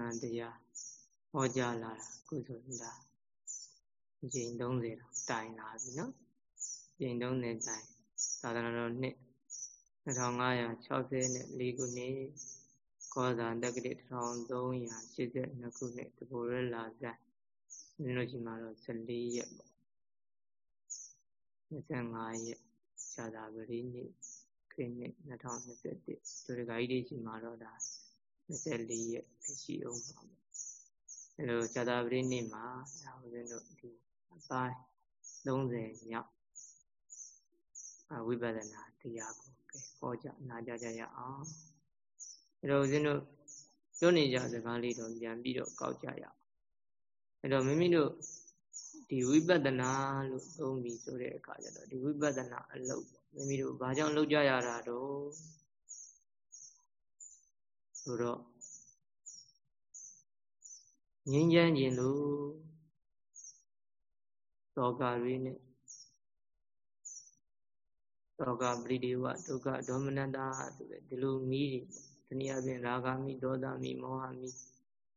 နာတရားဟောကြားလာတာကုသိုလ်ဒါအချိန်30တော့တိုင်လာပြီနော်အချိန်30တိုင်သာသနာတော်နှစ်2564ခုနှစ်ကောဇာတက္ကတိ1382ခုနှစ်တဘောရလာဇန်ဒီလိုရှိမှာတော့14ရက်ပေါ့25ရက်ဇာတာပရိနေ့ခရစ်နှစ်2021ဒုရဂါကြီးတွေရှိမှာတော့ဒါ 24ရက်ရှိအောင်ပါပေါ့အဲလိုဇာတာပရိနေ့မှာဒါဦးဇင်းတို့ဒီအပိုင်း30မြောက်ဝိပဿနာတရားကိုဟောကြနာကြကြရအောင်အဲတော့ဦးဇင်းတို့ပြောနေကြစကားလေးတော့ပြန်ပြီးတော့ကောက်ကြရအောင်အဲတော့မိမိတို့ဒီဝိပဿနာလို့သုံးပြီးဆိုတဲ့အခါကျတော့ဒီဝိပဿနာအလုပ်မိမိတို့ဘာကြောင့်လုပ်ကြရတာတော့ ဆိုတော့ငြင်းချမ်းခြင်းလို့သောကတွေနဲ့သောကပရိဒေဝဒုက္ခဒေါမနတာဆိုတဲ့ဒီလိုမီးတွေတနည်းအားဖြင့်ရာဂမီဒေါသမီမောဟမီ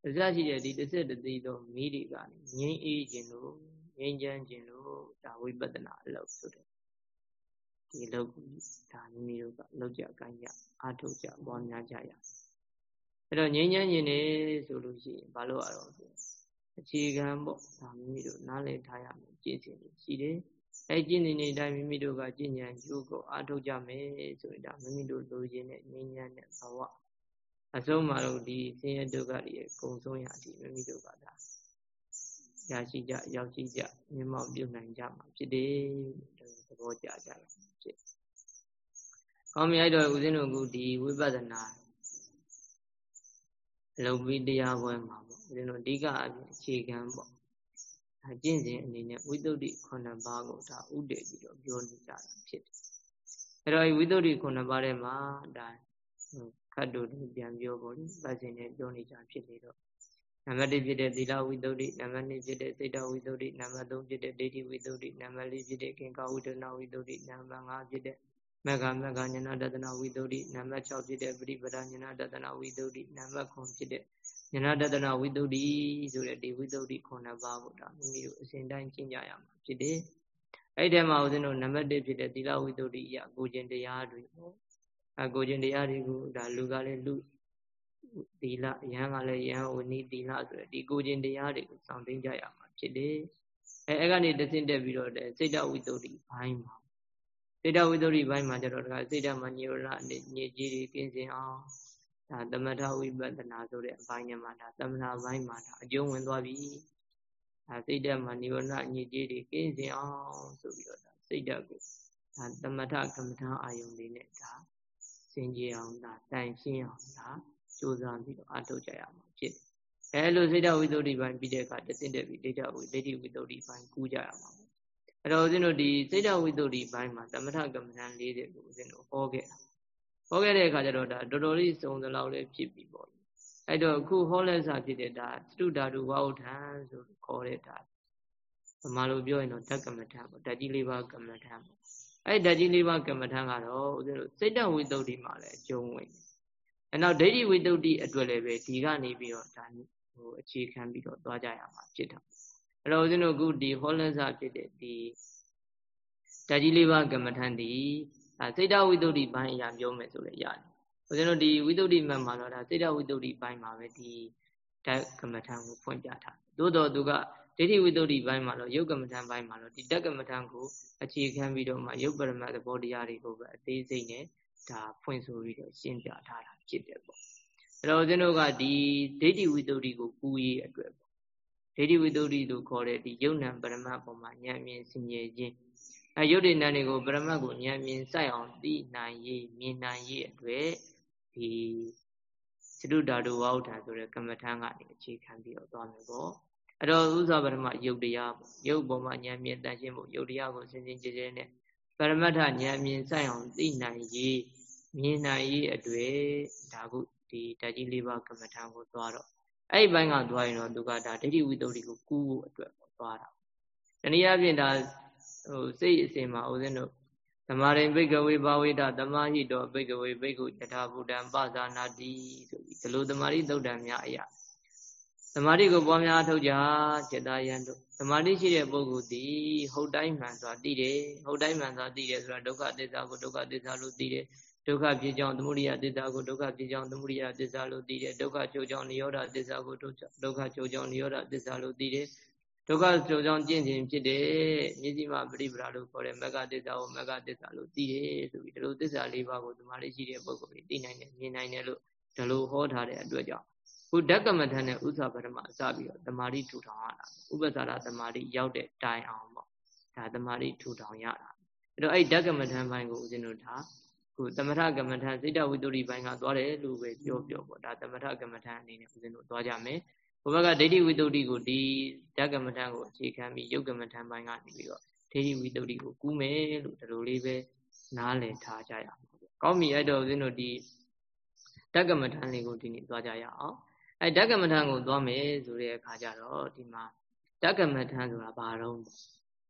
အစရှိတဲ့ဒီတစ်စက်တစ်သိသောမီးတွေကနေငြိမ်းအေးခြင်းလို့ငြိမ်းချမ်းခြင်းလို့ဒါဝိပဿနာအလုပ်ဆိုတဲ့ဒီလုပ်ဒါမိမိတို့ကလောက်ကြကိုင်းကြအားထုတ်ကြပွားများကြရအဲ့ တော့ငြိမ်းချမ်းခြင်းနေဆိုလို့ရှိရင်ဘာလို့ရတော့ဆိုအခြေခံပေါ့ဒါမိမိတို့နားလည်ထားရမယ်ကြည်စင်ရှိတယ်အဲကျင့်နေနေတိုင်းမိမိတို့ကကျင့်ဉာဏ်ကျိုးကိုအားထုတ်ကြမယ်ဆိုရင်ဒါမိမိတို့လိုချင်တဲ့ငြိမ်းချမ်းတဲ့ဘဝအဆုံးမှာတော့ဒီဆင်းရဲဒုက္ခတွေအကုန်ဆုံးရသည်မိမိတို့ကဒါရရှိကြရောက်ရှိကြမြင်မောက်ပြုနိုင်ကြမှာဖြစ်တယ်သဘောကျကြတယ်ဖြစ်။ကောင်းပြီအဲ့တော့ဦးဇင်းတို့ကဒီဝိပဿနာ လုံပြီးတရားပွဲမှာပေါ့ဦးဇင်းတို့အဓိကအပြင်အခြေခံပေါ့ဒါကျင့်စဉ်အနေနဲ့ဝိသုဒ္ဓိ9ပါးကိုဒါဥတည်ပြီးတော့ပြောနေကြတာဖြစ်တယ်။အဲ့တော့ဝိသုဒ္ဓိ9ပါးထဲမှာဒါခတ်တို့ပြန်ပြောပေါ့လေပတ်စဉ်နဲ့ပြောနေကြဖြစ်နေတော့နံပါတ်1ဖြစ်တဲ့သီလဝိသုဒ္ဓိနံပါတ်2ဖြစ်တဲ့စိတ်တဝိသုဒ္ဓိနံပါတ်3ဖြစ်တဲ့ဒိဋ္ဌိဝိသုဒ္ဓိနံပါတ်4ဖြစ်တဲ့ကင်္ကာဝိတ္တနာဝိသုဒ္ဓိနံပါတ်5ဖြစ်တဲ့ မဂ္ဂမဂ္ဂညနာတတနာဝိသုဒ္ဓိနံပါတ်6ဖြစ်တဲ့ပရိပဒညနာတတနာဝိသုဒ္ဓိနံပါတ်9ဖြစ်တဲ့ညနာတတနာဝိသုဒ္ဓိဆိုတဲ့ဒီဝိသုဒ္ဓိ9ပါးကိုဒါမိမိတို့အစဉ်တိုင်းကျင့်ကြရမှာဖြစ်တယ်။အဲ့ဒီမှာဦးဇင်းတို့နံပါတ်1ဖြစ်တဲ့သီလဝိသုဒ္ဓိအရာကိုကျင့်တရားတွေပေါ့။အကိုကျင့်တရားတွေကိုဒါလူကလည်းလူသီလယဟန်ကလည်းယဟန်ဝဏီသီလဆိုတဲ့ဒီကိုကျင့်တရားတွေကိုစောင့်သိကြရမှာဖြစ်တယ်။အဲအဲ့ကနေတဆင့်တက်ပြီးတော့စိတ်တဝိသုဒ္ဓိဘိုင်းမှာ စိတ်တဝိသုဒ္ဓိဘိုင်းမှာကျတော့ဒါစိတ်တမညိုရညစ်ကြီးတွေကင်းစင်အောင်ဒါသမထဝိပဿနာဆိုတဲ့အပိုင်းညမှာဒါသမထဘိုင်းမှာဒါအကျုံးဝင်သွားပြီ။ဒါစိတ်တမညိုရညစ်ကြီးတွေကင်းစင်အောင်ဆိုပြီးတော့ဒါစိတ်တကိုဒါသမထကမ္မထာအာယုန်လေးနဲ့ဒါစင်ကြယ်အောင်ဒါတိုင်ရှင်းအောင်ဒါကြိုးစားပြီးတော့အထုတ်ကြရမှာဖြစ်တယ်။အဲလိုစိတ်တဝိသုဒ္ဓိပိုင်းပြီးတဲ့အခါတသိတဲ့ပြီးဒိဋ္ဌဝိဒိဋ္ဌိဝိသုဒ္ဓိပိုင်းကူးကြရမှာပေါ့။ အဲတော့ဦးဇင်းတို့ဒီစိတ်တဝိသုဒ္ဓိပိုင်းမှာသမထကမ္မဋ္ဌာန်း40ကိုဦးဇင်းတို့ဟောခဲ့တာ။ဟောခဲ့တဲ့အခါကျတော့ဒါတော်တော်လေးစုံသလောက်လေးဖြစ်ပြီပေါ့။အဲတော့အခုဟောလက်စာဖြစ်တဲ့ဒါသုဓာတုဝါဥထံဆိုခေါ်တဲ့ဒါဗမာလိုပြောရင်တော့ဓကမ္မဋ္ဌာန်းပေါ့ဓာတ်ကြီးလေးပါကမ္မဋ္ဌာန်းပေါ့။အဲဓာတ်ကြီးလေးပါကမ္မဋ္ဌာန်းကတော့ဦးဇင်းတို့စိတ်တဝိသုဒ္ဓိမှာလည်းအကျုံးဝင်တယ်အဲနောက်ဒိဋ္ဌိဝိတ္တုအတွက်လည်းပဲဒီကနေပြီးတော့ဒါဟိုအခြေခံပြီးတော့သွားကြရမှာဖြစ်တာ အဲ့တော့ဦးဇင်းတို့အခုဒီဟောလန်းစာဖြစ်တဲ့ဒီဓာကြီးလေးပါးကမ္မထန်ဒီဒါစိတ်တဝိတ္တုဘိုင်းအရာပြောမယ်ဆိုလည်းရတယ်ဦးဇင်းတို့ဒီဝိတ္တုမှတ်မှာတော့ဒါစိတ်တဝိတ္တုဘိုင်းမှာပဲဒီဓာကမ္မထန်ကိုဖွင့်ပြထားသို့တော့သူကဒိဋ္ဌိဝိတ္တုဘိုင်းမှာတော့ယုတ်ကမ္မထန်ဘိုင်းမှာတော့ဒီတက်ကမ္မထန်ကိုအခြေခံပြီးတော့မှယုတ်ပရမတ်သဘောတရားတွေကိုပဲအသေးစိတ်နဲ့ဒါဖွင့်ဆိုပြီးတော့ရှင်းပြထားတာဖြစ်တယ်ပေါ့အဲ့တော့ဦးဇင်းတို့ကဒီဒိဋ္ဌိဝိတ္တုကိုကူရေးအတွက်ပေါ့ ဒိဋ္ဌိဝိတ္တုလို့ခေါ်တဲ့ဒီယုံ nant ပရမတ်ပေါ်မှာဉာဏ်မြင်စင်ကြယ်ခြင်းအဲယုတ်တိဏ္ဍတွေကိုပရမတ်ကိုဉာဏ်မြင်စိုက်အောင်သိနိုင်ရေးမြင်နိုင်ရေးအတွက်ဒီသတုဓာတုဝါဥထာဆိုတဲ့ကမ္မထံကနေအခြေခံပြီးတော့သွားမယ်ပေါ့အဲ့တော့ဥစ္စာပရမယုတ်တရားပေါ့ယုတ်ပေါ်မှာဉာဏ်မြင်တန်ရှင်းဖို့ယုတ်တရားကိုစင်စင်ကြယ်ကြယ်နဲ့ပရမတ္ထဉာဏ်မြင်ဆိုင်အောင်သိနိုင်ရေးမြင်နိုင်ရေးအတွေ့ဒါကုဒီဓာကြီးလေးပါးကမ္မထံကိုသွားတော့ အဲ့ဒီဘိုင်းကသွားရင်တော့သူကဒါဒိဋ္ဌိဝိတ္တုကိုကူးဖို့အတွက်သွားတာတနည်းအားဖြင့်ဒါဟိုစိတ်အစဉ်မှာဦးဇင်းတို့သမာရိဘိကဝေဘာဝိဒသမာဟိတောဘိကဝေဘိက္ခုယထာဘုဒ္ဓံပဇာနာတိဆိုပြီးဒီလိုသမာရိသုတ်တံများအရာသမာဓိကိုပွားများထုတ်ကြจิตာယံတို့သမာဓိရှိတဲ့ပုဂ္ဂိုလ်သည်ဟုတ်တိုင်းမှန်စွာသိတယ်ဟုတ်တိုင်းမှန်စွာသိတယ်ဆိုတာဒုက္ခသစ္စာကိုဒုက္ခသစ္စာလို့သိတယ် ဒုက္ခဖြစ်ကြောင်းသမုဒိယသစ္စာကိုဒုက္ခဖြစ်ကြောင်းသမုဒိယသစ္စာလို့သိတယ်ဒုက္ခချုပ်ကြောင်းနိရောဓသစ္စာကိုဒုက္ခချုပ်ကြောင်းနိရောဓသစ္စာလို့သိတယ်ဒုက္ခချုပ်ကြောင်းကျင့်ခြင်းဖြစ်တယ်မြစ်ကြီးမပရိပရာလို့ခေါ်တဲ့မဂ္ဂသစ္စာကိုမဂ္ဂသစ္စာလို့သိတယ်ဆိုပြီးဒီလိုသစ္စာလေးပါးကိုသမာဓိရှိတဲ့ပုဂ္ဂိုလ်ကြီးသိနိုင်တယ်မြင်နိုင်တယ်လို့ဒီလိုဟောထားတဲ့အတွက်ကြောင့်ခုဓကမထန်နဲ့ဥစ္စာပရမအစပြီးတော့တမာတိထူထောင်ရတာဥပ္ပစာရတမာတိရောက်တဲ့တိုင်အောင်ပေါ့ဒါတမာတိထူထောင်ရတာအဲ့တော့အဲ့ဓကမထန်ပိုင်းကိုဦးဇင်းတို့ဒါ ခုသမထကမ္မထန်စိတ်တဝိတ္တုရိပိုင်းကသွားတယ်လို့ပဲပြောပြောပေါ့ဒါသမထကမ္မထန်အနေနဲ့ဦးဇင်းတို့သွားကြမယ်ဘုဘကဒိဋ္ဌိဝိတ္တုရိကိုဒီဓကမထန်ကိုအခြေခံပြီးယုတ်ကမ္မထန်ပိုင်းကနေပြီးတော့ဒိဋ္ဌိဝိတ္တုရိကိုကူးမယ်လို့ဒီလိုလေးပဲနားလည်ထားကြရအောင်ပေါ့ကောင်းပြီအဲ့တော့ဦးဇင်းတို့ဒီဓကမ္မထန်လေးကိုဒီနေ့သွားကြရအောင်အဲဓကမထံကိုသွားမယ်ဆိုတဲ့အခါကျတော့ဒီမှာဓကမထံဆိုတာဘာတော့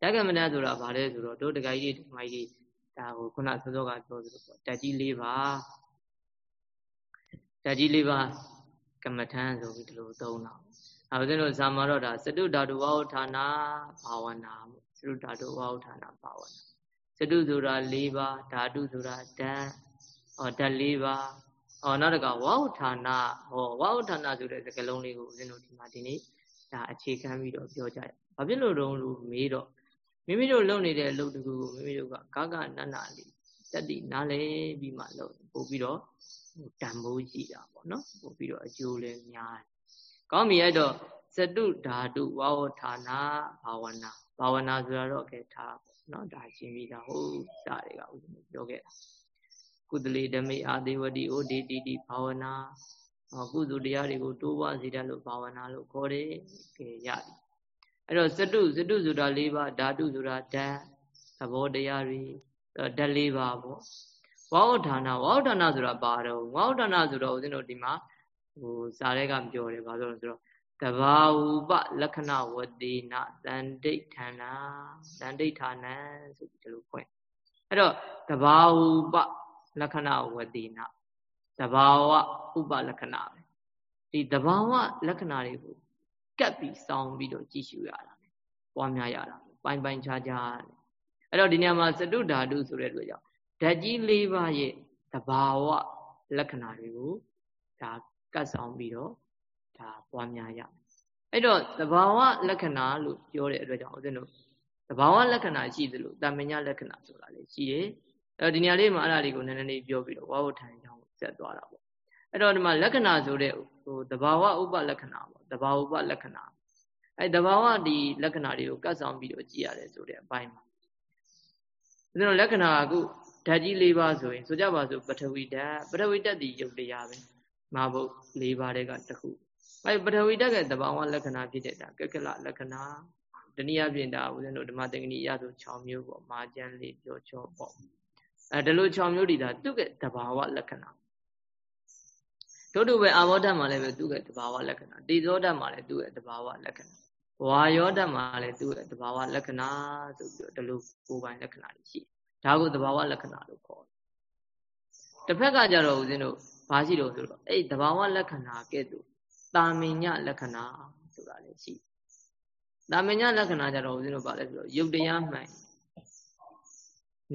ဓကမထံဆိုတာဘာလဲဆိုတော့တို့တက္ကကြီးတွေတက္ကမကြီးတွေ ဒါဟိုခုနစောစောကပြောသလိုပေါ့တက်ကြီး၄ပါးတက်ကြီး၄ပါးကမ္မထံဆိုပြီးဒီလိုသုံးတာအဲဦးဇင်းတို့ဇာမာတော့ဒါစတုဓာတုဝါဟုဌာနာဘာဝနာစတုဓာတုဝါဟုဌာနာဘာဝနာစတုဆိုတာ၄ပါးဓာတုဆိုတာဓာတ်ဟောဓာတ်၄ပါးဟောနောက်တကဝါဟုဌာနဟောဝါဟုဌာနဆိုတဲ့စကားလုံးလေးကိုဦးဇင်းတို့ဒီမှာဒီနေ့ဒါအခြေခံပြီးတော့ပြောကြရ။ဘာဖြစ်လို့တုံးလို့မေးတော့ မိမိတို့လုပ်နေတဲ့အလုပ်တကူကိုမိမိတို့ကကာကနန္နာလေးတတိနားလဲပြီးမှလုပ်ပို့ပြီးတော့တန်ဖိုးကြည့်တာပေါ့နော်ပို့ပြီးတော့အကျိုးလည်းများတယ်။ကောင်းပြီအဲ့တော့စတုဓာတုဝါဟုဌာနဘာဝနာဘာဝနာဆိုတော့ကဲထားပေါ့နော်ဒါရှင်းပြီးတာဟုတ်တာတွေကဦးဇင်းပြောခဲ့တာ။ကုသလေဓမေအာဒေဝတိဩဒေတိတိဘာဝနာကုသိုလ်တရားတွေကိုတိုးပွားစေတတ်လို့ဘာဝနာလို့ခေါ်တယ်ကဲရတယ် အဲ့တော့စတုစတုဆိုတာ၄ပါးဓာတုဆိုတာဓာတ်သဘောတရားတွေဓာတ်၄ပါးပေါ့ဝါဥဌာဏဝါဥဌာဏဆိုတာဘာတော့ဝါဥဌာဏဆိုတော့ဦးဇင်းတို့ဒီမှာဟိုစာရဲကပြောတယ်ဘာလို့လဲဆိုတော့တဘာဝုပလက္ခဏဝတိနတန်ဒိဋ္ဌာနာတန်ဒိဋ္ဌာနံဆိုပြီးဒီလိုဖွင့်အဲ့တော့တဘာဝုပလက္ခဏဝတိနာတဘာဝဥပလက္ခဏပဲဒီတဘာဝလက္ခဏာတွေကို ကပ်ပြီးစောင်းပြီးတော့ကြည့်ရှုရတာပဲပွားများရတာပိုင်ပိုင်ခြားခြားအဲ့တော့ဒီနေရာမှာစတုဓာတုဆိုတဲ့အတွက်ကြောင့်ဓာတ်ကြီး၄ပါးရဲ့တဘာဝလက္ခဏာတွေကိုဒါကပ်ဆောင်ပြီးတော့ဒါပွားများရမယ်အဲ့တော့တဘာဝလက္ခဏာလို့ပြောတဲ့အတွက်ကြောင့်ဦးဇင်းတို့တဘာဝလက္ခဏာရှိသလိုတာမညာလက္ခဏာဆိုတာလည်းရှိတယ်အဲ့တော့ဒီနေရာလေးမှာအဲ့ဒါလေးကိုနည်းနည်းလေးပြောပြီးတော့ဝါဝထိုင်ကြောင်းဆက်သွားတာပေါ့ အဲ့တော့ဒီမှာလက္ခဏာဆိုတဲ့ဟိုတဘာဝဥပလက္ခဏာပေါ့တဘာဝဥပလက္ခဏာအဲ့တဘာဝဒီလက္ခဏာတွေကိုကတ်ဆောင်ပြီးတော့ကြည့်ရတယ်ဆိုတဲ့အပိုင်းမှာဒါဆိုတော့လက္ခဏာကခုဓာတ်ကြီး၄ပါးဆိုရင်ဆိုကြပါစို့ပထဝီဓာတ်ပထဝီဓာတ်ဒီရုပ်တရားပဲမာဘုတ်၄ပါးတဲ့ကတခုအဲ့ပထဝီဓာတ်ကတဘာဝလက္ခဏာဖြစ်တဲ့ဒါကကလလက္ခဏာတနည်းအားဖြင့်ဒါဦးဇင်းတို့ဓမ္မတက္ကနီရဆို6မျိုးပေါ့မာကျန်လေးပြောချောပေါ့အဲဒီလို6မျိုးဒီဒါသူ့ရဲ့တဘာဝလက္ခဏာ တို့တို့ပဲအာဘောဓာတ်မှာလည်းပဲသူ့ရဲ့တဘာဝလက္ခဏာတေဇောဓာတ်မှာလည်းသူ့ရဲ့တဘာဝလက္ခဏာဝါယောဓာတ်မှာလည်းသူ့ရဲ့တဘာဝလက္ခဏာဆိုပြီးတော့ဒီလိုကိုယ်ပိုင်လက္ခဏာတွေရှိဒါကိုတဘာဝလက္ခဏာလို့ခေါ်တယ်တစ်ဖက်ကကြတော့ဦးဇင်းတို့ဘာရှိတော့ဆိုတော့အဲ့တဘာဝလက္ခဏာကဲ့သို့တာမင်ညလက္ခဏာဆိုတာလည်းရှိတာမင်ညလက္ခဏာကြတော့ဦးဇင်းတို့ဗာလဲဆိုတော့ယုတ်တရားမှန်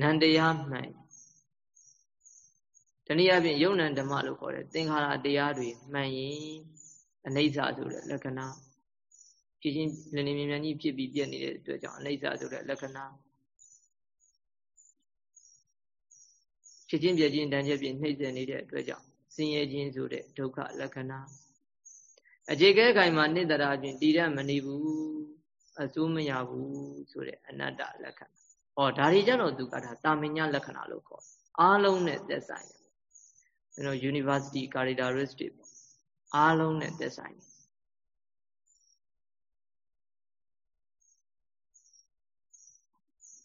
နန္တရားမှန် တနည်းအားဖြင့်ယုံ nant ဓမ္မလို့ခေါ်တယ်သင်္ခါရတရားတွေမှန်ရင်အနိစ္စဆိုတဲ့လက္ခဏာဖြစ်ချင်းလင်းလင်းမြင်မြန်ကြီးဖြစ်ပြီးပြည့်နေတဲ့အတွက်ကြောင့်အနိစ္စဆိုတဲ့လက္ခဏာဖြစ်ချင်းပြည့်ချင်းတန်ချက်ပြည့်နှိမ့်ဆက်နေတဲ့အတွက်ကြောင့်ဆင်းရဲခြင်းဆိုတဲ့ဒုက္ခလက္ခဏာအခြေခဲခိုင်မှာနိတ္တရာချင်းတည်ရမနေဘူးအစိုးမရဘူးဆိုတဲ့အနတ္တလက္ခဏာ။ဟောဒါတွေကြတော့သူကဒါတာမညလက္ခဏာလို့ခေါ်အားလုံးနဲ့သက်ဆိုင်တ ယ်ကျွန်တော် university characteristic ပေါ့အားလုံးနဲ့သက်ဆိုင်တယ်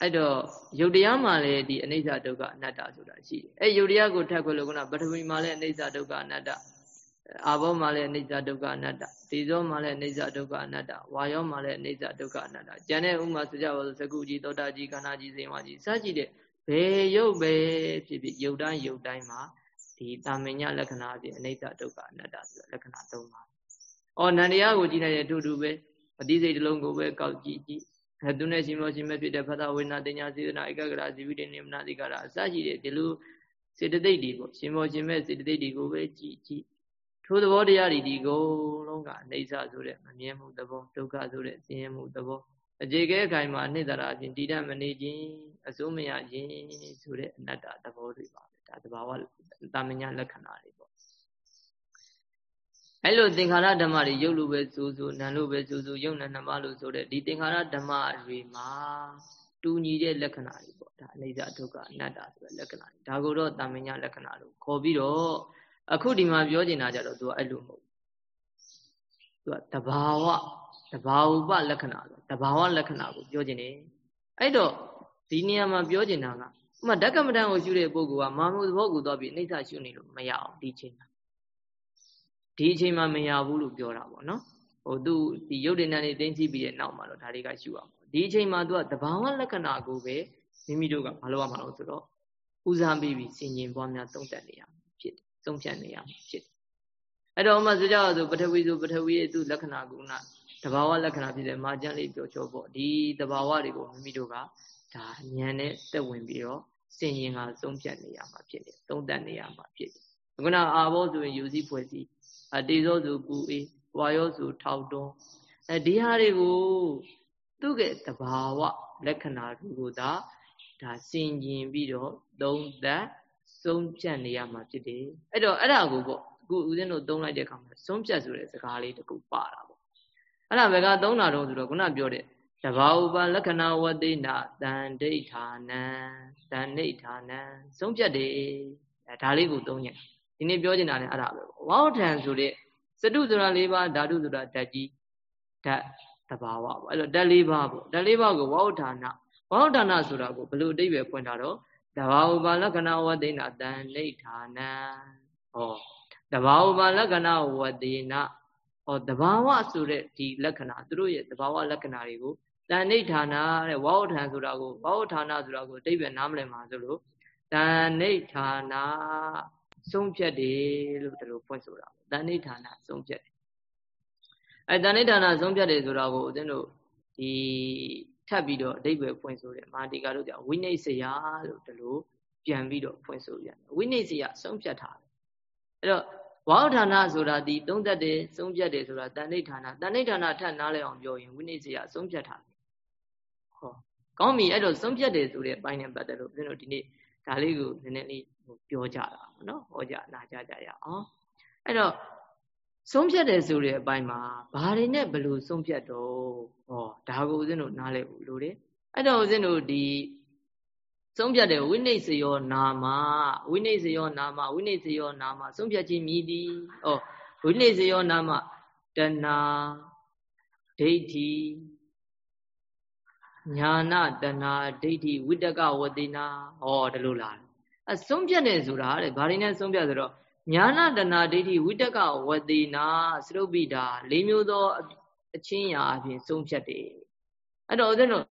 အဲ့တော့ယုတ်တရားမှာလည်းဒီအနိစ္စဒုက္ခအနတ္တဆိုတာရှိတယ်အဲ့ယုတ်တရားကိုထပ်ခွဲလို့ကပထဝီမှာလည်းအနိစ္စဒုက္ခအနတ္တအာဘောမှာလည်းအနိစ္စဒုက္ခအနတ္တဒေဇောမှာလည်းအနိစ္စဒုက္ခအနတ္တဝါယောမှာလည်းအနိစ္စဒုက္ခအနတ္တကျန်တဲ့ဥမာဆိုကြပါစို့သကုကြီးသောတာကြီးခန္ဓာကြီးစိမ်ဝါကြီးစကြည့်တဲ့ဘယ်ရုပ်ပဲဖြစ်ဖြစ်ယုတ်တိုင်းယုတ်တိုင်းမှာ ဒီတာမညလက္ခဏာအပြင်အနိစ္စဒုက္ခအနတ္တဆိုတဲ့လက္ခဏာသုံးပါ။အော်နန္တရားကိုကြည့်လိုက်ရင်အတူတူပဲအတိစိတ်တစ်လုံးကိုပဲကောက်ကြည့်ကြည့်။အဲသူနဲ့ရှင်မောရှင်မဲ့ဖြစ်တဲ့ဖသဝေနာတင်ညာစေတနာဧကဂရဇီဝိတေနိမနာတိကာရအစရှိတဲ့ဒီလိုစေတသိက်တွေပေါ့ရှင်မောရှင်မဲ့စေတသိက်တွေကိုပဲကြည့်ကြည့်ထိုသဘောတရားတွေဒီကိုလုံးကအနိစ္စဆိုတဲ့မမြဲမှုသဘောဒုက္ခဆိုတဲ့ဆင်းရဲမှုသဘောအခြေခဲအခိုင်မှာအနှစ်သာရအပြင်တည်တတ်မနေခြင်းအစိုးမရခြင်းဆိုတဲ့အနတ္တသဘောတွေပါပဲ ဒါသဘာဝတာမညာလက္ခဏာတွေပေါ့အဲ့လိုသင်္ခါရဓမ္မတွေရုပ်လိုပဲဆိုဆိုနာမ်လိုပဲဆိုဆိုယုံနာနှစ်ပါးလို့ဆိုတဲ့ဒီသင်္ခါရဓမ္မတွေမှာတူညီတဲ့လက္ခဏာတွေပေါ့ဒါအနိစ္စဒုက္ခအနတ္တဆိုတဲ့လက္ခဏာတွေဒါကိုတော့တာမညာလက္ခဏာလို့ခေါ်ပြီးတော့အခုဒီမှာပြောနေတာကြတော့သူကအဲ့လိုမဟုတ်သူကတဘာဝတဘာဝပလက္ခဏာဆိုတဘာဝလက္ခဏာကိုပြောခြင်းတယ်အဲ့တော့ဒီနေရာမှာပြောခြင်းတာက ဥမာဓကမတန်ကိုရှုတဲ့ပုဂ္ဂိုလ်ကမာမှုသဘောကိုသွားပြီးအိဋ္ဌရှုနေလို့မရအောင်ဒီချိန်မှာဒီအချိန်မှာမရဘူးလို့ပြောတာပေါ့နော်ဟိုသူဒီရုပ်တဏ္ဍာနေသိသိပြီးတဲ့နောက်မှာတော့ဒါတွေကရှုအောင်ဒီအချိန်မှာသူကတဘာဝလက္ခဏာကိုပဲမိမိတို့ကမလုပ်ရမှာလို့ဆိုတော့ဦးစားပေးပြီးစင်ញင်ပွားများသုံးတတ်နေရမှာဖြစ်တယ်သုံးဖြတ်နေရမှာဖြစ်တယ်အဲ့တော့ဥမာဆိုကြဆိုပထဝီဆိုပထဝီရဲ့သူ့လက္ခဏာကုဏတဘာဝလက္ခဏာဖြစ်တဲ့မာကျန်လေးပြောချောပေါ့ဒီတဘာဝတွေကိုမိမိတို့ကဒါဉာဏ်နဲ့တက်ဝင်ပြီးတော့ စင်ရင်ကသုံးဖြတ်နေရမှာဖြစ်တယ်သုံးတတ်နေရမှာဖြစ်တယ်ခုနအာဘောဆိုရင်ယူစည်းဖွဲ့စည်းအတေဇောဆိုကူအေးဝါယောဆိုထောက်တွန်းအဲဒီဟာတွေကိုသူ့ရဲ့တဘာဝလက္ခဏာတွေကိုဒါဒါစင်ကျင်ပြီးတော့သုံးသပ်ဆုံးဖြတ်နေရမှာဖြစ်တယ်အဲ့တော့အဲ့ဒါကိုပေါ့အခုဦးဇင်းတို့သုံးလိုက်တဲ့အခါမှာဆုံးဖြတ်ဆိုတဲ့စကားလေးတခုပါတာပေါ့အဲ့ဒါဘယ်ကသုံးတာတော့ဆိုတော့ခုနပြောတဲ့ တဘာဥပလက္ခဏာဝတိနာတန်ဒိဋ္ဌာနံတန်ဒိဋ္ဌာနံဆုံးဖြတ်တယ်အဲဒါလေးကိုသုံးညဒီနေ့ပြောချင်တာလည်းအဲ့ဒါပဲပေါ့ဝါဝထံဆိုတဲ့စတုဆိုတာ၄ပါးဓာတုဆိုတာဓာတ်ကြီးဓာတ်တဘာဝပေါ့အဲ့တော့ဓာတ်၄ပါးပေါ့ဓာတ်၄ပါးကိုဝါဝဌာနဝါဝဌာနဆိုတာကိုဘယ်လိုအဓိပ္ပာယ်ဖွင့်တာတော့တဘာဥပါလက္ခဏာဝတိနာတန်ဒိဋ္ဌာနံဟောတဘာဝပါလက္ခဏာဝတိနာဟောတဘာဝဆိုတဲ့ဒီလက္ခဏာသူတို့ရဲ့တဘာဝလက္ခဏာတွေကို တန်ဋိဌာနတဲ့ဝါဝထံဆိုတာကိုဝါဝဌာနဆိုတာကိုအတိပ္ပယ်နားမလည်မှာဆိုလို့တန်ဋိဌာနဆုံးဖြတ်တယ်လို့ဒီလိုဖွင့်ဆိုတာတန်ဋိဌာနဆုံးဖြတ်တယ်အဲတန်ဋိဌာနဆုံးဖြတ်တယ်ဆိုတာကိုဦးဇင်းတို့ဒီထပ်ပြီးတော့အတိပ္ပယ်ဖွင့်ဆိုတယ်မာတိကာတို့ကြောင့်ဝိနည်းစရာလို့ဒီလိုပြန်ပြီးတော့ဖွင့်ဆိုပြန်ဝိနည်းစရာဆုံးဖြတ်ထားတယ်အဲ့တော့ဝါဌာနဆိုတာဒီသုံးသက်တယ်ဆုံးဖြတ်တယ်ဆိုတာတန်ဋိဌာနတန်ဋိဌာနထပ်နားလဲအောင်ပြောရင်ဝိနည်းစရာဆုံးဖြတ်ထားတယ်ဟော ကောင်းပြီအဲ့တော့ဆုံးဖြတ်တယ်ဆိုတဲ့အပိုင်းနဲ့ပတ်သက်လို့ဦးဇင်းတို့ဒီနေ့ဒါလေးကိုနည်းနည်းလေးပြောကြတာနော်ဟောကြနာကြကြရအောင်အဲ့တော့ဆုံးဖြတ်တယ်ဆိုတဲ့အပိုင်းမှာဘာတွေနဲ့ဘယ်လိုဆုံးဖြတ်တော့ဟောဒါကိုဦးဇင်းတို့နားလဲဖို့လိုတယ်အဲ့တော့ဦးဇင်းတို့ဒီဆုံးဖြတ်တယ်ဝိနိစ္စယောနာမဝိနိစ္စယောနာမဝိနိစ္စယောနာမဆုံးဖြတ်ခြင်းမြည်သည်ဩဝိနိစ္စယောနာမတဏဒိဋ္ဌိ ညာနာတဏဒိဋ္ဌိဝိတကဝတိနာဟောဒီလိုလားအဆုံးဖြတ်တယ်ဆိုတာတဲ့ဘာတွေနဲ့ဆုံးဖြတ်ဆိုတော့ညာနာတဏဒိဋ္ဌိဝိတကဝတိနာသရုပ်ပိတာ၄မျိုးသောအချင်းရာအပြင်ဆုံးဖြတ်တယ်အဲ့တော့ဦးဇင်းတို့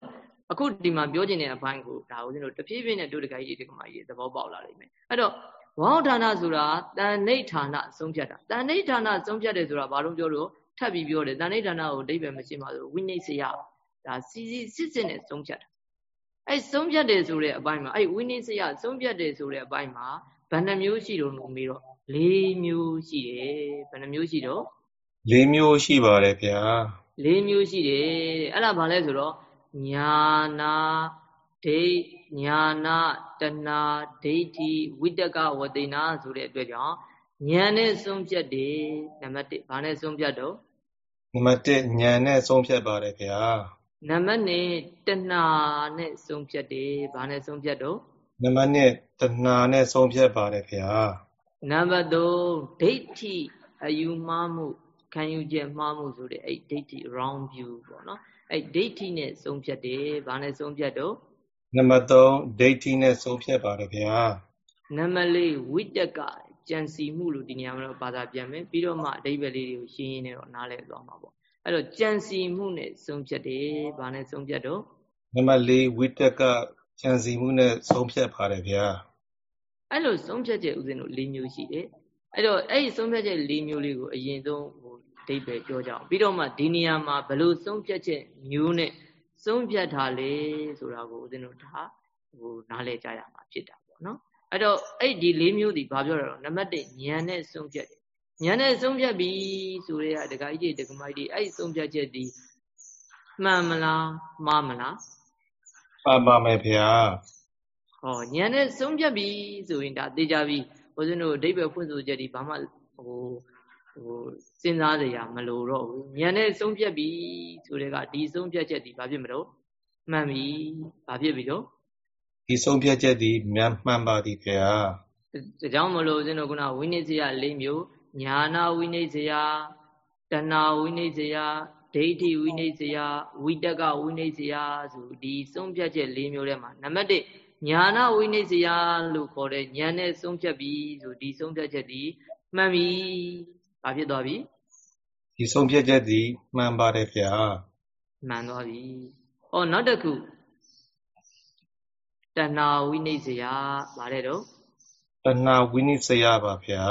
အခုဒီမှာပြောချင်တဲ့အပိုင်းကိုဒါဦးဇင်းတို့တဖြည်းဖြည်းနဲ့ဒုဒကကြီးဒီကမကြီးသဘောပေါက်လာလိမ့်မယ်အဲ့တော့ဝေါဌာနဆိုတာတန်ဋိဌာနဆုံးဖြတ်တာတန်ဋိဌာနဆုံးဖြတ်တယ်ဆိုတာဘာလို့ပြောလို့ထပ်ပြီးပြောတယ်တန်ဋိဌာနကိုအဓိပ္ပာယ်မရှိပါဘူးဝိနည်းစရ ဒါစီစီစစ်စစ်နဲ့ဆုံးဖြတ်တာအဲ့ဆုံးဖြတ်တယ်ဆိုတဲ့အပိုင်းမှာအဲ့ဝိနည်းစရဆုံးဖြတ်တယ်ဆိုတဲ့အပိုင်းမှာဘယ်နှမျိုးရှိတော့လို့မေးတော့၄မျိုးရှိတယ်ဘယ်နှမျိုးရှိတော့၄မျိုးရှိပါတယ်ဗျာ၄မျိုးရှိတယ်အဲ့ဒါဘာလဲဆိုတော့ညာနာဒိညာနာတဏဒိဋ္ဌိဝိတကဝတိနာဆိုတဲ့အတွက်ကြောင့်ဉာဏ်နဲ့ဆုံးဖြတ်တယ်နံပါတ်1ဘာနဲ့ဆုံးဖြတ်တော့နံပါတ်1ဉာဏ်နဲ့ဆုံးဖြတ်ပါတယ်ဗျာ နံပါတ်2တဏနဲ့ဆုံးဖြတ်တယ်ဘာနဲ့ဆုံးဖြတ်တော့နံပါတ်2တဏနဲ့ဆုံးဖြတ်ပါတယ်ဗျာနံပါတ်3ဒိဋ္ဌိအယူမှားမှုခံယူချက်မှားမှုဆိုတဲ့အဲ့ဒိဋ္ဌိ wrong view ပေါ့နော်အဲ့ဒိဋ္ဌိနဲ့ဆုံးဖြတ်တယ်ဘာနဲ့ဆုံးဖြတ်တော့နံပါတ်3ဒိဋ္ဌိနဲ့ဆုံးဖြတ်ပါတယ်ဗျာနံပါတ်4ဝိတကကြံစီမှုလို့ဒီနေရာမှာတော့ဘာသာပြန်မယ်ပြီးတော့မှအဓိပ္ပာယ်လေးတွေကိုရှင်းရင်းနဲ့တော့နားလည်သွားမှာပေါ့ အဲ့တော့ကြံစီမှုနဲ့ဆုံးဖြတ်တယ်ဘာနဲ့ဆုံးဖြတ်တော့နံပါတ်4ဝိတကကြံစီမှုနဲ့ဆုံးဖြတ်ပါတယ်ဗျာအဲ့လိုဆုံးဖြတ်ချက်ဥစဉ်တို့၄မျိုးရှိတယ်အဲ့တော့အဲ့ဒီဆုံးဖြတ်ချက်၄မျိုးလေးကိုအရင်ဆုံးဟိုအဓိပ္ပာယ်ပြောကြအောင်ပြီးတော့မှဒီနေရာမှာဘယ်လိုဆုံးဖြတ်ချက်မျိုးနဲ့ဆုံးဖြတ်ထားလဲဆိုတာကိုဦးဇင်းတို့ဒါဟိုနားလည်ကြရမှာဖြစ်တာပေါ့နော်အဲ့တော့အဲ့ဒီ၄မျိုးဒီဘာပြောတာတော့နံပါတ်1ဉာဏ်နဲ့ဆုံးဖြတ်တယ် ဉာဏ်နဲ့ဆုံးဖြတ်ပြီဆိုရဲဒကာကြီးတွေဒကမကြီးတွေအဲ့ဆုံးဖြတ်ချက်ဒီမှန်မလားမှားမလားမှန်ပါမယ်ဗျာဟောဉာဏ်နဲ့ဆုံးဖြတ်ပြီဆိုရင်ဒါသိကြပြီဦးဇင်းတို့အဓိပ္ပာယ်ဖွင့်ဆိုချက်ဒီဘာမှဟိုဟိုစဉ်းစားစရာမလိုတော့ဘူးဉာဏ်နဲ့ဆုံးဖြတ်ပြီဆိုတဲ့ကဒီဆုံးဖြတ်ချက်ဒီဘာဖြစ်မလို့မှန်ပြီဘာဖြစ်ပြီတော့ဒီဆုံးဖြတ်ချက်ဒီမြန်မှန်ပါသည်ခင်ဗျာဒါကြောင့်မလို့ဦးဇင်းတို့ကဝိနည်းစရာ၄မျိုး ညာနာဝိနည်းစရာတဏှာဝိနည်းစရာဒိဋ္ဌိဝိနည်းစရာဝိတကဝိနည်းစရာဆိုဒီဆုံးဖြတ်ချက်၄မျိုးထဲမှာနံပါတ်1ညာနာဝိနည်းစရာလို့ခေါ်တဲ့ဉာဏ်နဲ့ဆုံးဖြတ်ပြီးဆိုဒီဆုံးဖြတ်ချက်ဒီမှန်ပြီဘာဖြစ်သွားပြီဒီဆုံးဖြတ်ချက်ဒီမှန်ပါတယ်ဗျာမှန်သွားပြီဟောနောက်တစ်ခုတဏှာဝိနည်းစရာဗါတဲ့တော့တဏှာဝိနည်းစရာပါဗျာ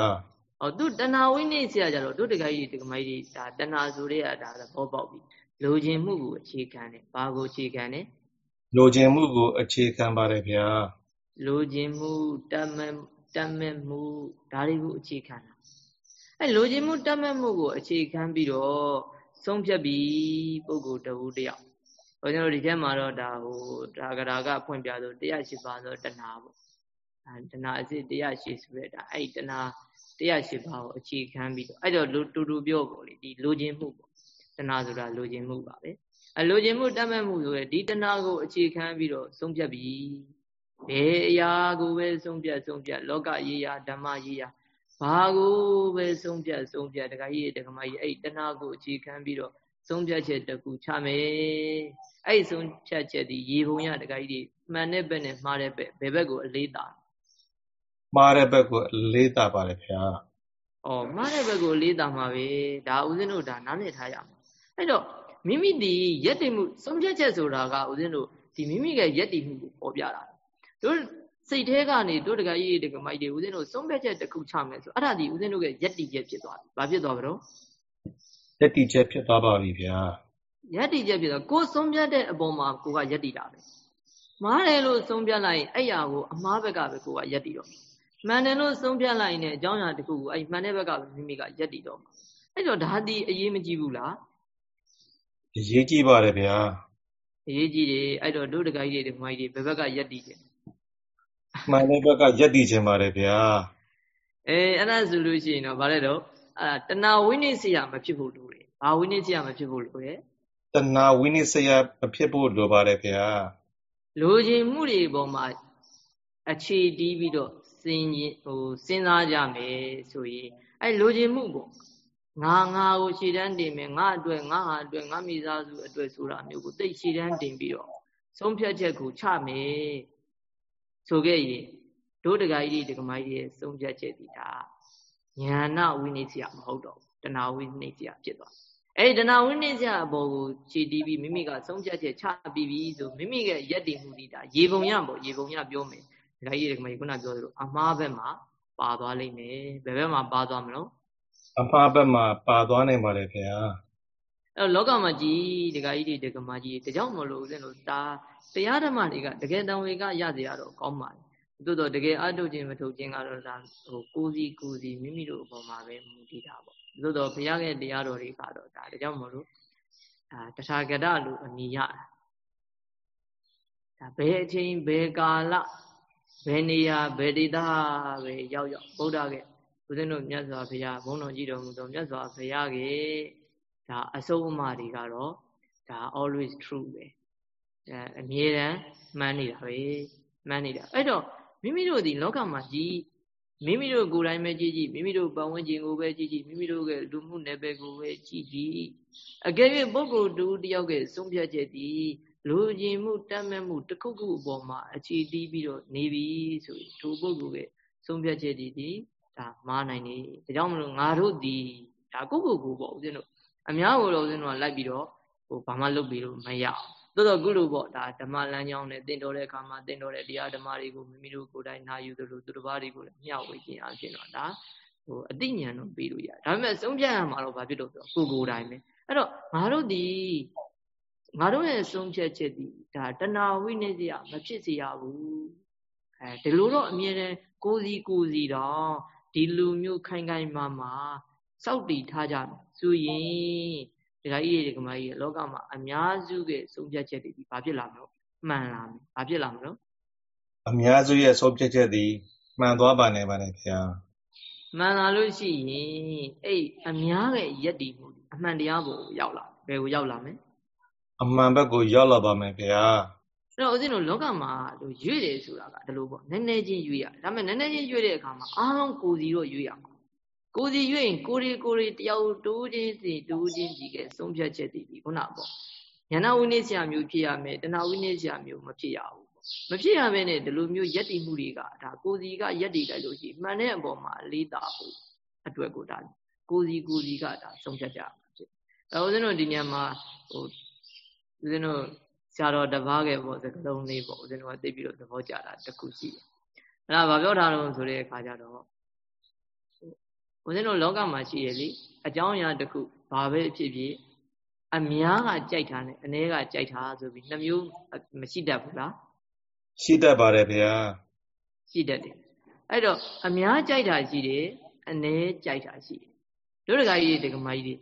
ဟောသူတဏှာဝိနည်းစရာကြတော့တို့တကကြီးတကမကြီးဒါတဏှာဆိုတဲ့အဲ့ဒါသဘောပေါက်ပြီလိုချင်မှုကိုအခြေခံတယ်ဘာကိုအခြေခံတယ်လိုချင်မှုကိုအခြေခံပါတယ်ဗျာလိုချင်မှုတတ်မဲ့တတ်မဲ့မှုဒါတွေကိုအခြေခံတာအဲလိုချင်မှုတတ်မဲ့မှုကိုအခြေခံပြီးတော့ဆုံးဖြတ်ပြီးပုဂ္ဂိုလ်တဝူတယောက်ဟောကျွန်တော်ဒီထဲမှာတော့ဒါဟိုဒါကရာကဖွင့်ပြဆို108ပါးသောတဏှာပေါ့အဲ တဏှာအစစ်108ဆိုတဲ့ဒါအဲ့တဏှာ108ပါးကိုအခြေခံပြီးတော့အဲ့တော့တူတူပြောပေါ့လေဒီလိုချင်မှုပေါ့တဏှာဆိုတာလိုချင်မှုပါပဲအလိုချင်မှုတတ်မဲ့မှုဆိုရယ်ဒီတဏှာကိုအခြေခံပြီးတော့ဆုံးဖြတ်ပြီးဘယ်အရာကိုပဲဆုံးဖြတ်ဆုံးဖြတ်လောကရေးရာဓမ္မရေးရာဘာကိုပဲဆုံးဖြတ်ဆုံးဖြတ်တခါကြီးတခါမကြီးအဲ့တဏှာကိုအခြေခံပြီးတော့ဆုံးဖြတ်ချက်တခုချမယ်အဲ့ဆုံးဖြတ်ချက်ဒီရေပုံရတခါကြီးမှန်တဲ့ဘက်နဲ့မှားတဲ့ဘက်ဘယ်ဘက်ကိုအလေးတာ မှားတဲ့ဘက်ကိုအလေးတာပါတယ်ခင်ဗျာ။အော်မှားတဲ့ဘက်ကိုအလေးတာမှာပဲဒါဦးဇင်းတို့ဒါနားလည်ထားရမှာ။အဲ့တော့မိမိဒီရက်တည်မှုဆုံးဖြတ်ချက်ဆိုတာကဦးဇင်းတို့ဒီမိမိရဲ့ရက်တည်မှုကိုပေါ်ပြတာတို့စိတ်ထဲကနေတို့တကကြီးတကမိုက်တွေဦးဇင်းတို့ဆုံးဖြတ်ချက်တစ်ခုချမယ်ဆိုအဲ့ဒါဒီဦးဇင်းတို့ရဲ့ရက်တည်ချက်ဖြစ်သွားပြီ။ဘာဖြစ်သွားကြတော့ရက်တည်ချက်ဖြစ်သွားပါပြီဗျာ။ရက်တည်ချက်ဖြစ်သွားကိုဆုံးဖြတ်တဲ့အပေါ်မှာကိုကရက်တည်တာပဲ။မားတယ်လို့ဆုံးဖြတ်လိုက်အဲ့ရကိုအမားဘက်ကပဲကိုကရက်တည်တော့ မှန်တယ်လို့ဆုံးဖြတ်လိုက်ရင်အကြောင်းအရာတစ်ခုကိုအဲ့မှန်တဲ့ဘက်ကပဲမိမိကရက်တည်တော့မှာ။အဲ့တော့ဒါဒီအရေးမကြီးဘူးလား။အရေးကြီးပါတယ်ဗျာအရေးကြီးတယ်အဲ့တော့တို့တကကြီးတွေဒီမိုင်းတွေဘယ်ဘက်ကရက်တည်တယ်မှန်တဲ့ဘက်ကရက်တည်ခြင်းပါတယ်ဗျာအဲအဲ့ဒါဆိုလို့ရှိရင်တော့ဗါလဲတော့အဲ့တဏဝိနည်းစရာမဖြစ်ဖို့လိုတယ်ဘာဝိနည်းစရာမဖြစ်ဖို့လိုတယ်တဏဝိနည်းစရာမဖြစ်ဖို့လိုပါတယ်ဗျာလိုချင်မှုတွေပေါ်မှာအခြေတီးပြီးတော့ စဉ်းဟိုစဉ်းစားကြမယ်ဆိုရင်အဲ့လိုချင်မှုပေါ့ငါငါကိုရှည်တန်းတင်မယ်ငါအတွက်ငါဟာအတွက်ငါမိသားစုအတွက်ဆိုတာမျိုးကိုတိတ်ရှည်တန်းတင်ပြီးတော့ဆုံးဖြတ်ချက်ကိုချမယ်ဆိုခဲ့ရင်ဒုဒဂါကြီးဒကမကြီးရဲ့ဆုံးဖြတ်ချက်ဒီဒါညာနာဝိနည်းစရာမဟုတ်တော့ဘူးတဏှာဝိနည်းစရာဖြစ်သွားအဲ့ဒီတဏှာဝိနည်းစရာအပေါ်ကိုခြေတီးပြီးမိမိကဆုံးဖြတ်ချက်ချပြီးပြီဆိုမိမိရဲ့ရက်တည်မှုဒီဒါရေပုံရပေါ့ရေပုံရပြောမယ် ဒကာကြီးဒကမကြီးခုနပြောသလိုအမှားဘက်မှာပါသွားလိမ့်မယ်ဘယ်ဘက်မှာပါသွားမလို့အမှားဘက်မှာပါသွားနိုင်ပါတယ်ခင်ဗျာအဲ့တော့လောကမှာကြီးဒကာကြီးတွေဒကမာကြီးတကြောင်မလို့ဦးဇင်းတို့ဒါတရားဓမ္မတွေကတကယ်တံဝေကရစေရတော့ကောင်းပါလေသို့တော့တကယ်အထုတ်ခြင်းမထုတ်ခြင်းကတော့ဒါဟိုကိုစီကိုစီမိမိတို့အပေါ်မှာပဲမူတည်တာပေါ့သို့တော့ဘုရားရဲ့တရားတော်တွေကတော့ဒါဒါကြောင့်မလို့အာတထာဂတလို့အမည်ရတာဒါဘယ်အချိန်ဘယ်ကာလ ဘယ်နေရာဘယ်ဒေသပဲရောက်ရောက်ဗုဒ္ဓရဲ့ဦးဇင်းတို့မြတ်စွာဘုရားဘုန်းတော်ကြီးတော်မူသောမြတ်စွာဘုရားကဒါအဆုံးအမတွေကတော့ဒါ always true ပဲအဲအမြဲတမ်းမှန်းနေတာပဲမှန်းနေတာအဲ့တော့မိမိတို့ဒီလောကမှာကြီးမိမိတို့ကိုယ်တိုင်ပဲကြည့်ကြည့်မိမိတို့ပတ်ဝန်းကျင်ကိုပဲကြည့်ကြည့်မိမိတို့ရဲ့လူမှုနယ်ပယ်ကိုပဲကြည့်ကြည့်အကယ်၍ပုဂ္ဂိုလ်တူတယောက်ရဲ့ဆုံးဖြတ်ချက်ဒီ လူကျင်မှုတတ်မဲ့မှုတစ်ခုခုအပေါ်မှာအခြေတီးပြီးတော့နေပြီဆိုရင်ဒုပုဂ္ဂိုလ်ရဲ့ဆုံးဖြတ်ချက်ဒီဒီဒါမားနိုင်နေဒါကြောင့်မလို့ငါတို့ဒီဒါကိုကိုကိုပေါ့ဦးဇင်းတို့အများကိုတော့ဦးဇင်းတို့ကလိုက်ပြီးတော့ဟိုဘာမှလုပ်ပြီးလို့မရအောင်သို့တော့ခုလိုပေါ့ဒါဓမ္မလမ်းကြောင်းနဲ့တင်တော်တဲ့အခါမှာတင်တော်တဲ့တရားဓမ္မတွေကိုမိမိတို့ကိုယ်တိုင်နာယူသလိုသူတစ်ပါးတွေကိုလည်းမျှဝေခြင်းအပြင်တော့ဒါဟဟိုအတိညာဏ်တော့ပြီးလို့ရတယ်ဒါပေမဲ့ဆုံးဖြတ်ရမှာတော့ဘာဖြစ်လို့ဆိုကိုကိုယ်တိုင်ပဲအဲ့တော့ငါတို့ဒီ ငါတို့ရဲ့ဆုံးဖြတ်ချက်ဒီဒါတဏှာဝိနည်းစရာမဖြစ်စေရဘူးအဲဒီလိုတော့အမြဲတမ်းကိုစီကိုစီတော့ဒီလူမျိုးခိုင်ခိုင်မာမာစောက်တည်ထားကြဆိုရင်ဒကာကြီးတွေဒကာမကြီးလောကမှာအများစုကဆုံးဖြတ်ချက်တွေဒီဘာဖြစ်လာမလို့မှန်လာမယ်ဘာဖြစ်လာမလို့အများစုရဲ့ဆုံးဖြတ်ချက်ဒီမှန်သွားပါနဲ့ပါနဲ့ဗျာမှန်လာလို့ရှိရင်အဲ့အများရဲ့ယက်တည်မှုအမှန်တရားကိုရောက်လာဘယ်ကိုရောက်လာမလဲ အမှန်ဘက်ကိုရောက်လာပါမယ်ဗျာအဲ့တော့ဦးဇင်းတို့လောကမှာလို့ရွေ့တယ်ဆိုတာကဒီလိုပေါ့နည်းနည်းချင်းရွေ့ရဒါပေမဲ့နည်းနည်းချင်းရွေ့တဲ့အခါမှာအားလုံးကိုစီတော့ရွေ့ရမှာကိုစီရွေ့ရင်ကိုရီကိုရီတယောက်တိုးချင်းစီတိုးချင်းစီကဆုံးဖြတ်ချက်တည်ပြီးခုနပေါ့ဉာဏဝိနည်းဆရာမျိုးဖြစ်ရမယ်တဏှဝိနည်းဆရာမျိုးမဖြစ်ရဘူးမဖြစ်ရဘဲနဲ့ဒီလိုမျိုးယက်တည်မှုတွေကဒါကိုစီကယက်တည်လိုက်လို့ရှိမှန်တဲ့အပေါ်မှာလေးတာဖို့အတွက်ကိုဒါကိုစီကိုစီကဒါဆုံးဖြတ်ကြမှာဖြစ်အဲဦးဇင်းတို့ဒီညမှာဟို ဦးဇင်းတို့ဆရာတော်တပားကပေါ့စကလုံးလေးပေါ့ဦးဇင်းတို့ကသိပြီးတော့သဘောကျတာတခုရှိတယ်အဲ့ဒါဘာပြောထားတော့ဆိုတဲ့အခါကျတော့ဦးဇင်းတို့လောကမှာရှိရလေအကြောင်းအရာတစ်ခုဘာပဲဖြစ်ဖြစ်အများကကြိုက်တာနဲ့အ ਨੇ ကကြိုက်တာဆိုပြီးနှမျိုးမရှိတတ်ဘူးလားရှိတတ်ပါတယ်ဗျာရှိတတ်တယ်အဲ့တော့အများကြိုက်တာရှိတယ်အ ਨੇ ကြိုက်တာရှိတယ်တို့တကကြီးတွေဒကမကြီး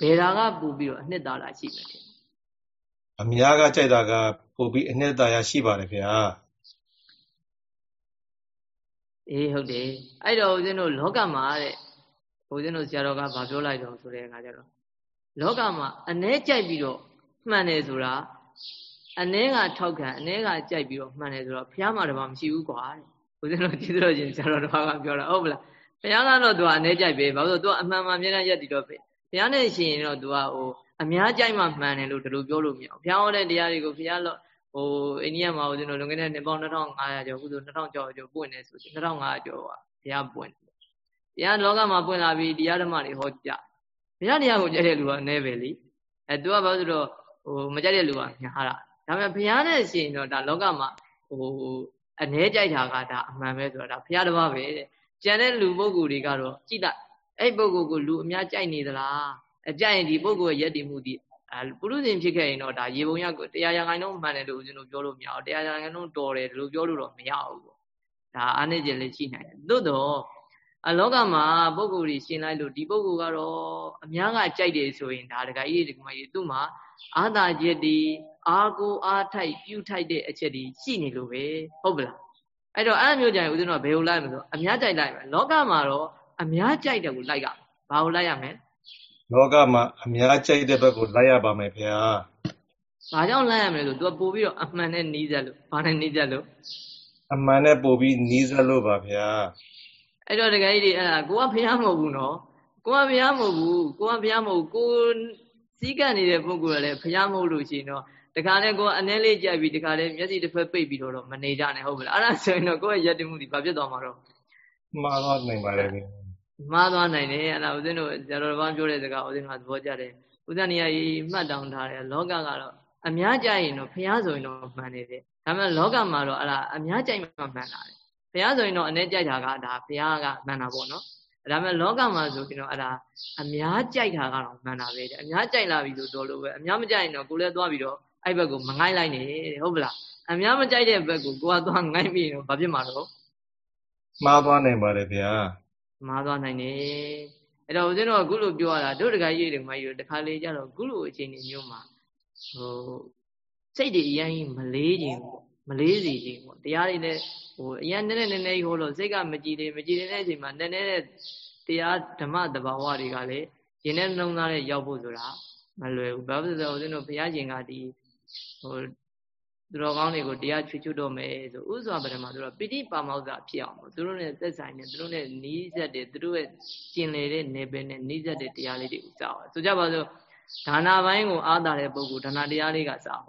တွေဘယ်တာကပူပြီးတော့အနှစ်သာရရှိမှတယ် အများကကြိုက်တာကပိုပြီးအနှစ်သာရရှိပါတယ်ဗျာအေးဟုတ်တယ်အဲ့တော့ဦးဇင်းတို့လောကမှာတဲ့ဦးဇင်းတို့ဆရာတော်ကဗာပြောလိုက်တော့ဆိုတဲ့အခါကျတော့လောကမှာအ ਨੇ ကြိုက်ပြီးတော့မှန်တယ်ဆိုတာအ ਨੇ ကထောက်ခံအ ਨੇ ကကြိုက်ပြီးတော့မှန်တယ်ဆိုတော့ဘုရားမှာတပါမရှိဘူးကွာတဲ့ဦးဇင်းတို့ကျေးဇူးတော်ရှင်ဆရာတော်တပါးကပြောတာဟုတ်ပလားဘုရားကတော့သူကအ ਨੇ ကြိုက်ပဲဘာလို့လဲသူကအမှန်မှန်မြဲတမ်းရက်တည်တော့ပဲဘုရားနဲ့ရှင်ရင်တော့သူကဟို အများကြိုက်မှမှန်တယ်လို့ဒီလိုပြောလို့မရဘူးဘုရားဟောတဲ့တရားတွေကိုဘုရားလို့ဟိုအိန္ဒိယမှာဦးဇင်းတို့လွန်ခဲ့တဲ့နှစ်ပေါင်း2500ကျော်ခုဆို2000ကျော်ကျော်ပွင့်နေဆို2500ကျော်ပါဘုရားပွင့်တရားလောကမှာပွင့်လာပြီးတရားဓမ္မတွေဟောကြဘုရားတရားကိုကြည့်တဲ့လူကနည်းပဲလीအဲသူကဘာလို့ဆိုတော့ဟိုမကြိုက်တဲ့လူကများတာဒါပေမဲ့ဘုရားနဲ့ရှင်တော့ဒါလောကမှာဟိုအ ਨੇ ကြိုက်တာကဒါအမှန်ပဲဆိုတော့ဒါဘုရားတစ်ပါးပဲတဲ့ကျန်တဲ့လူပုဂ္ဂိုလ်တွေကတော့ကြည့်လိုက်အဲ့ပုဂ္ဂိုလ်ကိုလူအများကြိုက်နေသလား အကြိုက်ရင်ဒီပုဂ္ဂိုလ်ရဲ့ယက်တည်မှုဒီအဲပုရုဇဉ်ဖြစ်ခဲ့ရင်တော့ဒါရေပုံရတရားရဂိုင်းလုံးမှန်တယ်လို့ဦးဇင်းတို့ပြောလို့မရဘူးတရားရဂိုင်းလုံးတော်တယ်လို့ပြောလို့တော့မရဘူးပေါ့ဒါအားနည်းချက်လည်းရှိနိုင်တယ်သို့တော့အလောကမှာပုဂ္ဂိုလ်ကြီးရှင်းလိုက်လို့ဒီပုဂ္ဂိုလ်ကတော့အများကကြိုက်တယ်ဆိုရင်ဒါတခါကြီးဒီကမကြီးသူ့မှာအာသာချက်ဒီအာကိုအားထိုက်ပြုထိုက်တဲ့အချက်ဒီရှိနေလို့ပဲဟုတ်ပလားအဲ့တော့အဲ့မျိုးကြရင်ဦးဇင်းတို့ကဘယ်လိုလိုက်မလို့အများကြိုက်လိုက်မယ်လောကမှာတော့အများကြိုက်တယ်ကိုလိုက်ရမယ်ဘာကိုလိုက်ရမလဲ လောကမှာအများကြိုက်တဲ့ဘက်ကိုလိုက်ရပါမယ်ဗျာဘာကြောင့်လိုက်ရမလဲဆို तू ပို့ပြီးတော့အမှန်နဲ့နီးစက်လို့ဘာနဲ့နီးစက်လို့အမှန်နဲ့ပို့ပြီးနီးစက်လို့ပါဗျာအဲ့တော့တကယ်ကြီးအဲ့ဒါကိုကဖះမဟုတ်ဘူးနော်ကိုကဖះမဟုတ်ဘူးကိုကဖះမဟုတ်ကိုစည်းကပ်နေတဲ့ပုဂ္ဂိုလ်ကလည်းဖះမဟုတ်လို့ရှိရင်တော့တခါလဲကိုကအနှဲလေးကြိုက်ပြီးတခါလဲမျက်စိတစ်ဖက်ပိတ်ပြီးတော့မနေကြနဲ့ဟုတ်ပြီလားအဲ့ဒါဆိုရင်တော့ကိုယ့်ရဲ့ယက်တမှုဒီဘာဖြစ်သွားမှာတော့မှားသွားနိုင်ပါတယ်ဗျ မှားသွားနိုင်တယ်အဲ့ဒါဦးဇင်းတို့ဇာတော်ဘာပြောတဲ့စကားဦးဇင်းကသဘောကျတယ်ဦးဇင်းနေရာကြီးမှတ်တောင်းထားတယ်လောကကတော့အများကြရင်တော့ဖះဆိုရင်တော့မှန်နေတယ်ဒါပေမဲ့လောကမှာတော့အဲ့ဒါအများကြိုက်မှမှန်တာတယ်ဘုရားဆိုရင်တော့အနေကြိုက်တာကဒါဘုရားကမှန်တာပေါ့နော်ဒါပေမဲ့လောကမှာဆိုရင်တော့အဲ့ဒါအများကြိုက်တာကတော့မှန်တာပဲတဲ့အများကြိုက်လာပြီဆိုတော့လို့ပဲအများမကြိုက်ရင်တော့ကိုလည်းသွားပြီးတော့အဲ့ဘက်ကိုမငိုင်းလိုက်နဲ့ဟုတ်ပလားအများမကြိုက်တဲ့ဘက်ကိုကိုကသွားငိုင်းပြီးတော့ဘာဖြစ်မှာတော့မှားသွားနိုင်ပါတယ်ဗျာ မှားသွားနိုင်တယ်အဲ့တော့ဦးဇင်းတို့ကခုလိုပြောရတာတို့တခါကြီးတွေမကြီးတို့တခါလေကြတော့ခုလိုအခြေအနေမျိုးမှာဟိုစိတ်တွေအရင်မလေးခြင်းပေါ့မလေးစီခြင်းပေါ့တရားတွေလည်းဟိုအရင်နည်းနည်းနည်းနည်းဟိုလို့စိတ်ကမကြည်သေးမကြည်သေးတဲ့အချိန်မှာနည်းနည်းတဲ့တရားဓမ္မတဘာဝတွေကလည်းရင်ထဲနှုံသားနဲ့ရောက်ဖို့ဆိုတာမလွယ်ဘူးဘာဖြစ်လို့လဲဦးဇင်းတို့ဘုရားရှင်ကဒီဟို သူတော်ကောင်းတွေကိုတရားချွေချွတ်တော့မယ်ဆိုဥစွာပရမသူတို့ပိဋိပါမောဇ္ဇဖြစ်အောင်သူတို့နဲ့သက်ဆိုင်တဲ့သူတို့နဲ့နီးစပ်တဲ့သူတို့ရဲ့ကျင်လေတဲ့နေပယ်နဲ့နီးစပ်တဲ့တရားလေးတွေဥစားအောင်ဆိုကြပါစို့ဒါနာပိုင်းကိုအားတာတဲ့ပုဂ္ဂိုလ်ဒါနာတရားလေးကစအောင်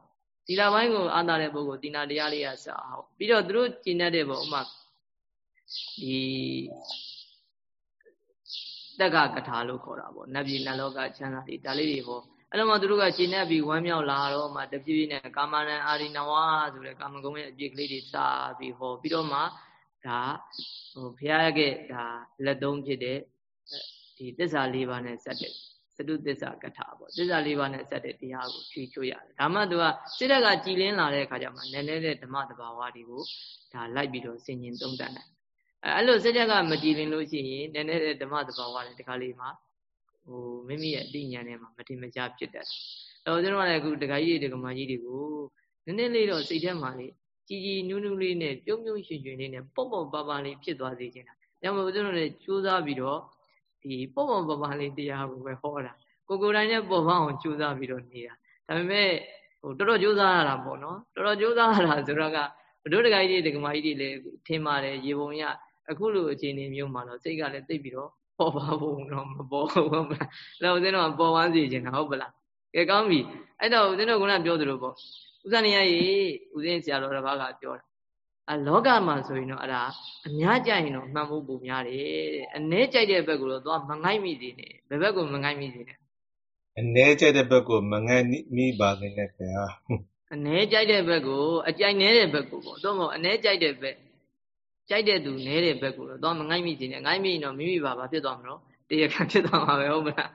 သီလပိုင်းကိုအားသာတဲ့ပုဂ္ဂိုလ်သီလတရားလေးရစအောင်ပြီးတော့သူတို့ကျင့်တတ်တဲ့ပုံဥမာဒီတက္ကကထာလို့ခေါ်တာပေါ့နတ်ပြည်နတ်လောကချမ်းသာတွေဒါလေးတွေဟော အဲ့လိုမှသူတို့ကကျင့်တတ်ပြီးဝမ်းမြောက်လာတော့မှတပြည့်ပြည့်နဲ့ကာမနံအာရိနဝါဆိုတဲ့ကာမဂုဏ်ရဲ့အပြည့်ကလေးတွေစပြီးဟောပြီးတော့မှဒါဟိုဘုရားရဲ့ဒါလက်သုံးဖြစ်တဲ့ဒီသစ္စာ၄ပါးနဲ့စက်တဲ့သတုသစ္စာကထာပေါ့သစ္စာ၄ပါးနဲ့စက်တဲ့တရားကိုဖြေချိုးရတယ်ဒါမှသူကစိတ်ဓာတ်ကကြည်လင်းလာတဲ့အခါကျမှနည်းနည်းတဲ့ဓမ္မတဘာဝတွေကိုဒါလိုက်ပြီးတော့ဆင်ញင်သုံးတတ်နိုင်အဲအဲ့လိုစိတ်ဓာတ်ကမကြည်လင်းလို့ရှိရင်နည်းနည်းတဲ့ဓမ္မတဘာဝတွေဒီခါလေးမှာ ဟိုမိမိရဲ့အတိညာနဲ့မှာမတင်မကြဖြစ်တတ်တယ်အဲတော့ကျွန်တော်ကလည်းအခုဒကာကြီးတွေဒကာမကြီးတွေကိုနည်းနည်းလေးတော့စိတ်ထဲမှာလေးကြည်ကြည်နူးနူးလေးနဲ့ပြုံးပြုံးရွှင်ရွှင်လေးနဲ့ပေါ့ပေါ့ပါပါလေးဖြစ်သွားစေချင်တာ။ဒါမှမဟုတ်ကျွန်တော်လည်းကြိုးစားပြီးတော့ဒီပေါ့ပေါ့ပါပါလေးတရားကိုပဲဟောတာ။ကိုကိုယ်တိုင်နဲ့ပေါ်ပေါအောင်ကြိုးစားပြီးတော့နေတာ။ဒါပေမဲ့ဟိုတော်တော်ကြိုးစားရတာပေါ့နော်။တော်တော်ကြိုးစားရတာဆိုတော့ကဘဒုဒကာကြီးတွေဒကမာကြီးတွေလည်းထင်ပါတယ်ရေပုံရအခုလိုအခြေအနေမျိုးမှာတော့စိတ်ကလည်းသိပြီးတော့ ပေါ်ပါဘူးတော့မပေါ်ဘူးဟုတ်မလားလောဦးဇင်းတော့ပေါ်ဝမ်းစီခြင်းတာဟုတ်ပလားကဲကောင်းပြီအဲ့တော့ဦးဇင်းတို့ကပြောသလိုပေါ့ဦးဇဏရရေဦးဇင်းဆရာတော်တစ်ပါးကပြောတာအလောကမှာဆိုရင်တော့အဲ့ဒါအများကြရင်တော့မှန်ဖို့ပုံများတယ်တဲ့အနည်းကြိုက်တဲ့ဘက်ကတော့သွားမငိုက်မိသေးနဲ့ဘယ်ဘက်ကမငိုက်မိသေးနဲ့အနည်းကြိုက်တဲ့ဘက်ကိုမငိုက်မိပါနဲ့ခင်ဗျာအနည်းကြိုက်တဲ့ဘက်ကိုအကြိုက်နည်းတဲ့ဘက်ကိုပေါ့သို့မဟုတ်အနည်းကြိုက်တဲ့ဘက် ကြိုက်တဲ့သူနေတဲ့ဘက်ကိုတော့သွားမငိုက်မိစေနဲ့ငိုက်မိရင်တော့မိမိပါဘာဖြစ်သွားမလို့တရားခံဖြစ်သွားမှာပဲဟုတ်မလား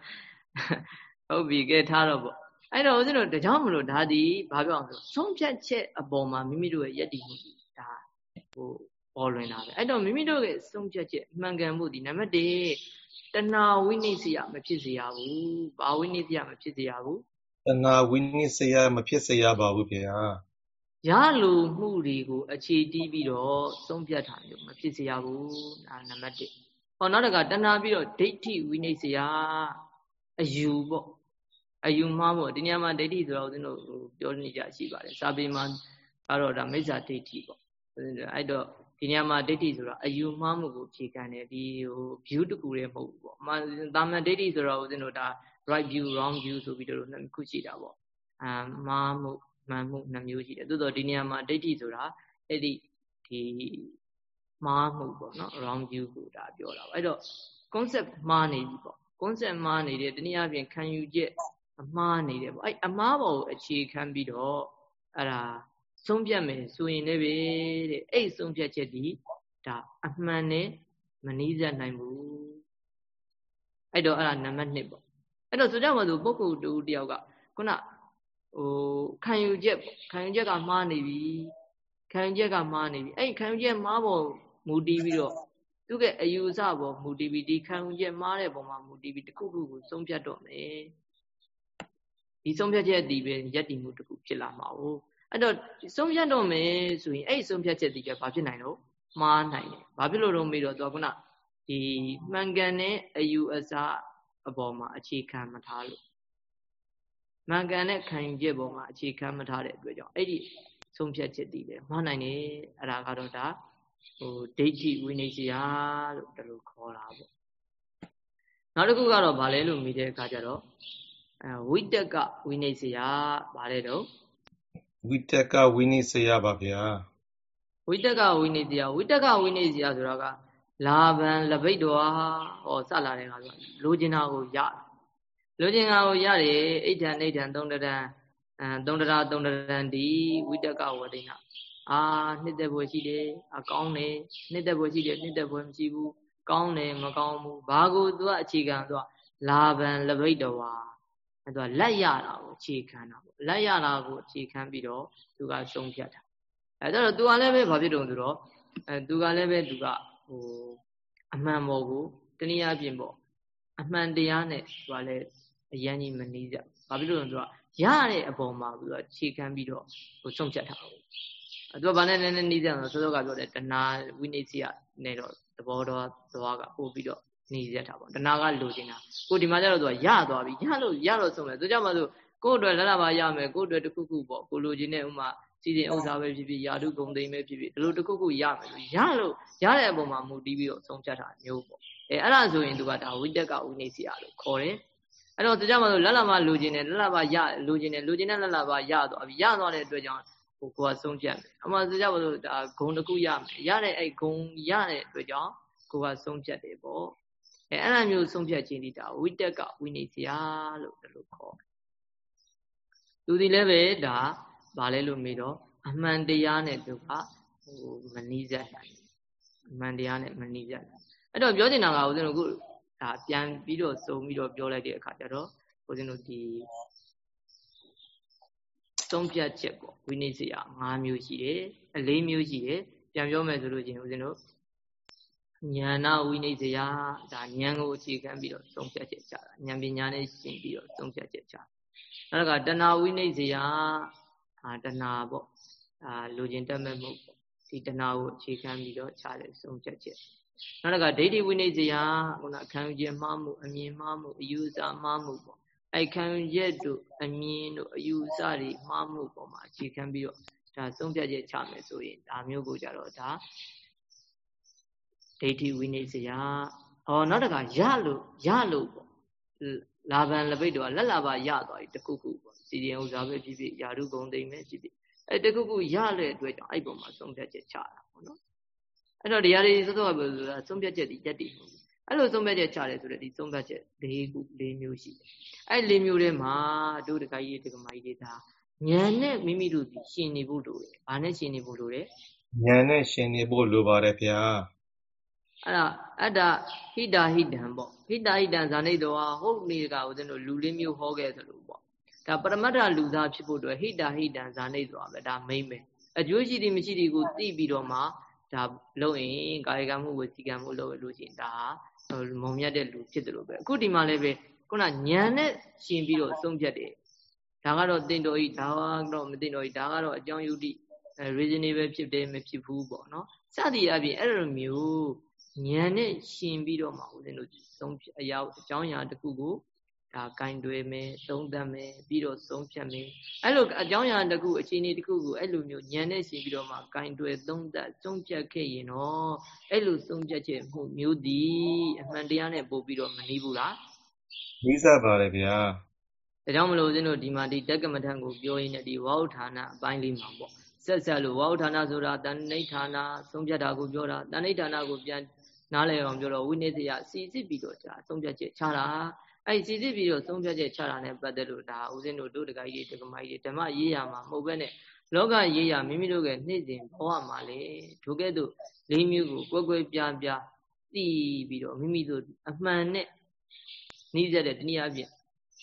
ဟုတ်ပြီကဲထားတော့ပေါ့အဲ့တော့ဦးဇင်းတို့တကြောင်မလို့ဒါဒီဘာပြောအောင်ဆိုဆုံးဖြတ်ချက်အပေါ်မှာမိမိတို့ရဲ့ယက်တည်မှုဒါဟိုပေါ်လွင်တာပဲအဲ့တော့မိမိတို့ရဲ့ဆုံးဖြတ်ချက်မှန်ကန်မှုဒီနံပါတ်1တဏှာဝိနည်းစရာမဖြစ်စေရဘူးဘာဝိနည်းစရာမဖြစ်စေရဘူးတဏှာဝိနည်းစရာမဖြစ်စေရပါဘူးဗျာ ရလိုမှုတွေကို အခြေတည်ပြီးတော့ဆုံးဖြတ်တာမျိုးမဖြစ်စေရဘူးဒါနံပါတ်1ဟောနောက်တကတဏှာပြီးတော့ဒိဋ္ဌိဝိနည်းစရာအယူပေါ့အယူမှားပေါ့ဒီနေရာမှာဒိဋ္ဌိဆိုတော့ဦးဇင်းတို့ပြောနေကြရှိပါတယ်စာပေမှာကတော့ဒါမိစ္ဆာဒိဋ္ဌိပေါ့အဲ့တော့ဒီနေရာမှာဒိဋ္ဌိဆိုတာအယူမှားမှုကိုဖြေခံတယ်ဒီဟို view တကူလည်းမဟုတ်ဘူးပေါ့။တာမန်ဒိဋ္ဌိဆိုတော့ဦးဇင်းတို့ဒါ right view wrong view ဆိုပြီးတော့နှစ်ခုရှိတာပေါ့။အာမှားမှု မှန်မှုနှစ်မျိုးရှိတယ်။သို့တော့ဒီနေရာမှာဒိဋ္ဌိဆိုတာအဲ့ဒီဒီမှားမှုပေါ့နော် wrong view ကိုဒါပြောတာပေါ့။အဲ့တော့ concept မှားနေပြီပေါ့။ concept မှားနေတယ်တနည်းအားဖြင့်ခံယူချက်အမှားနေတယ်ပေါ့အဲ့အမှားပေါ်ကိုအခြေခံပြီးတော့အဲ့ဒါဆုံးဖြတ်မယ်ဆိုရင်လည်းပဲတဲ့အဲ့ဆုံးဖြတ်ချက်ဒီဒါအမှန်နဲ့မနှီးစပ်နိုင်ဘူးအဲ့တော့အဲ့ဒါနံပါတ်1ပေါ့အဲ့တော့ဆိုကြမှာဆိုပုဂ္ဂိုလ်တူတယောက်ကခုန ဟိုခံယူချက်ခံယူချက်ကမှားနေပြီခံယူချက်ကမှားနေပြီအဲ့ခံယူချက်မှားပေါ်မူတည်ပြီးတော့သူကအယူအဆပေါ်မူတည်ပြီးဒီခံယူချက်မှားတဲ့ပုံမှာမူတည်ပြီးတခုခုကိုဆုံးဖြတ်တော့မယ်ဒီဆုံးဖြတ်ချက်ဒီပဲယက်တည်မှုတစ်ခုဖြစ်လာမှာ哦အဲ့တော့ဆုံးဖြတ်တော့မယ်ဆိုရင်အဲ့ဆုံးဖြတ်ချက်ဒီကဘာဖြစ်နိုင်တော့မှားနိုင်တယ်ဘာဖြစ်လို့တော့မေးတော့သူကခုနဒီမှန်ကန်တဲ့အယူအဆအပေါ်မှာအခြေခံမထားလို့ မှန်ကန်တဲ့ခံယူချက်ပေါ်မှာအခြေခံမထားတဲ့အတွက်ကြောင့်အဲ့ဒီဆုံးဖြတ်ချက်ဒီပဲမှားနိုင်တယ်အဲ့ဒါကတော့ဒါဟိုဒိဋ္ဌိဝိနည်းစရာလို့ဒါလိုခေါ်တာပေါ့နောက်တစ်ခုကတော့ဗာလဲလို့မိတဲ့အခါကျတော့အဲဝိတက်ကဝိနည်းစရာဗါတဲ့တော့ဝိတက်ကဝိနည်းစရာပါဗျာဝိတက်ကဝိနည်းစရာဝိတက်ကဝိနည်းစရာဆိုတော့ကလာဗံလပိတ်တော်ဟောစလာတဲ့ကဆိုလိုချင်တာကိုရ လိုချင်တာကိုရတယ်အိဋ္ဌံအိဋ္ဌံသုံးတရံအဲသုံးတရာသုံးတရံဒီဝိတက်ကဝဒိနာအာနှစ်သက်ဖို့ရှိတယ်အကောင်းတယ်နှစ်သက်ဖို့ရှိတယ်နှစ်သက်ဖို့မရှိဘူးကောင်းတယ်မကောင်းဘူးဘာကိုသူကအခြေခံသူကလာဗံလပိတ်တော်အဲသူကလက်ရတာကိုအခြေခံတာပေါ့လက်ရတာကိုအခြေခံပြီးတော့သူကဆုံးဖြတ်တာအဲဒါတော့သူကလည်းပဲဘာဖြစ်တုံဆိုတော့အဲသူကလည်းပဲသူကဟိုအမှန်ပေါ်ကိုတနည်းအားဖြင့်ပေါ့အမှန်တရားနဲ့သူကလည်း အရန်ကြီးမနှီးကြဘာဖြစ်လို့လဲဆိုတော့ရတဲ့အပေါ်မှာသူကခြေခံပြီးတော့ဟိုဆုံးဖြတ်တာပေါ့အဲသူကဘာနဲ့နည်းနည်းနှီးကြတယ်ဆိုတော့ကပြောတယ်တဏှာဝိနည်းစီကနဲ့တော့သဘောတော်သွားကပို့ပြီးတော့နေရက်တာပေါ့တဏှာကလိုချင်တာကိုဒီမှာကျတော့သူကရသွားပြီရလို့ရလို့ဆုံးမယ်သူကြောင့်မလို့ကိုယ့်အတွက်လက်လာပါရမယ်ကိုယ့်အတွက်တစ်ခုခုပေါ့ကိုလိုချင်တဲ့ဥမာစီစဉ်ဥစ္စာပဲဖြစ်ဖြစ်ယာတုဂုံသိမ်းပဲဖြစ်ဖြစ်ဒီလိုတစ်ခုခုရမယ်လို့ရလို့ရတဲ့အပေါ်မှာမူတည်ပြီးတော့ဆုံးဖြတ်တာမျိုးပေါ့အဲအဲ့ဒါဆိုရင်သူကဒါဝိတက်ကဝိနေစီရလို့ခေါ်တယ် အဲ့တော့တကြမလို့လက်လာမလိုချင်တယ်လက်လာပါရလိုချင်တယ်လိုချင်တဲ့လက်လာပါရသွားပြီရသွားတဲ့အတွက်ကြောင့်ဟိုကိုကဆုံးဖြတ်မယ်အမှန်တကြမလို့ဒါဂုံတစ်ခုရမယ်ရတဲ့အဲ့ဂုံရတဲ့အတွက်ကြောင့်ကိုကဆုံးဖြတ်တယ်ပေါ့အဲအဲ့လိုမျိုးဆုံးဖြတ်ခြင်းဒီတာဝိတက်ကဝိနေစရာလို့ဒါလိုခေါ်သူဒီလည်းပဲဒါဗာလဲလို့မေးတော့အမှန်တရားနဲ့သူကဟိုမနီးစပ်နိုင်အမှန်တရားနဲ့မနှီးပြတ်အဲ့တော့ပြောချင်တာကဦးဇင်းတို့ခု ဒါပြန်ပြီးတော့စုံပြီးတော့ပြောလိုက်တဲ့အခါကျတော့ဦးဇင်းတို့ဒီသုံးပြတ်ချက်ပေါ့ဝိနည်းစရာ၅မျိုးရှိတယ်အ၄မျိုးရှိတယ်ပြန်ပြောမယ်ဆိုလို့ချင်းဦးဇင်းတို့ဉာဏဝိနည်းစရာဒါဉာဏ်ကိုအခြေခံပြီးတော့သုံးပြတ်ချက်ချတာဉာဏ်ပညာနဲ့ရှင်းပြီးတော့သုံးပြတ်ချက်ချနောက်ကတဏှာဝိနည်းစရာအာတဏှာပေါ့အာလူကျင်တက်မဲ့မှုဒီတဏှာကိုအခြေခံပြီးတော့ခြားတဲ့ဆုံးဖြတ်ချက် နောက်ကဒိဋ္ဌိဝိနည်းစရာခုနခံယူခြင်းမှားမှုအမြင်မှားမှုအယူအဆမှားမှုပေါ့အဲ့ခံယူချက်တို့အမြင်တို့အယူအဆတွေမှားမှုပေါ်မှာအခြေခံပြီးတော့ဒါဆုံးဖြတ်ချက်ချမယ်ဆိုရင်ဒါမျိုးကိုကြတော့ဒါဒိဋ္ဌိဝိနည်းစရာဟောနောက်တကရလို့ရလို့ပေါ့လာဘံလပိတ်တော့လက်လာပါရသွားပြီတခုခုပေါ့စီရင်ဥစားပဲဖြစ်ဖြစ်ယာရုဂုံသိမ့်ပဲဖြစ်ဖြစ်အဲတခုခုရတဲ့အတွက်ကြောင့်အဲ့ပုံမှာဆုံးဖြတ်ချက်ချတာပေါ့နော် အဲ့တော့တရားတွေစောစောကပြောဆိုတာဆုံးဖြတ်ချက်ဒီယက်တည်မှုအဲ့လိုဆုံးဖြတ်ချက်ချတယ်ဆိုတော့ဒီဆုံးဖြတ်ချက်၄ခု၄မျိုးရှိတယ်အဲ့၄မျိုးထဲမှာတို့တခါကြီးတက္ကမကြီးတွေဒါဉာဏ်နဲ့မိမိတို့ရှင်နေဖို့လိုတယ်။ဘာနဲ့ရှင်နေဖို့လိုလဲ။ဉာဏ်နဲ့ရှင်နေဖို့လိုပါတယ်ဗျာ။အဲ့ဒါအတ္တဟိတာဟိတံပေါ့။ဟိတာဟိတံဇာနိတောဟာဟုတ်နေကဦးဇင်းတို့လူလေးမျိုးဟောခဲ့သလိုပေါ့။ဒါပရမတ္ထလူသားဖြစ်ဖို့အတွက်ဟိတာဟိတံဇာနိတောပဲဒါမိမ့်ပဲ။အကျိုးရှိသည်မရှိသည်ကိုသိပြီးတော့မှ ဒါလုပ်ရင်ကာယကံမှုဝစီကံမှုလုပ်လို့ရှိရင်ဒါမုံမြတ်တဲ့လူဖြစ်တယ်လို့ပဲ။အခုဒီမှာလည်းပဲခုနညံနဲ့ရှင်ပြီးတော့ဆုံးဖြတ်တယ်ဒါကတော့တင်တော်ဤဒါကတော့မတင်တော်ဤဒါကတော့အကြောင်းယုတိ reasonable ဖြစ်တယ်မဖြစ်ဘူးပေါ့နော်စသည်အပြင်အဲ့လိုမျိုးဉာဏ်နဲ့ရှင်ပြီးတော့မှဦးဇင်းတို့သုံးအရာအကြောင်းအရာတစ်ခုကို ဒါကင်တွယ်မယ်သုံးသပ်မယ်ပြီးတော့သုံးဖြတ်မယ်အဲ့လိုအကြောင်းအရာတစ်ခုအခြေအနေတစ်ခုကိုအဲ့လိုမျိုးဉာဏ်နဲ့ရှင်ပြီးတော့မှကင်တွယ်သုံးသပ်သုံးဖြတ်ခဲ့ရင်တော့အဲ့လိုသုံးဖြတ်ချက်မှုမျိုးဒီအမှန်တရားနဲ့ပို့ပြီးတော့မနှီးဘူးလားနှီးစပ်ပါလေဗျာဒါကြောင့်မလို့ဦးဇင်းတို့ဒီမှာဒီတက္ကမထံကိုပြောရင်းနဲ့ဒီဝါဟုဌာနအပိုင်းလေးမှာပေါ့ဆက်ဆက်လို့ဝါဟုဌာနဆိုတာတဏိဋ္ဌာနသုံးဖြတ်တာကိုပြောတာတဏိဋ္ဌာနကိုပြန်နားလည်အောင်ပြောတော့ဝိနည်းစရာစီစစ်ပြီးတော့ကြာသုံးဖြတ်ချက်ချတာ အဲ့စီစစ်ပြီးတော့သုံးဖြတ်ချက်ချတာနဲ့ပတ်သက်လို့ဒါဦးဇင်းတို့တို့တကကြီးတကမကြီးဓမ္မရေးရမှာမဟုတ်ဘဲနဲ့လောကရေးရမိမိတို့ရဲ့နေ့စဉ်ဘဝမှာလေဒုကဲ့သို့လေးမျိုးကိုကွယ်ကွယ်ပြားပြားသိပြီးတော့မိမိတို့အမှန်နဲ့နှီးစက်တဲ့တနည်းအားဖြင့်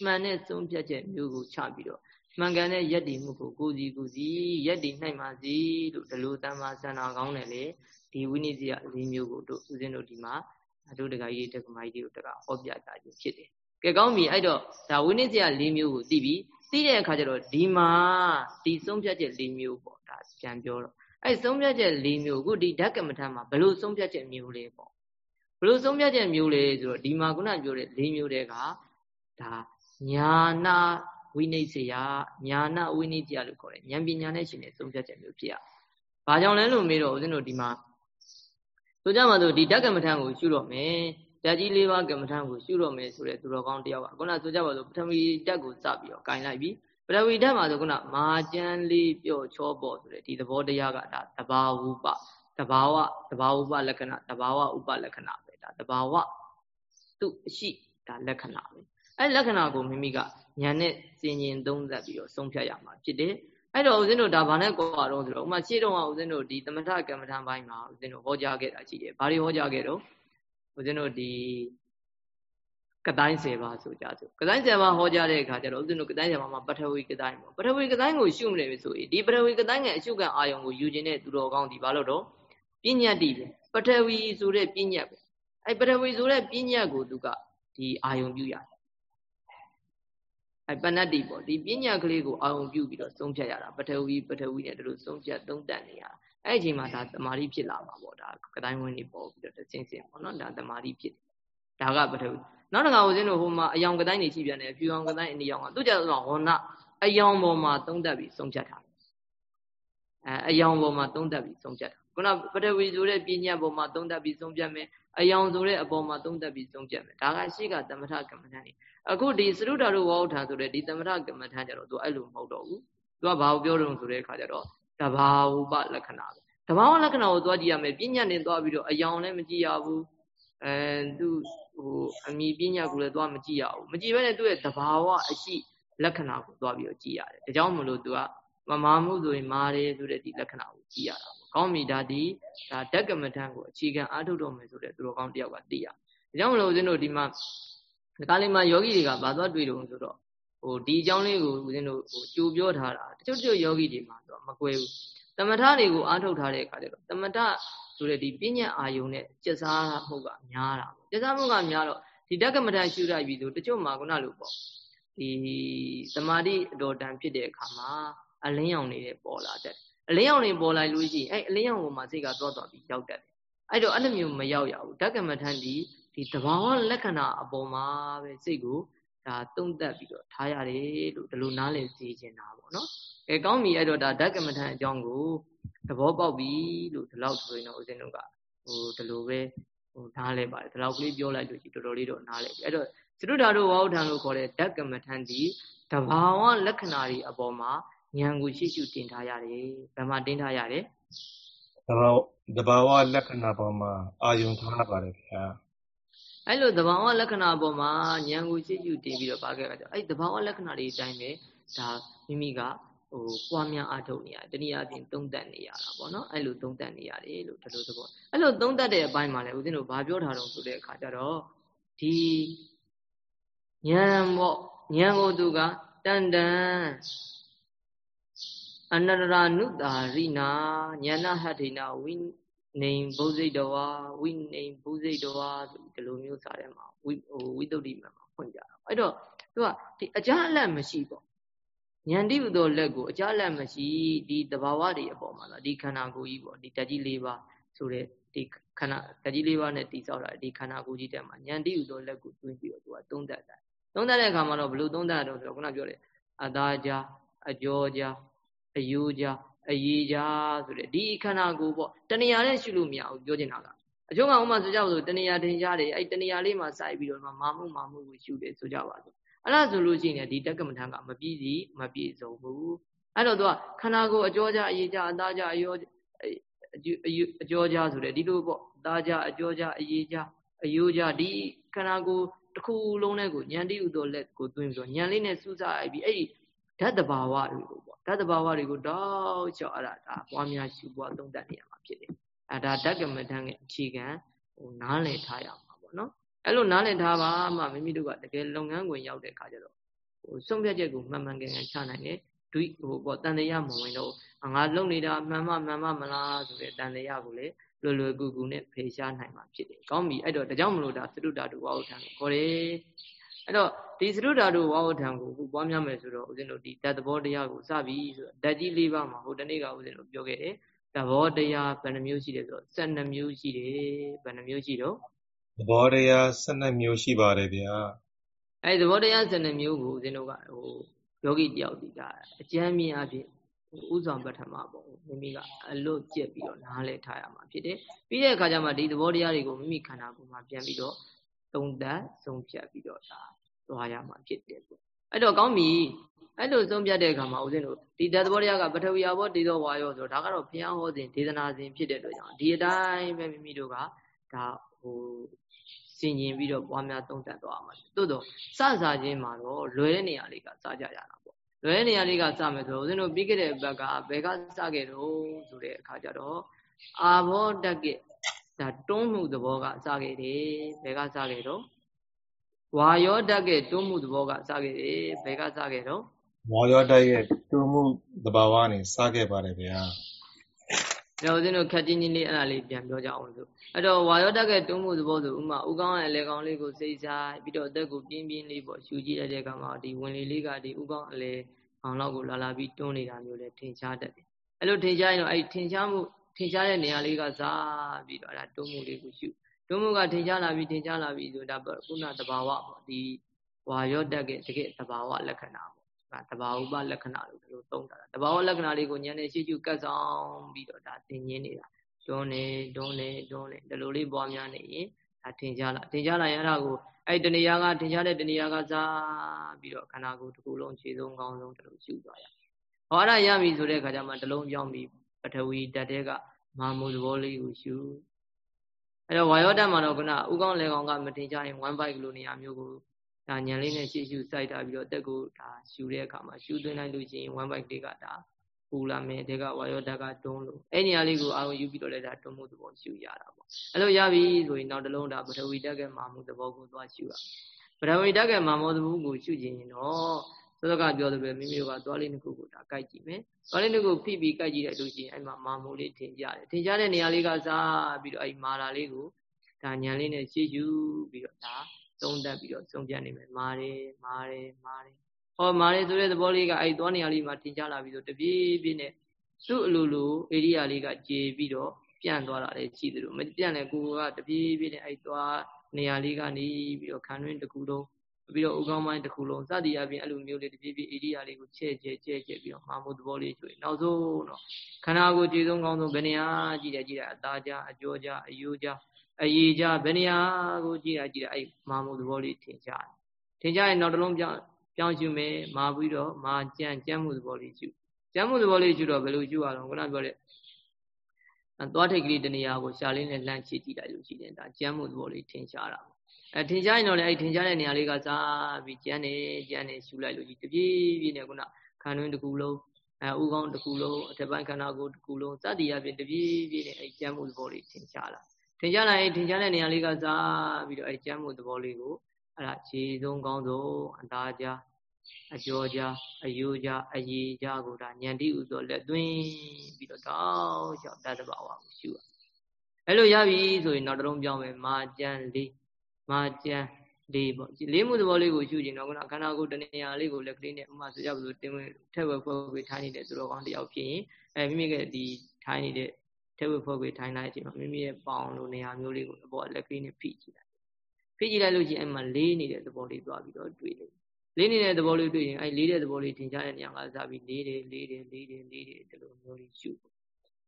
မှန်တဲ့ဆုံးဖြတ်ချက်မျိုးကိုချပြီးတော့မှန်ကန်တဲ့ယက်တည်မှုကိုကိုစီကိုစီယက်တည်နိုင်ပါစေလို့ဒီလိုတမ္မာဆန္ဒကောင်းတယ်လေဒီဝိနည်းစီရလေးမျိုးကိုတို့ဦးဇင်းတို့ဒီမှာတို့တကကြီးတက္ကမကြီးတို့တကဟောပြကြခြင်းဖြစ်တယ်။ ကဲကောင်းပြီအဲ့တော့ဒါဝိနည်းစီရလေးမျိုးကိုသိပြီသိတဲ့အခါကျတော့ဒီမှာဒီဆုံးဖြတ်ချက်လေးမျိုးပေါ့ဒါပြန်ပြောတော့အဲ့ဆုံးဖြတ်ချက်လေးမျိုးအခုဒီဓကမ္မထမှာဘလို့ဆုံးဖြတ်ချက်မျိုးလေးပေါ့ဘလို့ဆုံးဖြတ်ချက်မျိုးလေးဆိုတော့ဒီမှာခုနပြောတဲ့လေးမျိုးတွေကဒါညာနာဝိနိစ္စယညာနာဝိနိစ္စယလို့ခေါ်တယ်ဉာဏ်ပညာနဲ့ရှင်တဲ့ဆုံးဖြတ်ချက်မျိုးဖြစ်ရ။ဘာကြောင့်လဲလို့မေးတော့ဦးဇင်းတို့ဒီမှာဆိုကြမှာဆိုဒီဓကမ္မထံကိုရှုတော့မယ်။ ဓာတ်ကြီးလေးပါးကမ္မထံကိုရှုတော့မယ်ဆိုတဲ့သူတော်ကောင်းတယောက်ကခုနဆိုကြပါဆိုပထဝီဓာတ်ကိုစပြီးတော့ကင်လိုက်ပြီ။ပထဝီဓာတ်မှာဆိုခုနမာကျန်းလေးပျော့ချောပေါ့ဆိုတဲ့ဒီသဘောတရားကဒါတဘာဝုပတဘာဝတဘာဝုပလက္ခဏာတဘာဝဥပလက္ခဏာပဲဒါတဘာဝသူ့အရှိဒါလက္ခဏာပဲအဲ့လက္ခဏာကိုမိမိကညာနဲ့စင်ញင်သုံးသပ်ပြီးတော့ဆုံးဖြတ်ရမှာဖြစ်တယ်အဲ့တော့ဦးဇင်းတို့ဒါဘာနဲ့ကွာတော့ဆိုတော့ဥမာရှေ့တော့ကဦးဇင်းတို့ဒီသမထကမ္မထံပိုင်းမှာဦးဇင်းတို့ဟောကြားခဲ့တာရှိတယ်ဘာတွေဟောကြားခဲ့တော့ ဦးဇင်းတို့ဒီကတိုင်း10ပါးဆိုကြဆိုကတိုင်း10ပါးဟောကြားတဲ့အခါကျတော့ဦးဇင်းတို့ကတိုင်း10ပါးမှာပထဝီကတိုင်းပေါ့ပထဝီကတိုင်းကိုရှုမနေပြီဆိုရင်ဒီပထဝီကတိုင်းရဲ့အရှုခံအာယုံကိုယူခြင်းတဲ့သူတော်ကောင်းဒီဘာလို့တော့ပညာတိပဲပထဝီဆိုတဲ့ပညာပဲအဲ့ပထဝီဆိုတဲ့ပညာကိုသူကဒီအာယုံပြုရတယ်အဲပဏ္ဏတိပေါ့ဒီပညာကလေးကိုအာရုံပြုပြီးတော့သုံးဖြတ်ရတာပထဝီပထဝီနဲ့တို့သုံးဖြတ်သုံးတတ်နေရတာ အဲ့ဒီအချိန်မှာဒါတမာတိဖြစ်လာမှာပေါ့ဒါကတိုင်းဝင်းနေပေါ်ပြီးတော့တစ်စင်းစင်းပေါ့နော်ဒါတမာတိဖြစ်ဒါကပထဝီနောက်တစ်ခါဦးဇင်းတို့ဟိုမှာအယောင်ကတိုင်းနေရှိပြန်တယ်ဖြူအောင်ကတိုင်းအနီအောင်ကသူကြတော့ဟောနာအယောင်ပေါ်မှာသုံးတတ်ပြီးသုံးဖြတ်တာအဲအယောင်ပေါ်မှာသုံးတတ်ပြီးသုံးဖြတ်တာခုနပထဝီဆိုတဲ့ပညာပေါ်မှာသုံးတတ်ပြီးသုံးဖြတ်မယ်အယောင်ဆိုတဲ့အပေါ်မှာသုံးတတ်ပြီးသုံးဖြတ်မယ်ဒါကရှိကသမထကမ္မဋ္ဌာန်းနေအခုဒီသရုဒ္ဓရုဝါဥထာဆိုတဲ့ဒီသမထကမ္မထံကြတော့သူအဲ့လိုမဟုတ်တော့ဘူးသူကဘာကိုပြောတော့ဆိုတဲ့အခါကျတော့ တဘာဝပလက္ခဏာပဲတဘာဝလက္ခဏာကိုသွားကြည့်ရမယ်ပညာနဲ့သွားပြီးတော့အယောင်လည်းမကြည့်ရဘူးအဲသူဟိုအမိပညာကိုလည်းသွားမကြည့်ရဘူးမကြည့်ဘဲနဲ့သူ့ရဲ့တဘာဝအရှိလက္ခဏာကိုသွားပြီးတော့ကြည့်ရတယ်ဒါကြောင့်မလို့သူကမမာမှုဆိုရင်မာတယ်ဆိုတဲ့ဒီလက္ခဏာကိုကြည့်ရတာပေါ့ကောင်းပြီဒါဒီဒါဓကမထံကိုအခြေခံအားထုတ်တော့မယ်ဆိုတဲ့သူတော်ကောင်းတယောက်ကသိရဒါကြောင့်မလို့ဦးဇင်းတို့ဒီမှာဒီကားလေးမှာယောဂီတွေကဘာသွားတွေ့တော့ဆိုတော့ ဟိုဒီအကြောင်းလေးကိုဦးဇင်းတို့ဟိုကြိုပြောထားတာတချို့တချို့ယောဂီတွေမှာသူမကွဲဘူးတမထတွေကိုအားထုတ်ထားတဲ့အခါကျတော့တမထဆိုတဲ့ဒီပညာအာယုံနဲ့ကျက်စားမှုကများတာပေါ့ကျက်စားမှုကများတော့ဒီဓကမထရှုလိုက်ပြီဆိုတချို့မှာခုနလိုပေါ့ဒီသမာဓိအတော်တန်ဖြစ်တဲ့အခါမှာအလင်းရောင်တွေပေါ်လာတတ်အလင်းရောင်တွေပေါ်လာလို့ရှိရင်အဲ့အလင်းရောင်ပေါ်မှာစိတ်ကသွားသွားပြီးရောက်တတ်တယ်အဲ့တော့အဲ့လိုမျိုးမရောက်ရဘူးဓကမထန်ဒီဒီတဘာဝလက္ခဏာအပေါ်မှာပဲစိတ်ကို ဒါတုံ့တက်ပြီးတော့ထားရတယ်လို့ဒီလိုနားလည်စေချင်တာပေါ့နော်။အဲကောင်းပြီအဲ့တော့ဒါဓကမထန်အကြောင်းကိုသဘောပေါက်ပြီလို့ဒီလောက်ဆိုရင်တော့ဦးဇင်းတို့ကဟိုဒီလိုပဲဟိုနားလဲပါတယ်ဒီလောက်ကလေးပြောလိုက်လို့ရှိတော်တော်လေးတော့နားလဲပြီအဲ့တော့သရုဒ္ဓတို့ဝါဟုထံလို့ခေါ်တဲ့ဓကမထန်ဒီတဘာဝလက္ခဏာတွေအပေါ်မှာဉာဏ်ကိုရှိရှုတင်ထားရတယ်ဘယ်မှာတင်ထားရတယ်တဘာတဘာဝလက္ခဏာပေါ်မှာအာယုံထားပါတယ်ခင်ဗျာ အဲ့လိုသဘာဝလက္ခဏာပေါ်မှာဉာဏ်ကိုရှိရှုတင်ပြီးတော့ပါခဲ့ကြအဲ့သဘာဝလက္ခဏာတွေအတိုင်းပဲဒါမိမိကဟိုပွားများအားထုတ်နေရတနည်းအားဖြင့်သုံးသပ်နေရတာပေါ့နော်အဲ့လိုသုံးသပ်နေရတယ်လို့ဒီလိုသဘောအဲ့လိုသုံးသပ်တဲ့အပိုင်းမှာလည်းဦးဇင်းတို့ဘာပြောထားတော့ဆိုတဲ့အခါကျတော့ဒီဉာဏ်ပေါ့ဉာဏ်ကိုသူကတန်တန်အနရရနုတာရိနာဉာဏဟဋ္ဌိနာဝိ နေဘုဇိတဝါဝိနေဘုဇိတဝါဆိုဒီလိုမျိုးစာထဲမှာဝိဟိုဝိတုဒ္ဓိမှာဖွင့်ကြတာအဲ့တော့သူကဒီအကြအလတ်မရှိပေါ့ဉာဏ်တိဟုသောလက်ကိုအကြလက်မရှိဒီတဘာဝတွေအပေါ်မှာလားဒီခန္ဓာကိုယ်ကြီးပေါ့ဒီတကြီးလေးပါဆိုတဲ့ဒီခန္ဓာတကြီးလေးပါနဲ့တိဆောက်တာဒီခန္ဓာကိုယ်ကြီးတက်မှာဉာဏ်တိဟုသောလက်ကိုတွင်းပြီးတော့သူကသုံးသပ်တာသုံးသပ်တဲ့အခါမှာတော့ဘယ်လိုသုံးသပ်ရတော့ဆိုတော့ခုနပြောတယ်အသားကြားအကျော်ကြားအယိုးကြား အရေးကြားဆိုတဲ့ဒီခန္ဓာကိုယ်ပေါ့တဏှာနဲ့ရှုလို့မရဘူးပြောချင်တာကအကျုံးကဥမာဆိုကြပါစို့တဏှာထင်ရှားတယ်အဲ့တဏှာလေးမှာစိုက်ပြီးတော့မာမှုမာမှုကိုရှုတယ်ဆိုကြပါစို့အဲ့ဒါဆိုလို့ရှိရင်ဒီတက္ကမထံကမပြည့်စီမပြည့်စုံဘူးအဲ့တော့သူကခန္ဓာကိုယ်အကျော်ကြအရေးကြအသားကြအယောအကျော်ကြဆိုတဲ့ဒီလိုပေါ့အသားကြအကျော်ကြအရေးကြအယိုးကြဒီခန္ဓာကိုယ်တစ်ခုလုံးနဲ့ကိုဉာဏ်တိဥသောလက်ကိုသွင်းပြီးတော့ဉာဏ်လေးနဲ့စူးစပ်ပြီးအဲ့ဒီဓာတ်တဘာဝတွေကိုပေါ့ ဓာတ်တဘာဝတွေကိုတောက်လျှောက်အဲ့ဒါဒါပွားများရှုပွားသုံးသပ်နေရမှာဖြစ်တယ်အဲဒါဓာတ်ကမ္မထံရဲ့အခြေခံဟိုနားလည်ထားရမှာပေါ့နော်အဲ့လိုနားလည်ထားပါမှမိမိတို့ကတကယ်လုပ်ငန်းခွင်ရောက်တဲ့အခါကျတော့ဟိုဆုံးဖြတ်ချက်ကိုမှန်မှန်ကန်ကန်ချနိုင်တယ်ဒုဟိုပေါ့တန်တရားမဝင်တော့ငါလုံနေတာမှန်မှမှန်မှမလားဆိုတဲ့တန်တရားကိုလေလွယ်လွယ်ကူကူနဲ့ဖေရှားနိုင်မှာဖြစ်တယ်။ကောင်းပြီအဲ့တော့ဒါကြောင့်မလို့ဒါသတုဓာတုဝါဟုထံကိုခေါ်တယ်။ အဲ့တော့ဒီသတုဓာတုဝါဟုထံကိုခုပွားများမယ်ဆိုတော့ဦးဇင်းတို့ဒီတတ်သဘောတရားကိုစပြီဆိုတော့ဓာတ်ကြီး၄ပါးမှာဟိုတနေ့ကဦးဇင်းတို့ပြောခဲ့တယ်။သဘောတရားဘယ်နှမျိုးရှိတယ်ဆိုတော့12မျိုးရှိတယ်။ဘယ်နှမျိုးရှိတော့သဘောတရား12မျိုးရှိပါတယ်ဗျာအဲသဘောတရား12မျိုးကိုဦးဇင်းတို့ကဟိုယောဂီတယောက်ဒီကအကျမ်းမြင်အဖြစ်ဥဆောင်ပထမပေါ့မိမိကအလွတ်ကျက်ပြီးတော့နားလည်ထားရမှာဖြစ်တယ်ပြီးတဲ့အခါကျမှဒီသဘောတရားတွေကိုမိမိခန္ဓာကိုယ်မှာပြန်ပြီးတော့ သုံးသပ်ဆုံးဖြတ်ပြီးတော့ဒါသွားရမှာဖြစ်တယ်ပေါ့အဲ့တော့ကောင်းပြီအဲ့လိုဆုံးဖြတ်တဲ့အခါမှာဦးဇင်းတို့ဒီဓာတ်သဘောတရားကပထဝီအဘောတေသောဝါယောဆိုတော့ဒါကတော့ဘုရားဟောစဉ်ဒေသနာစဉ်ဖြစ်တဲ့အတွက်ကြောင့်ဒီအတိုင်းပဲမိမိတို့ကဒါဟိုဆင်ញင်ပြီးတော့ပွားများသုံးသပ်သွားမှာတိုးတော့စစားခြင်းမှာတော့လွယ်တဲ့နေရာလေးကစကြရတာပေါ့လွယ်တဲ့နေရာလေးကစမယ်ဆိုတော့ဦးဇင်းတို့ပြီးခဲ့တဲ့ဘက်ကဘယ်ကစခဲ့တော့ဆိုတဲ့အခါကျတော့အာဘောတက်က ဒါတွန်းမှုသဘောကစခဲ့တယ်ဘယ်ကစခဲ့တော့ဝါယောတက်ကတွန်းမှုသဘောကစခဲ့တယ်ဘယ်ကစခဲ့တော့ဝါယောတက်ရဲ့တွန်းမှုသဘာဝနဲ့စခဲ့ပါတယ်ဗျာဒါဦးဇင်းတို့ခက်ချင်းချင်းလေးအဲ့ဒါလေးပြန်ပြောကြအောင်လို့အဲ့တော့ဝါယောတက်ကတွန်းမှုသဘောဆိုဥမာဥကောင်းရဲ့အလေကောင်းလေးကိုစိတ်စားပြီးတော့အသက်ကိုပြင်းပြင်းလေးပေါ့ရှူကြည့်ရတဲ့အခါမှာဒီဝင်လေလေးကဒီဥကောင်းအလေအောင်လောက်ကိုလာလာပြီးတွန်းနေတာမျိုးလည်းထင်ရှားတတ်တယ်အဲ့လိုထင်ရှားရင်တော့အဲ့ထင်ရှားမှု ထင်ရှားတဲ့နေရာလေးကစားပြီးတော့အဲ့ဒါတွန်းမှုလေးကိုရှုတွန်းမှုကထင်ရှားလာပြီးထင်ရှားလာပြီးဆိုတာခုနတဘာဝပေါ့ဒီဝါယောတက်ကတကယ်တဘာဝလက္ခဏာပေါ့ဒါတဘာဝပလက္ခဏာလို့ဒီလိုသုံးတာတဘာဝလက္ခဏာလေးကိုဉာဏ်နဲ့ရှင်းရှုကတ်ဆောင်ပြီးတော့ဒါသင်ញင်းနေတာတွန်းနေတွန်းနေတွန်းနေဒီလိုလေးပွားများနေရင်ဒါထင်ရှားလာထင်ရှားလာရင်အဲ့ဒါကိုအဲ့တဏှာကထင်ရှားတဲ့တဏှာကစားပြီးတော့ခန္ဓာကိုယ်တစ်ခုလုံးခြေဆုံးကောင်းဆုံးဒီလိုရှုသွားရဟောအဲ့ဒါရပြီဆိုတဲ့အခါကျမှတလုံးပြောင်းပြီး ပထဝီဓာတ်တဲကမာမူသဘောလေးကိုရှုအဲ့တော့ဝါယောဓာတ်မှာတော့ခုနဥကောင်းလေကောင်ကမတင်ကြရင်1 byte လိုနေရာမျိုးကိုဒါညံလေးနဲ့ရှေ့ရှုစိုက်ထားပြီးတော့တက်ကိုဒါရှူတဲ့အခါမှာရှူသွင်းလိုက်လို့ရှိရင်1 byte လေးကဒါပူလာမယ်ဒီကဝါယောဓာတ်ကတွန်းလို့အဲ့နေရာလေးကိုအာရုံယူပြီးတော့လည်းဒါတွန်းမှုသဘောရှုရတာပေါ့အဲ့လိုရပြီဆိုရင်နောက်တစ်လုံးဒါပထဝီဓာတ်ကမာမှုသဘောကိုသွားရှုရပထဝီဓာတ်ကမာမောသဘောကိုရှုခြင်းရင်တော့ သောကပြောသလိုမိမိတို့ကသွားလေးနှစ်ခုကိုဒါကြိုက်ကြည့်မယ်သွားလေးနှစ်ခုဖိပြီးကြိုက်ကြည့်တဲ့လို့ရှိရင်အဲ့မှာမာမိုးလေးထင်ကြတယ်ထင်ကြတဲ့နေရာလေးကစားပြီးတော့အဲ့မာတာလေးကိုဒါညံလေးနဲ့ရှေ့ယူပြီးတော့ဒါသုံးသပ်ပြီးတော့ဆုံးပြနေမယ်မာတယ်မာတယ်မာတယ်ဟောမာတယ်ဆိုတဲ့သဘောလေးကအဲ့သွားနေရာလေးမှာထင်ကြလာပြီးတော့တပြေးပြေးနဲ့သူ့အလိုလိုဧရိယာလေးကကျေပြီးတော့ပြန့်သွားတာလည်းရှိသလိုမပြန့်တဲ့ကိုကတပြေးပြေးနဲ့အဲ့သွားနေရာလေးကနေပြီးတော့ခံတွင်းတစ်ခုလုံး ပြီးတော့ဥကောင်းပိုင်းတစ်ခုလုံးစသည်အပြင်အဲ့လိုမျိုးလေးတပြေးပြေးဧရိယာလေးကိုချဲ့ချဲ့ချဲ့ချဲ့ပြီးတော့မှာမှုသဘောလေးကျွေးနောက်ဆုံးတော့ခန္ဓာကိုယ်ခြေဆုံးကောင်းဆုံးဘယ်နေရာကြည့်တယ်ကြည့်တယ်အသားကြအကျော်ကြအယိုးကြအယီကြဘယ်နေရာကိုကြည့်တာကြည့်တာအဲ့မာမှုသဘောလေးထင်ရှားတယ်ထင်ရှားရင်နောက်တစ်လုံးပြောင်းပြောင်းရှုမယ်မာပြီးတော့မာကြံကြံမှုသဘောလေးရှုကြံမှုသဘောလေးရှုတော့ဘယ်လိုရှုရအောင်ခုနပြောတဲ့သွားထိတ်ကလေးတနေရာကိုရှာလေးနဲ့လှမ်းချစ်ကြည့်လိုက်လို့ရှိတယ်ဒါကြံမှုသဘောလေးထင်ရှားတာ အဲထင်ရှားရင်တော့လေအဲထင်ရှားတဲ့နေရာလေးကစားပြီးကြမ်းနေကြမ်းနေရှူလိုက်လို့ဒီတပြေးပြေးနဲ့ခုနခန္ဓာတစ်ခုလုံးအဲဥကောင်းတစ်ခုလုံးအထက်ပိုင်းခန္ဓာကိုယ်တစ်ခုလုံးစသည်အပြင်တပြေးပြေးနဲ့အဲကြမ်းမှုသဘောလေးထင်ရှားလာထင်ရှားလာရင်ထင်ရှားတဲ့နေရာလေးကစားပြီးတော့အဲကြမ်းမှုသဘောလေးကိုအဲ့ဒါခြေဆုံးကောင်းဆုံးအသားကြားအကျော်ကြားအယိုးကြားအရည်ကြားကိုဒါညံတိဥသောလက်သွင်းပြီးတော့တောက်လျှောက်တတ်တဘာဝကိုရှုရအဲ့လိုရပြီဆိုရင်နောက်တစ်လုံးပြောင်းမယ်မာကြံလေး မာကြံလေးပေါ့လေးမှုသဘောလေးကိုရှုကြည့်တော့ခုနခန္ဓာကိုယ်တနေရာလေးကိုလက်ကလေးနဲ့ဥမာဆိုကြပါစို့တင်ဝင်ထက်ဝက်ဖွဲ့ဝေထိုင်းနေတဲ့သူတော်ကောင်းတယောက်ဖြစ်ရင်အဲမိမိကဒီထိုင်းနေတဲ့ထက်ဝက်ဖွဲ့ဝေထိုင်းလိုက်အချိန်မှာမိမိရဲ့ပေါင်လိုနေရာမျိုးလေးကိုအပေါ်လက်ကလေးနဲ့ဖိကြည့်လိုက်ဖိကြည့်လိုက်လို့ချင်းအဲ့မှာလေးနေတဲ့သဘောလေးသွားပြီးတော့တွေ့တယ်လေးနေတဲ့သဘောလေးတွေ့ရင်အဲလေးတဲ့သဘောလေးထင်ရှားတဲ့နေရာကစပြီးလေးတယ်လေးတယ်လေးတယ်လေးတယ်ဒီလိုမျိုးလေးရှု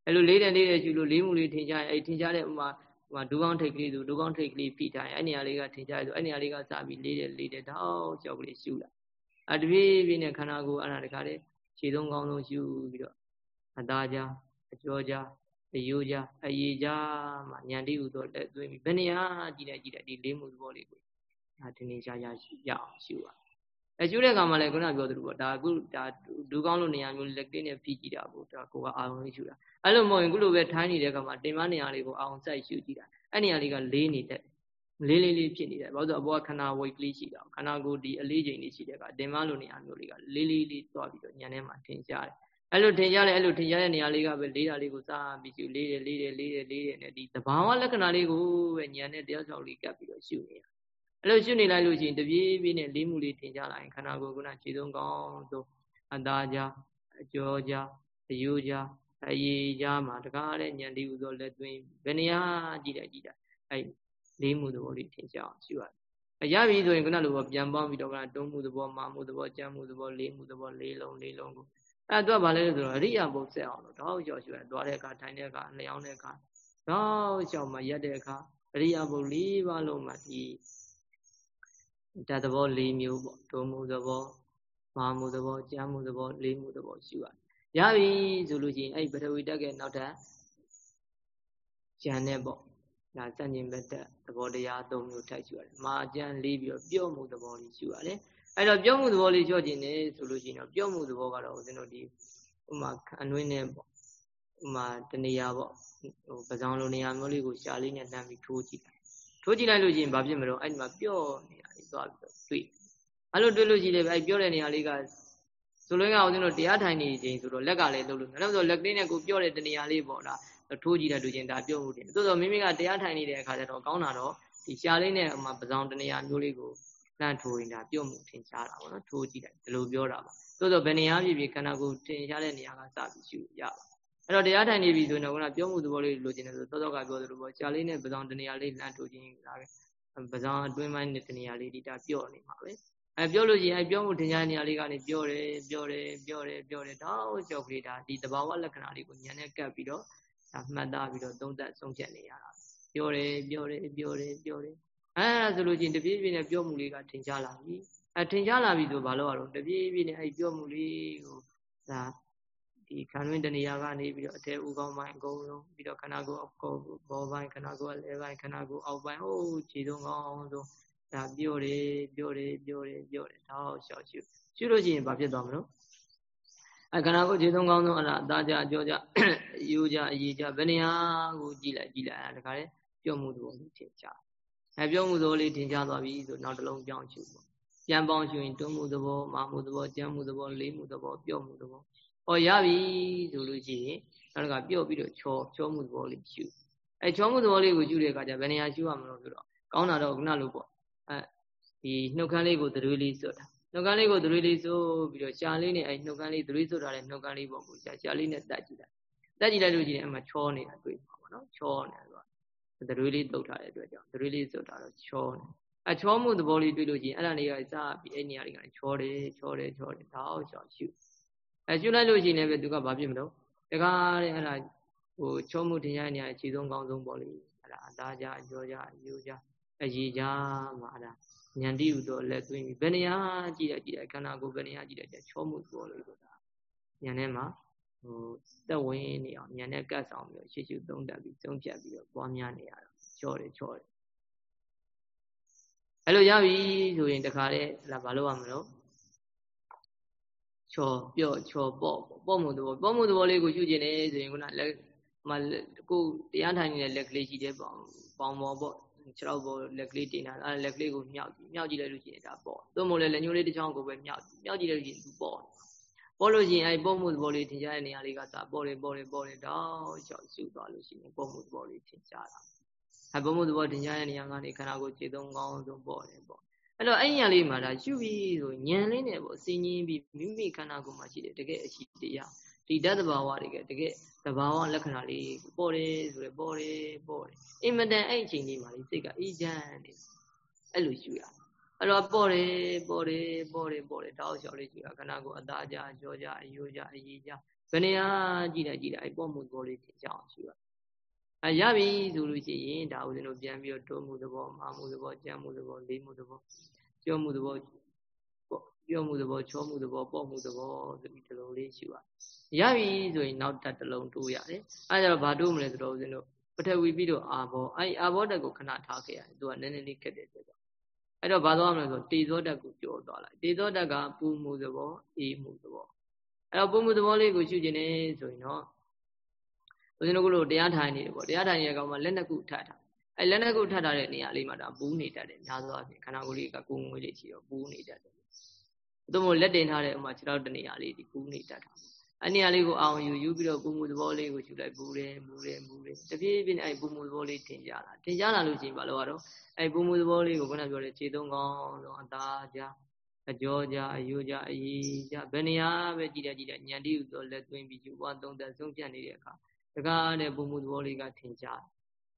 အဲ့လိုလေးတယ်လေးတယ်ရှုလို့လေးမှုလေးထင်ရှားရင်အဲထင်ရှားတဲ့ဥမာ ဟိုဒူကောင်းထိတ်ကလေးဆိုဒူကောင်းထိတ်ကလေးဖိထားရင်အဲ့နေရာလေးကထင်ရှားရဆိုအဲ့နေရာလေးကစပြီးလေးတယ်လေးတယ်တောက်ကြောက်ကလေးရှုလာအတပြေးပြေးနဲ့ခန္ဓာကိုယ်အဲ့ဒါတခါလေးခြေသုံးကောင်းဆုံးရှုပြီးတော့အသားကြားအကျော်ကြားအယိုးကြားအရည်ကြားမှာညံတိဟုသောလက်သွင်းပြီးဘယ်နေရာကြည့်လိုက်ကြည့်လိုက်ဒီလေးမှုသဘောလေးကိုဒါဒီနေရှားရရအောင်ရှုပါအဲကျူးတဲ့အခါမှာလည်းခုနပြောသလိုပေါ့ဒါအခုဒါဒူးကောင်းလို့နေရာမျိုးလက်ကင်းနဲ့ဖိကြည့်တာကိုဒါကိုကအာရုံလေးရှုတာ အဲ့လိုမဟုတ်ရင်ခုလိုပဲထိုင်းနေတဲ့အခါမှာတင်မနေရာလေးကိုအာရုံစိုက်ရှုကြည့်တာအဲ့နေရာလေးကလေးနေတဲ့လေးလေးလေးဖြစ်နေတယ်ဘာလို့ဆိုအပေါ်ကခန္ဓာဝိတ်ကလေးရှိတာခန္ဓာကိုယ်ဒီအလေးချိန်လေးရှိတဲ့အခါတင်မလို့နေရာမျိုးလေးကလေးလေးလေးသွားပြီးတော့ညံထဲမှာထင်ရှားတယ်အဲ့လိုထင်ရှားတယ်အဲ့လိုထင်ရှားတဲ့နေရာလေးကပဲလေးတာလေးကိုစားပြီးရှုလေးတယ်လေးတယ်လေးတယ်လေးတယ်နဲ့ဒီသဘာဝလက္ခဏာလေးကိုပဲညံနဲ့တရားဆောင်လေးကပ်ပြီးတော့ရှုနေတာအဲ့လိုရှုနေလိုက်လို့ရှိရင်တပြေးပြေးနဲ့လေးမှုလေးထင်ရှားလာရင်ခန္ဓာကိုယ်ကခြေဆုံးကောင်းဆုံးအသားကြားအကျော်ကြားအယိုးကြား အရေးကြားမှာတကားတဲ့ညံလေးဥသောလက်သွင်းဘယ်နေရာကြည့်တယ်ကြည့်တယ်အဲ့လေးမှုသဘောလေးထင်ရှားအောင်ရှုရတယ်အရပြီဆိုရင်ခုနလိုပြန်ပေါင်းပြီးတော့ကတုံးမှုသဘောမာမှုသဘောကြမ်းမှုသဘောလေးမှုသဘောလေးလုံးလေးလုံးကိုအဲ့တော့ဗာလဲဆိုတော့အရိယာဘုတ်ဆက်အောင်လို့တောက်လျှောက်ရှုရသွားတဲ့အခါထိုင်တဲ့အခါလျောင်းတဲ့အခါတောက်လျှောက်မှရက်တဲ့အခါအရိယာဘုတ်၄ပါးလုံးမှာဒီဓာတ်သဘော၄မျိုးပေါ့ဒုံမှုသဘောမာမှုသဘောကြမ်းမှုသဘောလေးမှုသဘောရှုရ ရပြီဆိုလို့ရှိရင်အဲ့ပထဝီတက်ကနောက်ထပ်ကြံတဲ့ပေါ့ဒါစัญญင်ဘက်တက်သဘောတရား၃မျိုးထပ်ရှုရတယ်မာကြံလေးပြီးတော့ပြော့မှုသဘောလေးရှုရတယ်အဲ့တော့ပြော့မှုသဘောလေးရှုခြင်းနေဆိုလို့ရှိရင်တော့ပြော့မှုသဘောကတော့ဦးဇင်းတို့ဒီဥမာအနှွေးနဲ့ပေါ့ဥမာတနေရာပေါ့ဟိုပဇောင်လိုနေရာမျိုးလေးကိုရှားလေးနဲ့လှမ်းပြီးထိုးကြည့်ထိုးကြည့်လိုက်လို့ရှိရင်ဘာဖြစ်မလို့အဲ့ဒီမှာပြော့နေတာလေးသွားပြီးတော့တွေ့အဲ့လိုတွေ့လို့ရှိရင်အဲ့ပြော့တဲ့နေရာလေးက ဆိုလိုရအောင်ကျွန်တော်တရားထိုင်နေချိန်ဆိုတော့လက်ကလည်းလှုပ်လို့နောက်ဆိုလက်ကလေးနဲ့ကိုပြော့တဲ့တနေရာလေးပေါ့ဒါထိုးကြည့်တဲ့လူချင်းဒါပြော့မှုတယ်သို့သောမိမိကတရားထိုင်နေတဲ့အခါကျတော့ကောင်းတာတော့ဒီရှားလေးနဲ့ဟိုမှာပဇောင်တနေရာမျိုးလေးကိုလှမ်းထိုးရင်ဒါပြော့မှုထင်ရှားတာပေါ့နော်ထိုးကြည့်တယ်ဒီလိုပြောတာပါသို့သောဘယ်နေရာဖြစ်ဖြစ်ခန္ဓာကိုယ်ထင်ရှားတဲ့နေရာကစပြီးရှုရပါအဲ့တော့တရားထိုင်နေပြီဆိုရင်တော့ကပြောမှုသဘောလေးလိုချင်တယ်ဆိုသောသောကပြောသလိုပေါ့ရှားလေးနဲ့ပဇောင်တနေရာလေးလှမ်းထိုးခြင်းဒါပဲပဇောင်အတွင်းပိုင်းနဲ့တနေရာလေးဒီဒါပြော့နေမှာပဲ အဲပြောလို့ရှိရင်အဲပြောမှုထင်ရှားနေရာလေးကနေပြောတယ်ပြောတယ်ပြောတယ်ပြောတယ်တောက်ကြောက်ကလေးဒါဒီတဘာဝလက္ခဏာလေးကိုဉာဏ်နဲ့ကပ်ပြီးတော့ဒါမှတ်သားပြီးတော့သုံးသပ်ဆုံးဖြတ်နေရတာပြောတယ်ပြောတယ်ပြောတယ်ပြောတယ်အဲဆိုလို့ချင်းတပြေးပြေးနဲ့ပြောမှုလေးကထင်ရှားလာပြီအဲထင်ရှားလာပြီဆိုဘာလို့ရတော့တပြေးပြေးနဲ့အဲပြောမှုလေးကိုဒါဒီခန္ဓာတဏှာကနေပြီးတော့အတဲဥကောင်းပိုင်းအကုန်လုံးပြီးတော့ခန္ဓာကိုယ်အကောဘောပိုင်းခန္ဓာကိုယ်အလဲပိုင်းခန္ဓာကိုယ်အောက်ပိုင်းဟိုးခြေဆုံးကောင်းဆုံး ဒါပြောတယ်ပြောတယ်ပြောတယ်ပြောတယ်တောက်လျှောက်ရှုရှုလို့ရှိရင်ဘာဖြစ်သွားမလို့အဲခန္ဓာကိုယ်ခြေသုံးကောင်းဆုံးအဲ့ဒါအသားကြအကြောကြယူကြအရေးကြဘယ်နေရာကိုကြည့်လိုက်ကြည့်လိုက်အဲ့ဒါတခါလေပြောမှုသဘောလေးထင်ရှားအဲပြောမှုသဘောလေးထင်ရှားသွားပြီဆိုနောက်တစ်လုံးကြောင်းရှုပေါ့ပြန်ပေါင်းရှုရင်တွန်းမှုသဘောမာမှုသဘောကြမ်းမှုသဘောလေးမှုသဘောပြောမှုသဘောဟောရပြီဆိုလို့ရှိရင်နောက်ကပြော့ပြီးတော့ချောချောမှုသဘောလေးရှုအဲချောမှုသဘောလေးကိုရှုတဲ့အခါကျဘယ်နေရာရှုရမလို့ဆိုတော့ကောင်းတာတော့ခုနလိုပေါ့ အဲဒီနှုတ်ခမ်းလေးကိုသရွေးလေးစွတ်တာနှုတ်ခမ်းလေးကိုသရွေးလေးစွတ်ပြီးတော့ရှားလေးနဲ့အဲနှုတ်ခမ်းလေးသရွေးစွတ်ထားတဲ့နှုတ်ခမ်းလေးပေါ့ကိုရှားရှားလေးနဲ့တက်ကြည့်လိုက်တက်ကြည့်လိုက်လို့ရှိရင်အမှချောနေတာတွေ့ပါပါနော်ချောနေတာဆိုတော့သရွေးလေးတုတ်ထားတဲ့အတွက်ကြောင့်သရွေးလေးစွတ်တာတော့ချောနေအချောမှုသဘောလေးတွေ့လို့ရှိရင်အဲ့ဒါလေးကစပြီးအဲ့နေရာလေးကချောတယ်ချောတယ်ချောတယ်ဒါအောင်ရှောက်ရှုအဲရှုလိုက်လို့ရှိရင်လည်းသူကဘာဖြစ်မလို့တကားတဲ့အဲ့ဒါဟိုချောမှုတင်ရတဲ့နေရာအခြေဆုံးကောင်းဆုံးပေါ့လေအဲ့ဒါအသားကြအကျော်ကြအယိုးကြ အရည်ကြမှာအဲ့ဒါဉာဏ်တိဟုသောလက်သွင်းပြီးဘယ်နေရာကြည့်ရကြည့်ရခန္ဓာကိုယ်ဘယ်နေရာကြည့်ရကြချောမှုပေါ်လို့ဆိုတာဉာဏ်ထဲမှာဟိုသက်ဝင်နေအောင်ဉာဏ်နဲ့ကတ်ဆောင်ပြီးရှေ့ရှုသုံးတတ်ပြီးသုံးဖြတ်ပြီးတော့ပွားများနေရတော့ချောတယ်ချောတယ်အဲ့လိုရပြီဆိုရင်တခါလေလာဘာလို့ရမလို့ချောပြော့ချောပေါ့ပေါ့မှုသဘောပေါ့မှုသဘောလေးကိုရှုကျင်နေဆိုရင်ခုနလက်မကိုတရားထိုင်နေတဲ့လက်ကလေးရှိတယ်ပေါ့ပေါင်ပေါ်ပေါ့ ခြေထောက်ပေါ်လက်ကလေးတင်တာအဲလက်ကလေးကိုမြောက်ကြည့်မြောက်ကြည့်လိုက်လို့ရှိရင်ဒါပေါ့သို့မဟုတ်လည်းလက်ညှိုးလေးတစ်ချောင်းကိုပဲမြောက်ကြည့်မြောက်ကြည့်လိုက်လို့ရှိရင်သူပေါ့ပေါ်လို့ရှိရင်အဲပုံမှုသဘောလေးထင်ရှားတဲ့နေရာလေးကသာပေါ်တယ်ပေါ်တယ်ပေါ်တယ်တော့ရှောက်ရှုသွားလို့ရှိရင်ပုံမှုသဘောလေးထင်ရှားတာအဲပုံမှုသဘောထင်ရှားတဲ့နေရာကနေခန္ဓာကိုယ်ခြေသုံးကောင်းဆုံးပေါ်တယ်ပေါ့အဲ့တော့အဲ့ညာလေးမှာဒါရှုပြီးဆိုညံလေးနဲ့ပေါ့စင်ကြီးပြီးမိမိခန္ဓာကိုယ်မှာရှိတဲ့တကယ်အရှိတရား ဒီတတ်တဘာဝတွေကတကယ်တဘာဝလက္ခဏာလေးပေါ်တယ်ဆိုရယ်ပေါ်တယ်ပေါ်တယ်အင်မတန်အဲ့အချိန်လေးမှာလေးစိတ်ကအေးချမ်းနေအဲ့လိုရှုရအဲ့တော့ပေါ်တယ်ပေါ်တယ်ပေါ်တယ်ပေါ်တယ်တောက်လျှောက်လေးရှုရခန္ဓာကိုယ်အသားကြကြောကြအယိုးကြအရည်ကြဘယ်နေရာကြည့်လိုက်ကြည့်လိုက်အဲ့ပေါ်မှုပေါ်လေးဖြစ်ကြအောင်ရှုရအရပြီဆိုလို့ရှိရင်ဒါဦးဇင်းတို့ပြန်ပြီးတော့တိုးမှုသဘောမာမှုသဘောကြမ်းမှုသဘောလေးမှုသဘောကြောမှုသဘော ပြောမှုသဘောချောမှုသဘောပေါ့မှုသဘောဆိုပြီးဒီလိုလေးရှိပါရပြီဆိုရင်နောက်တက်တစ်လုံးတိုးရတယ်အဲဒါကြတော့ဘာတိုးမလဲဆိုတော့ဦးဇင်းတို့ပထဝီပြီးတော့အာဘောအဲအာဘောတက်ကိုခဏထားခဲ့ရတယ်သူကနည်းနည်းလေးခက်တယ်ဆိုတော့အဲ့တော့ဘာသွားမလဲဆိုတေဇောတက်ကိုကြောသွားလိုက်တေဇောတက်ကပူမှုသဘောအေးမှုသဘောအဲ့တော့ပူမှုသဘောလေးကိုရှုကျင်နေဆိုရင်တော့ဦးဇင်းတို့ကလို့တရားထိုင်နေတယ်ပေါ့တရားထိုင်နေတဲ့ကောင်မှာလက်နှစ်ခုထပ်ထားအဲလက်နှစ်ခုထပ်ထားတဲ့နေရာလေးမှာဒါပူးနေတတ်တယ်များသောအားဖြင့်ခန္ဓာကိုယ်လေးကကိုယ်ငွေလေးရှိတော့ပူးနေတတ်တယ် သို့မဟုတ်လက်တင်ထားတဲ့ဥမာခြေထောက်တနေရာလေးဒီပူးနေတတ်တာအနေရာလေးကိုအောင်ယူယူပြီးတော့ပူမှုသဘောလေးကိုယူလိုက်ပူတယ်ပူတယ်ပူတယ်တပြေးပြေးနဲ့အဲပူမှုသဘောလေးထင်ကြလာထင်ကြလာလို့ရှိရင်ဘာလို့ရတော့အဲပူမှုသဘောလေးကိုခုနပြောတဲ့ခြေသုံးကောင်းတော့အသားကြအကျော်ကြအယိုးကြအရည်ကြဘယ်နေရာပဲကြည့်တယ်ကြည့်တယ်ညံတိဥသောလက်သွင်းပြီးယူပွားသုံးသက်ဆုံးဖြတ်နေတဲ့အခါတကားတဲ့ပူမှုသဘောလေးကထင်ကြတယ်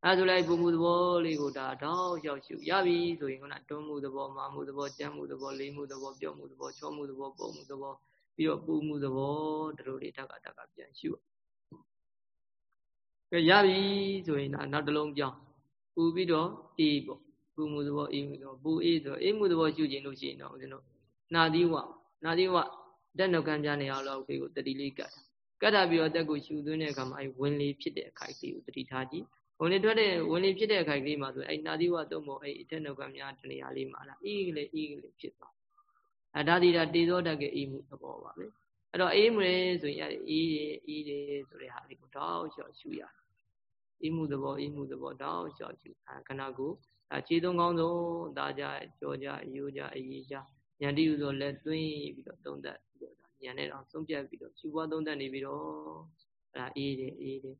အဲဆိုလိုက်ပုံမှုသဘောလေးကိုဒါတောက်လျှောက်ရှုရပြီဆိုရင်ခုနတွန်းမှုသဘောမာမှုသဘောကြမ်းမှုသဘောလေးမှုသဘောပြော့မှုသဘောချောမှုသဘောပုံမှုသဘောပြီးတော့ပူမှုသဘောတို့တွေတက်ကတက်ကပြန်ရှုကဲရပြီဆိုရင်နောက်တစ်လုံးပြောင်းပူပြီးတော့အေးပေါ့ပူမှုသဘောအေးမှုသဘောပူအေးဆိုအေးမှုသဘောရှုခြင်းလို့ရှိရင်တော့ဦးဇင်းတို့နာသီဝနာသီဝတက်နှုတ်ခမ်းပြနေအောင်လို့ခေကိုတတိလေးကတ်ကတ်တာပြီးတော့တက်ကိုရှုသွင်းတဲ့အခါမှာအဲဝင်လေဖြစ်တဲ့အခိုက်လေးကိုတတိထားကြည့် ဝင်လေထွက်တဲ့ဝင်လေဖြစ်တဲ့အခိုက်ကလေးမှာဆိုအဲ့နာသီဝသုံးပုံအဲ့အထက်နောက်ကများတနေရာလေးမှာလားအေးကလေးအေးကလေးဖြစ်သွားအဒါဒီတာတေဇောတက်ကအေးမှုသဘောပါပဲအဲ့တော့အေးမှုလေဆိုရင်အဲ့အေးအေးတယ်ဆိုတဲ့ဟာလေးကိုတောက်လျှောက်ရှုရတယ်အေးမှုသဘောအေးမှုသဘောတောက်လျှောက်ရှုခဏကိုဒါခြေသုံးကောင်းဆုံးဒါကြကြောကြအယိုးကြအရေးကြညံတိဥဆိုလက်သွင်းပြီးတော့သုံးသက်ပြီးတော့ညံနဲ့တော့ဆုံးပြတ်ပြီးတော့ရှုပွားသုံးသက်နေပြီးတော့အဲ့ဒါအေးတယ်အေးတယ်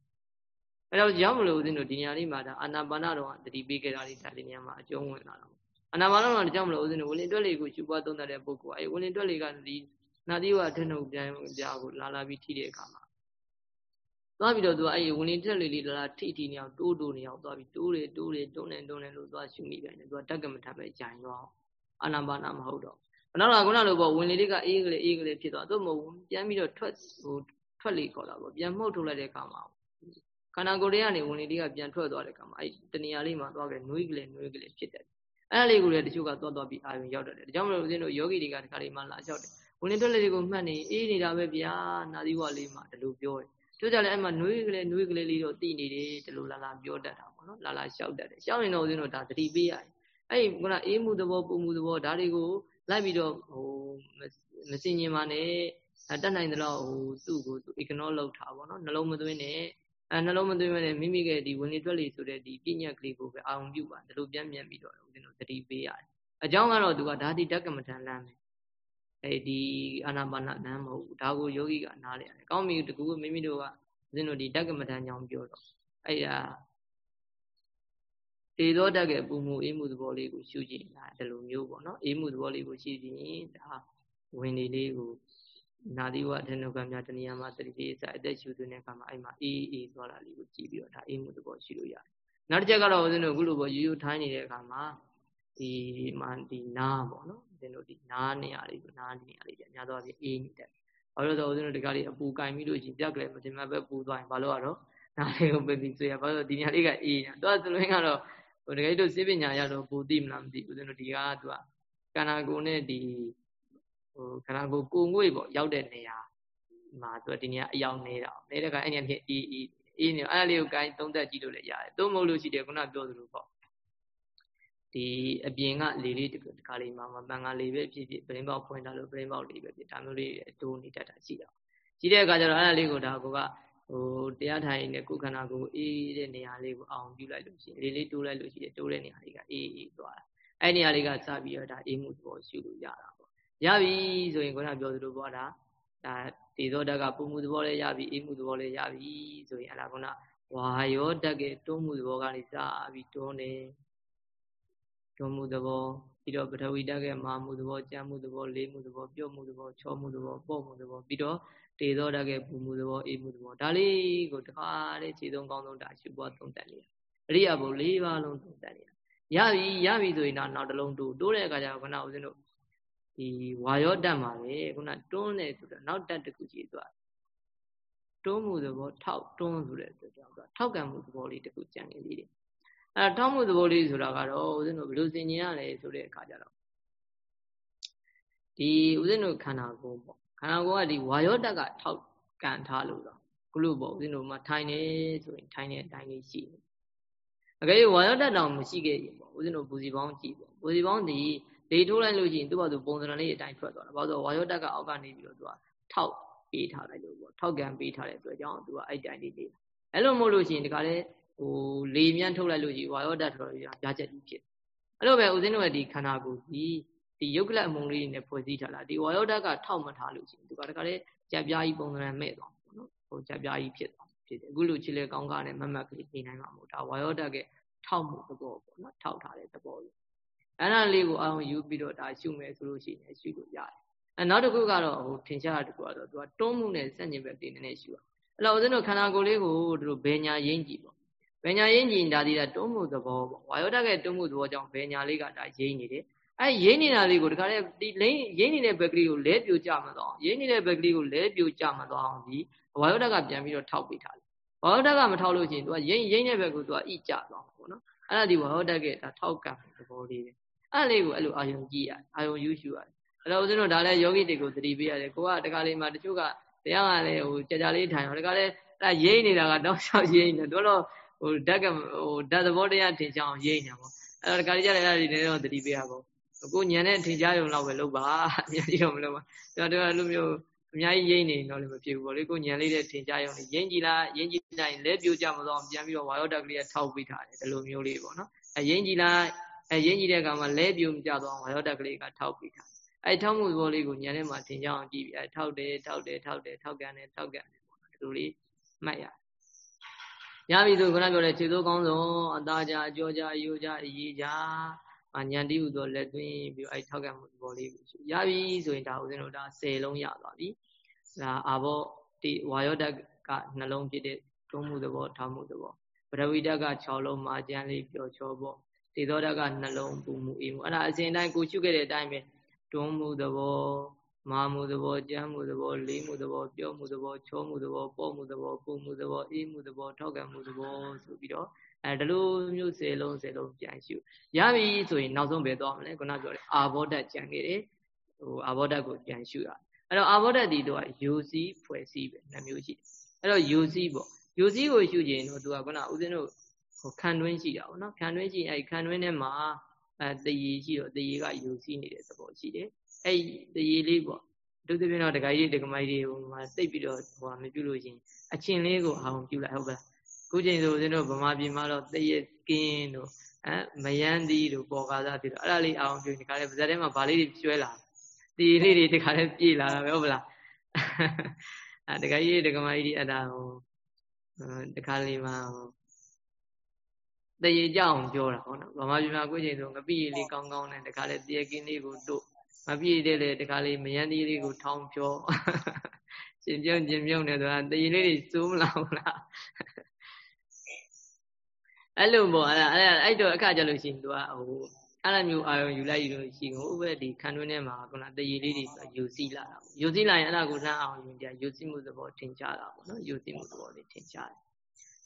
အဲ့တော့ရောက်မလို့ဦးဇင်းတို့ဒီညာလေးမှာဒါအာနာပါနတော့တတိပေးခဲ့တာလေးဒါလေးညမှာအကျုံးဝင်လာတော့အာနာပါနတော့ကြောက်မလို့ဦးဇင်းတို့ဝလင်တွက်လေးကိုရှုပွားသုံးသပ်တဲ့ပုဂ္ဂိုလ်အဲ့ဝလင်တွက်လေးကဒီနာတိဝထနှုတ်ပြန်ပြားကိုလာလာပြီးထိတဲ့အခါမှာသွားပြီးတော့သူကအဲ့ဝင်လင်းတက်လေးလေးလာလာထိထိနေအောင်တိုးတိုးနေအောင်သွားပြီးတိုးတယ်တိုးတယ်တွန်းတယ်တွန်းတယ်လို့သွားရှုမိပြန်တယ်သူကတက်ကမထပဲဂျိုင်သွားအာနာပါနမဟုတ်တော့နောက်ကခုနလိုပေါ့ဝင်လေလေးကအေးကလေးအေးကလေးဖြစ်သွားသူ့မဟုတ်ပြန်ပြီးတော့ထွက်ဟိုထွက်လေခေါ်တာပေါ့ပြန်မှုတ်ထုတ်လိုက်တဲ့အခါမှာ ခန္ဓာကိုယ်တွေကနေဝင်လေလေးကပြန်ထွက်သွားတဲ့အခါမှာအဲ့တနေရာလေးမှာသွားကြနွေးကလေးနွေးကလေးဖြစ်တယ်အဲ့ဒါလေးကိုလည်းတချို့ကသွားသွားပြီးအာရုံရောက်တယ်ဒါကြောင့်မလို့ဦးဇင်းတို့ယောဂီတွေကဒီခါလေးမှလာလျှောက်တယ်ဝင်လေထွက်လေတွေကိုမှတ်နေအေးနေတာပဲဗျာနာသီဝလေးမှာဒီလိုပြောတယ်တို့ကြလည်းအဲ့မှာနွေးကလေးနွေးကလေးလေးတော့တည်နေတယ်ဒီလိုလာလာပြောတတ်တာပေါ့နော်လာလာလျှောက်တတ်တယ်လျှောက်ရင်တော့ဦးဇင်းတို့ဒါသတိပေးရတယ်အဲ့ဒီခုနအေးမှုသဘောပူမှုသဘောဒါတွေကိုလိုက်ပြီးတော့ဟိုမစင်ញင်ပါနဲ့အဲတက်နိုင်သလောက်ဟိုသူ့ကိုသူ ignore လုပ်ထားပါတော့နှလုံးမသွင်းနဲ့ အဲနှလုံးမသွင်းမဲ့မိမိရဲ့ဒီဝင်လေထွက်လေဆိုတဲ့ဒီပြဉ္ညာကလေးကိုပဲအာရုံပြုပါဒီလိုပြန်ပြန်ပြီးတော့ဦးဇင်းတို့သတိပေးရတယ်အကြောင်းကတော့သူကဓာတိတက္ကမထန်လမ်းပဲအဲဒီအာနာပါနလမ်းမဟုတ်ဘူးဒါကိုယောဂီကနားလေရတယ်ကောင်းပြီတကူမိမိတို့ကဦးဇင်းတို့ဒီတက္ကမထန်ကြောင့်ပြောတော့အဲ့ဒါတေသောတက်ကပူမှုအေးမှုသဘောလေးကိုရှုကြည့်တာဒီလိုမျိုးပေါ့နော်အေးမှုသဘောလေးကိုရှုကြည့်ရင်ဒါဝင်လေလေးကို နာသီဝအထနုကမြတဏှာမှာတတိပိစအသက်ရှုသွင်းတဲ့အခါမှာအဲ့မှာအေးအေးသွားတာလေးကိုကြည့်ပြီးတော့ဒါအေးမှုသဘောရှုလို့ရတယ်နောက်တစ်ချက်ကတော့ဦးဇင်းတို့အခုလိုပေါ့ရိုးရိုးထိုင်းနေတဲ့အခါမှာဒီမှာဒီနားပေါ့နော်ဦးဇင်းတို့ဒီနားနေရာလေးကိုနားနေရာလေးကြီးအများသောအားဖြင့်အေးနေတယ်ဘာလို့လဲဆိုတော့ဦးဇင်းတို့ဒီကလေးအပူကင်ပြီးလို့ရှိရင်ပြက်ကလေးမတင်မဲ့ပဲပူသွားရင်ဘာလို့ရတော့နားလေးကိုပဲပြီးဆွေးရဘာလို့ဒီနေရာလေးကအေးနေတာသူကသလွင်းကတော့ဟိုတကယ်လို့စေပညာရတော့ပူသိမလားမသိဘူးဦးဇင်းတို့ဒီကသူကကန္နာကိုနဲ့ဒီ ဟိုခန္ဓာကိုယ်ကိုငွေ့ပေါ့ရောက်တဲ့နေရာမှာသူကဒီနေရာအယောင်နေတာနေတဲ့ကအဲ့ဒီအဖြစ်အေးအေးအေးနေအဲ့ဒါလေးကိုကိုင်းသုံးသက်ကြည့်လို့လည်းရတယ်သုံးမဟုတ်လို့ရှိတယ်ခုနပြောသလိုပေါ့ဒီအပြင်ကလေလေးတခါလေးမှာမပန်ကလေးပဲဖြစ်ဖြစ်ပရင်းပေါက်ဖွင့်တာလို့ပရင်းပေါက်လေးပဲဖြစ်ဒါမျိုးလေးအတိုးနေတတ်တာရှိတာရှိတဲ့အခါကျတော့အဲ့ဒါလေးကိုဒါကိုကဟိုတရားထိုင်နေတဲ့ကိုယ်ခန္ဓာကိုယ်အေးတဲ့နေရာလေးကိုအောင်ပြုလိုက်လို့ရှိရင်လေးလေးတိုးလိုက်လို့ရှိတယ်တိုးတဲ့နေရာလေးကအေးအေးသွားတာအဲ့နေရာလေးကစပြီးတော့ဒါအေးမှုသဘောရှုလို့ရတာပေါ့ ရပြီဆိုရင်ခုနပြောသလိုပေါ့ဒါဒါတေသောဓာတ်ကပုံမှုသဘောလည်းရပြီအေးမှုသဘောလည်းရပြီဆိုရင်အဲ့ဒါခုနဝါယောဓာတ်ကတွန်းမှုသဘောကနေစပြီးတွန်းတယ်တွန်းမှုသဘောပြီးတော့ပထဝီဓာတ်ကမာမှုသဘောကြမ်းမှုသဘောလေးမှုသဘောပြုတ်မှုသဘောချောမှုသဘောပေါ့မှုသဘောပြီးတော့တေသောဓာတ်ကပူမှုသဘောအေးမှုသဘောဒါလေးကိုတခါလေးခြေသုံးကောင်းဆုံးဒါရှုပွားသုံးတတ်နေအရိယာဘု၄ပါးလုံးသုံးတတ်နေရပြီရပြီဆိုရင်တော့နောက်တစ်လုံးတိုးတိုးတဲ့အခါကျတော့ခုနဦးဇင်းတို့ ဒီဝါရောတက်မှာပဲခုနတွန်းနေဆိုတော့နောက်တက်တစ်ခုကြည့်သွားတွန်းမှုသဘောထောက်တွန်းဆိုတဲ့ဆိုတော့ထောက်ကံမှုသဘောလေးတစ်ခုကြံနေသေးတယ်အဲထောက်မှုသဘောလေးဆိုတာကတော့ဦးဇင်းတို့ဘယ်လိုသင်ကျင်ရလဲဆိုတဲ့အခါကျတော့ဒီဦးဇင်းတို့ခန္ဓာကိုယ်ပေါ့ခန္ဓာကိုယ်ကဒီဝါယောတက်ကထောက်ကန်ထားလို့တော့ခုလိုပေါ့ဦးဇင်းတို့မှထိုင်နေဆိုရင်ထိုင်နေတဲ့အတိုင်းလေးရှိတယ်အကယ်၍ဝါယောတက်တောင်မရှိခဲ့ရင်ပေါ့ဦးဇင်းတို့ဘူစီပေါင်းကြည့်ပေါ့ဘူစီပေါင်းဒီ လေထိုးလိုက်လို့ရှိရင်သူ့ဘာသူပုံစံလေးအတိုင်းထွက်သွားတာဘာလို့ဝါယောတက်ကအောက်ကနေပြီးတော့သူကထောက်ပေးထားလိုက်လို့ပေါ့ထောက်ကန်ပေးထားတဲ့အတွက်ကြောင့်သူကအဲ့တိုင်းလေးနေတာအဲ့လိုမဟုတ်လို့ရှိရင်ဒီကလေးဟိုလေမြန်းထုတ်လိုက်လို့ရှိရင်ဝါယောတက်ထွက်ပြီးတော့ကြားချက်ကြီးဖြစ်အဲ့လိုပဲဦးဇင်းတို့ရဲ့ဒီခန္ဓာကိုယ်ဒီဒီယုတ်ကလအမုံလေးနဲ့ဖွဲ့စည်းထားတာဒီဝါယောဓာတ်ကထောက်မထားလို့ရှိရင်သူကတခါလေကြက်ပြားကြီးပုံစံမဲ့သွားပေါ့နော်ဟိုကြက်ပြားကြီးဖြစ်သွားဖြစ်တယ်အခုလိုခြေလေကောင်းကားနဲ့မမတ်ကလေးနေနိုင်မှာမဟုတ်ဒါဝါယောဓာတ်ကထောက်မှုသဘောပေါ့နော်ထောက်ထားတဲ့သဘောလေး အဲ့ဒါလေးကိုအောင်ယူပြီးတော့ဒါရှုမယ်ဆိုလို့ရှိရင်ရှုလို့ရတယ်အဲနောက်တစ်ခုကတော့ဟိုထင်ရှားတာတစ်ခုကတော့သူကတွန်းမှုနဲ့စက်ညင်ဘက်လေးနည်းနည်းရှုရအဲ့တော့ဦးဇင်းတို့ခန္ဓာကိုယ်လေးကိုတို့ဘယ်ညာရင်းကြည့်ပေါ့ဘယ်ညာရင်းကြည့်ဒါဒီကတွန်းမှုသဘောပေါ့ဝါယောဓာတ်ကတွန်းမှုသဘောကြောင့်ဘယ်ညာလေးကဒါရင်းနေတယ်အဲရင်းနေတာလေးကိုတခါလေဒီလိမ့်ရင်းနေတဲ့ဘက်ကလေးကိုလဲပြိုကြမသွားရင်းနေတဲ့ဘက်ကလေးကိုလဲပြိုကြမသွားအောင်ဒီဝါယောဓာတ်ကပြန်ပြီးတော့ထောက်ပေးထားတယ်ဝါယောဓာတ်ကမထောက်လို့ရှိရင် तू ကရင်းရင်းတဲ့ဘက်ကို तू ကဣကြသွားမှာပေါ့နော်အဲ့ဒါဒီဝါယောဓာတ်ကဒါထောက်ကံသဘောလေးပဲ အဲ့လေးကိုအဲ့လိုအာယုံကြည့်ရအာယုံယူရှုရတယ်အဲ့တော့ဦးဇင်းတို့ဒါလည်းယောဂီတွေကိုသတိပေးရတယ်ကိုကတခါလေးမှာတချို့ကတရားကလည်းဟိုကြာကြာလေးထိုင်အောင်တခါလေးအဲ့ရိမ့်နေတာကတောင်းလျှောက်ရိမ့်နေတော့တော့ဟိုဓာတ်ကဟိုဓာတ်သဘောတရားထင်ရှားအောင်ရိမ့်နေပါအဲ့တော့တခါလေးကြာလည်းအဲ့ဒီနေတော့သတိပေးရပါကိုညံတဲ့ထင်ရှားရုံလောက်ပဲလုပ်ပါအများကြီးတော့မလုပ်ပါဒါတော့အဲ့လိုမျိုးအများကြီးရိမ့်နေတော့လည်းမဖြစ်ဘူးပေါ့လေကိုညံလေးတဲ့ထင်ရှားရုံလေးရိမ့်ကြည့်လားရိမ့်ကြည့်တိုင်းလဲပြိုကြမလို့ပြန်ပြီးတော့ဝါရောတက်ကလေးထောက်ပေးထားတယ်ဒီလိုမျိုးလေးပေါ့နော်အဲရိမ့်ကြည့်လား အဲရိမ့်ကြည့်တဲ့အခါမှာလဲပြိုမကြတော့ဝါရောတက်ကလေးကထောက်ပေးထားအဲထောက်မှုဘောလေးကိုညံထဲမှာထင်ရှားအောင်ကြည့်ပြီးအဲထောက်တယ်ထောက်တယ်ထောက်တယ်ထောက်ကန်တယ်ထောက်ကန်တယ်ပေါ့နော်ဒီလိုလေးမှတ်ရရပြီဆိုခုနပြောတဲ့ခြေသိုးကောင်းဆုံးအသားကြအကျော်ကြအယိုးကြအရေးကြအညံတိဟုသောလက်သွင်းပြီးအဲ့ထောက်ကံမှုသဘောလေးကိုရပြီဆိုရင်ဒါဦးဇင်းတို့ဒါ10လုံးရသွားပြီဒါအာဘောတိဝါယောဓာတ်ကနှလုံးဖြစ်တဲ့တွန်းမှုသဘောထောက်မှုသဘောပရဝိဓာတ်က6လုံးမာကျန်လေးပျော်ချောပေါ့ တေသောဓာတ်ကနှလုံးပူမှုအေးမှုအဲ့ဒါအစဉ်တိုင်းကိုရှုခဲ့တဲ့အတိုင်းပဲတွန်းမှုသဘောမာမှုသဘောကြမ်းမှုသဘောလေးမှုသဘောပြောမှုသဘောချောမှုသဘောပေါ့မှုသဘောပူမှုသဘောအေးမှုသဘောထောက်ကံမှုသဘောဆိုပြီးတော့အဲဒီလိုမျိုးစေလုံးစေလုံးပြန်ရှုရပြီဆိုရင်နောက်ဆုံးပဲသွားမလဲခုနပြောတယ်အာဘောဓာတ်ကြံခဲ့တယ်ဟိုအာဘောဓာတ်ကိုပြန်ရှုရအဲ့တော့အာဘောဓာတ်ဒီတော့ယူစည်းဖွဲ့စည်းပဲနှမျိုးရှိတယ်အဲ့တော့ယူစည်းပေါ့ယူစည်းကိုရှုခြင်းတော့သူကခုနဦးဇင်းတို့ ဟိုခံတွင်းရှိတာပေါ့နော်ခံတွင်းရှိအဲ့ခံတွင်းထဲမှာအဲတရေရှိတော့တရေကယူစည်းနေတဲ့သဘောရှိတယ်အဲ့တရေလေးပေါ့အထူးသဖြင့်တော့ဒကာကြီးဒကာမကြီးတွေဟိုမှာစိတ်ပြီးတော့ဟိုမပြုလို့ရှင်အချင်းလေးကိုအောင်ပြုလိုက်ဟုတ်ပါခုချိန်ဆိုဦးဇင်းတို့ဗမာပြည်မှာတော့တရက်ကင်းတို့အဲမယန်းသီးတို့ပေါ်ကားသားတို့အဲ့ဒါလေးအောင်ပြုဒီခါလေးပါဇက်ထဲမှာဗာလေးတွေကျွဲလာတီလေးတွေဒီခါလေးပြေးလာတာပဲဟုတ်ပလားအဲဒကာကြီးဒကာမကြီးတွေအဲ့ဒါဟိုဒီခါလေးမှာဟို တရေကြအောင်ပြောတာဟုတ်နော်ဗမာပြည်မှာကိုချိန်ဆိုငပိလေးကောင်းကောင်းနဲ့ဒီခါလေးတရက်ကင်းလေးကိုတို့မပြည့်တဲ့လေဒီခါလေးမယန်းသီးလေးကိုထောင်းပြောရှင်ပြုံးကျင်ပြုံးနေဆိုတာတရေလေးတွေစိုးမလာဘူးလားအဲ့လိုပေါ့အဲ့အဲ့အဲ့တော့အခါကြလို့ရှိရင် तू ကဟိုအဲ့လိုမျိုးအာရုံယူလိုက်လို့ရှိရင်ဟိုဘက်ဒီခံတွင်းထဲမှာခုနတရေလေးတွေယူစီလာတာယူစီလာရင်အဲ့ဒါကိုလှမ်းအောင်ယူကြယူစီမှုသဘောထင်ရှားတာပေါ့နော်ယူစီမှုသဘောလေးထင်ရှားတယ်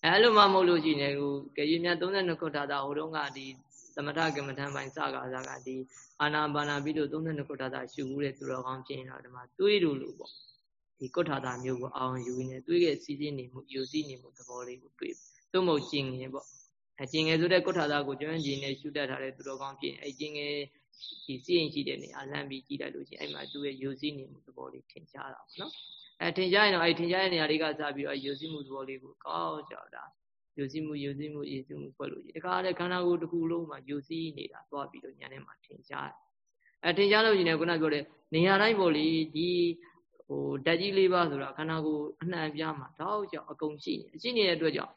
အဲ့လိုမှမဟုတ်လို့ရှိရင်ဟိုကြည်မြတ်32ခုထာတာဟိုတုန်းကဒီသမထကမ္မထံပိုင်းစကားစကားဒီအာနာပါနာပြီးလို့32ခုထာတာရှုဘူးတဲ့သူတော်ကောင်းဖြစ်ရင်တော့ဒီမှာတွေးလို့လို့ပေါ့ဒီကုဋ္ဌာတာမျိုးကိုအောင်ယူနေတွေးခဲ့စီးစင်းနေမှုယူစီနေမှုသဘောလေးကိုတွေးသို့မဟုတ်ကျင်ငင်ပေါ့အကျင်ငယ်ဆိုတဲ့ကုဋ္ဌာတာကိုကျွမ်းကျင်နေရှုတတ်ထားတဲ့သူတော်ကောင်းဖြစ်အဲ့ကျင်ငယ်ဒီစီရင်ရှိတဲ့နေရာလမ်းပြီးကြည့်လိုက်လို့ရှိရင်အဲ့မှာသူ့ရဲ့ယူစီနေမှုသဘောလေးထင်ရှားတာပေါ့နော် အဲထင်ရှားရင်တော့အဲ့ထင်ရှားတဲ့နေရာလေးကစပြီးတော့ယူစီမှုသဘောလေးကိုကောက်ကြောက်တာယူစီမှုယူစီမှုယူစီမှုဖွဲ့လို့ဒီတခါလေခန္ဓာကိုယ်တစ်ခုလုံးမှာယူစီနေတာသွားပြီးတော့ညာထဲမှာထင်ရှားတယ်အဲထင်ရှားလို့ရှိရင်ခုနပြောတဲ့နေရာတိုင်းပေါ့လေဒီဟိုဓာတ်ကြီးလေးပါဆိုတာခန္ဓာကိုယ်အနှံ့ပြားမှာတောက်ကြောက်အကုန်ရှိနေရှိနေတဲ့အတွက်ကြောင့်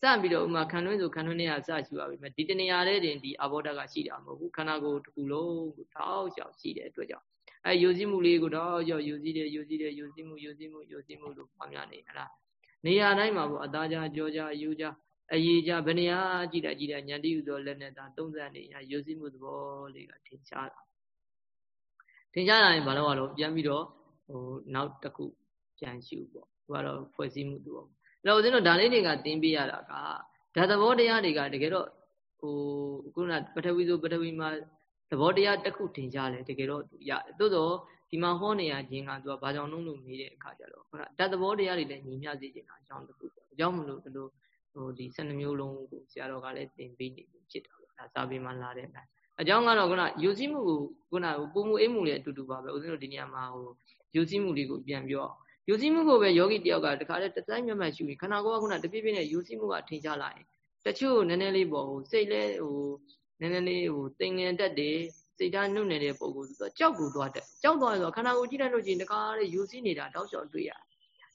စပြီးတော့ဥမာခန္ဓာဆိုခန္ဓာနဲ့ကစရှိပါပြီမဲ့ဒီတနေရာလေးတင်ဒီအဘောဓာတ်ကရှိတာမဟုတ်ဘူးခန္ဓာကိုယ်တစ်ခုလုံးကိုတောက်ကြောက်ရှိတဲ့အတွက်ကြောင့် အဲယူစည်းမှုလေးကိုတော့ကြောက်ယူစည်းတယ်ယူစည်းတယ်ယူစည်းမှုယူစည်းမှုယူစည်းမှုလို့ပေါများနေဟလားနေရာတိုင်းမှာပေါ့အသားကြကြောကြယူကြအရေးကြဘယ်နေရာကြည့်တာကြည့်တာညံတိဥသောလက်နဲ့သာသုံးစံနေရယူစည်းမှုသဘောလေးကထင်ရှားတာထင်ရှားလာရင်ဘာလို့ရတော့ပြန်ပြီးတော့ဟိုနောက်တစ်ခုပြန်ရှုပေါ့သူကတော့ဖွဲ့စည်းမှုသူပေါ့အဲ့တော့ဦးဇင်းတို့ဒါလေးတွေကသင်ပေးရတာကဓာတ်သဘောတရားတွေကတကယ်တော့ဟိုခုနပထဝီဆိုပထဝီမှာ သဘောတရားတစ်ခုထင်ရှားလဲတကယ်တော့ရတယ်သို့တော့ဒီမှာဟောနေရခြင်းကသူကဘာကြောင့်လုံးလို့မေးတဲ့အခါကျတော့ခုနဓာတ်သဘောတရားတွေလည်းညီမျှစေချင်တာအကြောင်းတစ်ခုပေါ့အကြောင်းမလို့ဒီလိုဟိုဒီ12မျိုးလုံးကိုဆရာတော်ကလည်းသင်ပေးနေဖြစ်တာပေါ့ဒါစာပေမှာလာတဲ့အတိုင်းအကြောင်းကတော့ခုနယူစည်းမှုကိုခုနကပုံမှုအိမ်မှုလည်းအတူတူပါပဲဦးဇင်းတို့ဒီနေရာမှာဟိုယူစည်းမှုလေးကိုပြန်ပြောယူစည်းမှုကိုပဲယောဂီတယောက်ကတခါတည်းတတိုင်းမြတ်မှတ်ရှုပြီးခန္ဓာကိုယ်ကခုနတပြည့်ပြည့်နဲ့ယူစည်းမှုကထင်ရှားလာရင်တချို့နည်းနည်းလေးပေါ့ဟိုစိတ်လဲဟို နည်းနည်းလေးဟိုတင်ငင်တတ်တယ်စိတ်ဓာတ်နှုတ်နေတဲ့ပုံကိုဆိုတော့ကြောက်ကိုသွားတက်ကြောက်သွားဆိုတော့ခန္ဓာကိုယ်ကြည့်လိုက်လို့ချင်းတခါတည်းယူစည်းနေတာတောက်လျှောက်တွေ့ရတယ်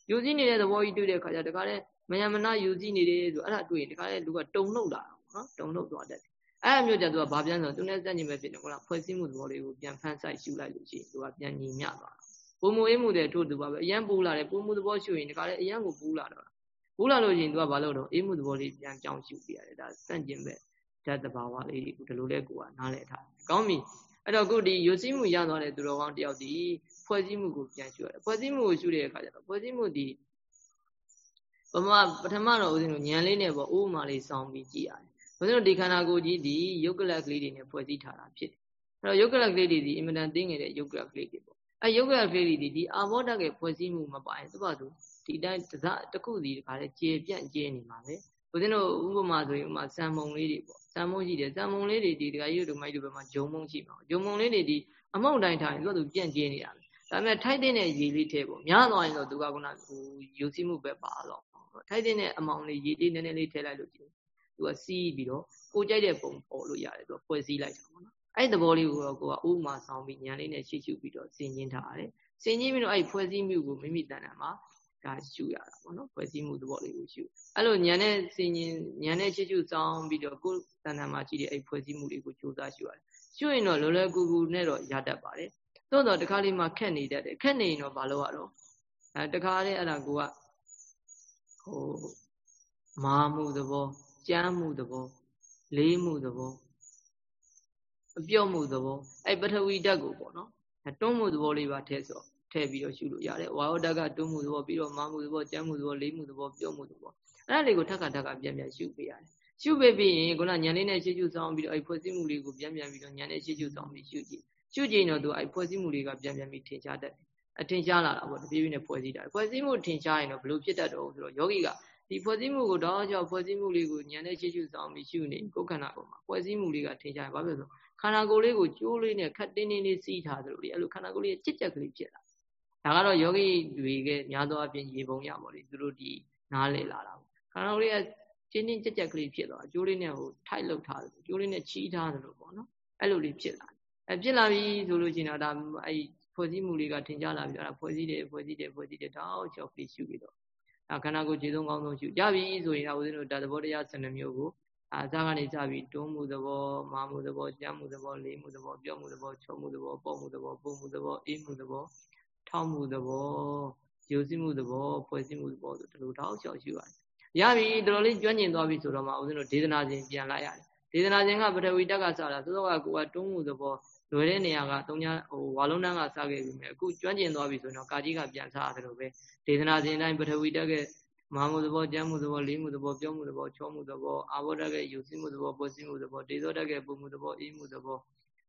ယူစည်းနေတဲ့သဘောကြီးတွေ့တဲ့အခါကျတခါတည်းမယမနာယူစည်းနေတယ်ဆိုအဲ့ဒါတွေ့ရင်တခါတည်းလူကတုံနှုတ်လာနော်တုံနှုတ်သွားတတ်တယ်အဲ့အမျိုးကြသူကဘာပြန်ဆိုသူနဲ့စက်ညီမဲ့ဖြစ်တယ်ဟုတ်လားဖွဲ့စည်းမှုသဘောလေးကိုပြန်ဖန်ဆိုင်ရှုလိုက်လို့ရှိရင်သူကပြန်ညီမျှသွားတာပုံမူအေးမှုတဲ့ထို့သူပါပဲအရန်ပူလာတယ်ပုံမူသဘောရှုရင်ဒီကလည်းအရန်ကိုပူလာတော့ပူလာလို့ရှိရင်သူကဘာလုပ်တော့အေးမှုသဘောလေးပြန်ကြောင်းရှုပြရတယ်ဒါစန့်ကျင်ပဲ ဓာတ်တဘာဝလေးတွေကိုဒီလိုလဲကိုကနားလည်ထားကောင်းပြီအဲ့တော့ခုဒီယုစည်းမှုရသွားတဲ့သူတော်ကောင်းတယောက်ဒီဖွဲ့စည်းမှုကိုပြန်ရှုရတယ်ဖွဲ့စည်းမှုကိုရှုတဲ့အခါကျတော့ဖွဲ့စည်းမှုဒီပမပထမတော့ဦးဇင်းတို့ဉာဏ်လေးနဲ့ပေါ့ဥပမာလေးစောင်းပြီးကြည့်ရတယ်ဘုန်းကြီးတို့ဒီခန္ဓာကိုယ်ကြီးဒီယုတ်ကလကလေးတွေနဲ့ဖွဲ့စည်းထားတာဖြစ်တယ်အဲ့တော့ယုတ်ကလကလေးတွေဒီအင်မတန်သိငယ်တဲ့ယုတ်ကလကလေးတွေပေါ့အဲယုတ်ကလကလေးတွေဒီဒီအာဘောဓကဖွဲ့စည်းမှုမပါရင်သူ့ဘာသူဒီတိုင်းတစတစ်ခုစီတခါလဲကျေပြန့်ကျေနေမှာပဲ ဘုန်းကြီးတို့ဥပမာဆိုရင်ဥမာစံမုံလေးတွေပေါ့စံမုံရှိတယ်စံမုံလေးတွေဒီတခါရုပ်တို့မိုက်တို့ဘက်မှာဂျုံမုံရှိမှာဂျုံမုံလေးတွေဒီအမောက်တိုင်းထားရင်သူ့သူပြန့်ကျေနေတာပဲဒါပေမဲ့ထိုက်တဲ့ရေလေးထဲပေါ့များသွားရင်တော့သူကခုနဟိုယူစီမှုပဲပါတော့ထိုက်တဲ့အမောင်လေးရေလေးနည်းနည်းလေးထည့်လိုက်လို့ဒီသူကစီးပြီးတော့ကိုကြိုက်တဲ့ပုံပေါ်လို့ရတယ်သူကဖွဲ့စည်းလိုက်တာပေါ့နော်အဲ့ဒီသဘောလေးကိုတော့ကိုကဥမာဆောင်ပြီးညာလေးနဲ့ရှေ့ရှုပြီးတော့ဆင်ကျင်းထားရတယ်ဆင်ကျင်းပြီးတော့အဲ့ဒီဖွဲ့စည်းမှုကိုမိမိတဏ္ဍာမှာ ဒါရှုရတာပေါ့နော်ဖွဲ့စည်းမှုသဘောလေးကိုရှုအဲ့လိုညာနဲ့ဆင်ကျင်းညာနဲ့ရှေ့ရှုဆောင်ပြီးတော့ကိုယ်တဏ္ဍာမှာရှိတဲ့အဲ့ဒီဖွဲ့စည်းမှုလေးကိုကြိုးစားရှုရတယ်ရှုရင်တော့လောလောကူကူနဲ့တော့ရတတ်ပါတယ်သို့တော့တခါလေးမှခက်နေတတ်တယ်ခက်နေရင်တော့မလုပ်ရတော့အဲတခါလေးအဲ့ဒါကိုကဟိုမာမှုသဘောကြမ်းမှုသဘောလေးမှုသဘောအပြော့မှုသဘောအဲ့ပထဝီဓာတ်ကိုပေါ့နော်တွန်းမှုသဘောလေးပါထည့်ဆို ထည့်ပြီးတော့ရှုလို့ရတယ်ဝါယောဓာတ်ကတွန်းမှုသဘောပြီးတော့မာမှုသဘောကြမ်းမှုသဘောလေးမှုသဘောပြော့မှုသဘောအဲ့ဒါလေးကိုထပ်ခါထပ်ခါပြန်ပြန်ရှုပေးရတယ်ရှုပေးပြီးရင်ခုနညံလေးနဲ့ရှေ့ရှုဆောင်ပြီးတော့အဲ့ဖွဲ့စည်းမှုလေးကိုပြန်ပြန်ပြီးတော့ညံနဲ့ရှေ့ရှုဆောင်ပြီးရှုကြည့်ရှုကြည့်တော့သူအဲ့ဖွဲ့စည်းမှုလေးကပြန်ပြန်ပြီးထင်ရှားတတ်တယ်အထင်ရှားလာတာပေါ့တပြေးပြေးနဲ့ဖွဲ့စည်းတာဖွဲ့စည်းမှုထင်ရှားရင်တော့ဘလို့ဖြစ်တတ်တော့ဆိုတော့ယောဂီကဒီဖွဲ့စည်းမှုကိုတော့ကြောင့်ဖွဲ့စည်းမှုလေးကိုညံတဲ့ရှေ့ရှုဆောင်ပြီးရှုနေကိုယ်ခန္ဓာပေါ်မှာဖွဲ့စည်းမှုလေးကထင်ရှားရင်ဘာဖြစ်လို့ခန္ဓာကိုယ်လေးကိုကျိုးလေးနဲ့ခတ်တင်းတင်းလေးစီးထားသလိုလေအဲ့လိုခန္ဓာကိုယ်လေးကြက်ကြက်ကလေးဖြစ်လာ ဒါကတော့ယောဂီတွေကများသောအားဖြင့်ရေပုံရပါလေသူတို့ဒီနားလေလာတာပေါ့ခန္ဓာကိုယ်လေးကတင်းတင်းကြက်ကြက်ကလေးဖြစ်သွားအကျိုးလေးနဲ့ဟိုထိုက်လောက်ထားတယ်ကျိုးလေးနဲ့ချီးထားတယ်လို့ပေါ့နော်အဲ့လိုလေးဖြစ်လာအဲဖြစ်လာပြီဆိုလို့ရှိရင်တော့ဒါအဲ့ဖွဲ့စည်းမှုလေးကထင်ရှားလာပြီအဲ့ဒါဖွဲ့စည်းတယ်ဖွဲ့စည်းတယ်ဖွဲ့စည်းတယ်တောက်ချောက်ပြီးရှုပြီးတော့အခန္ဓာကိုယ်ခြေဆုံးကောင်းဆုံးရှုကြပြီဆိုရင်တော့ဦးဇင်းတို့ဒါသဘောတရား12မျိုးကိုအာဇာကနေစပြီးတွန်းမှုသဘောမာမှုသဘောကြမ်းမှုသဘောလေးမှုသဘောပြောမှုသဘောချုံမှုသဘောပေါ့မှုသဘောပုံမှုသဘောအေးမှုသဘော ထောက်မှုသဘောယူစည်းမှုသဘောဖွဲ့စည်းမှုသဘောဆိုဒီလိုတောက်ချောက်ရှုရတယ်ရပြီတော်တော်လေးကျွမ်းကျင်သွားပြီဆိုတော့မှဦးဇင်းတို့ဒေသနာရှင်ပြန်လိုက်ရတယ်ဒေသနာရှင်ကပထဝီတက်ကစတာသို့တော့ကကိုကတွန်းမှုသဘောလွယ်တဲ့နေရာကတုံညာဟိုဝါလုံးတန်းကစခဲ့ပြီမယ်အခုကျွမ်းကျင်သွားပြီဆိုတော့ကာကြီးကပြန်စားရတယ်လို့ပဲဒေသနာရှင်အတိုင်းပထဝီတက်ကမာမှုသဘောကြမ်းမှုသဘောလေးမှုသဘောပြောမှုသဘောချောမှုသဘောအာဘောတက်ကယူစည်းမှုသဘောပေါ်စည်းမှုသဘောဒေသောတက်ကပုံမှုသဘောအေးမှုသဘော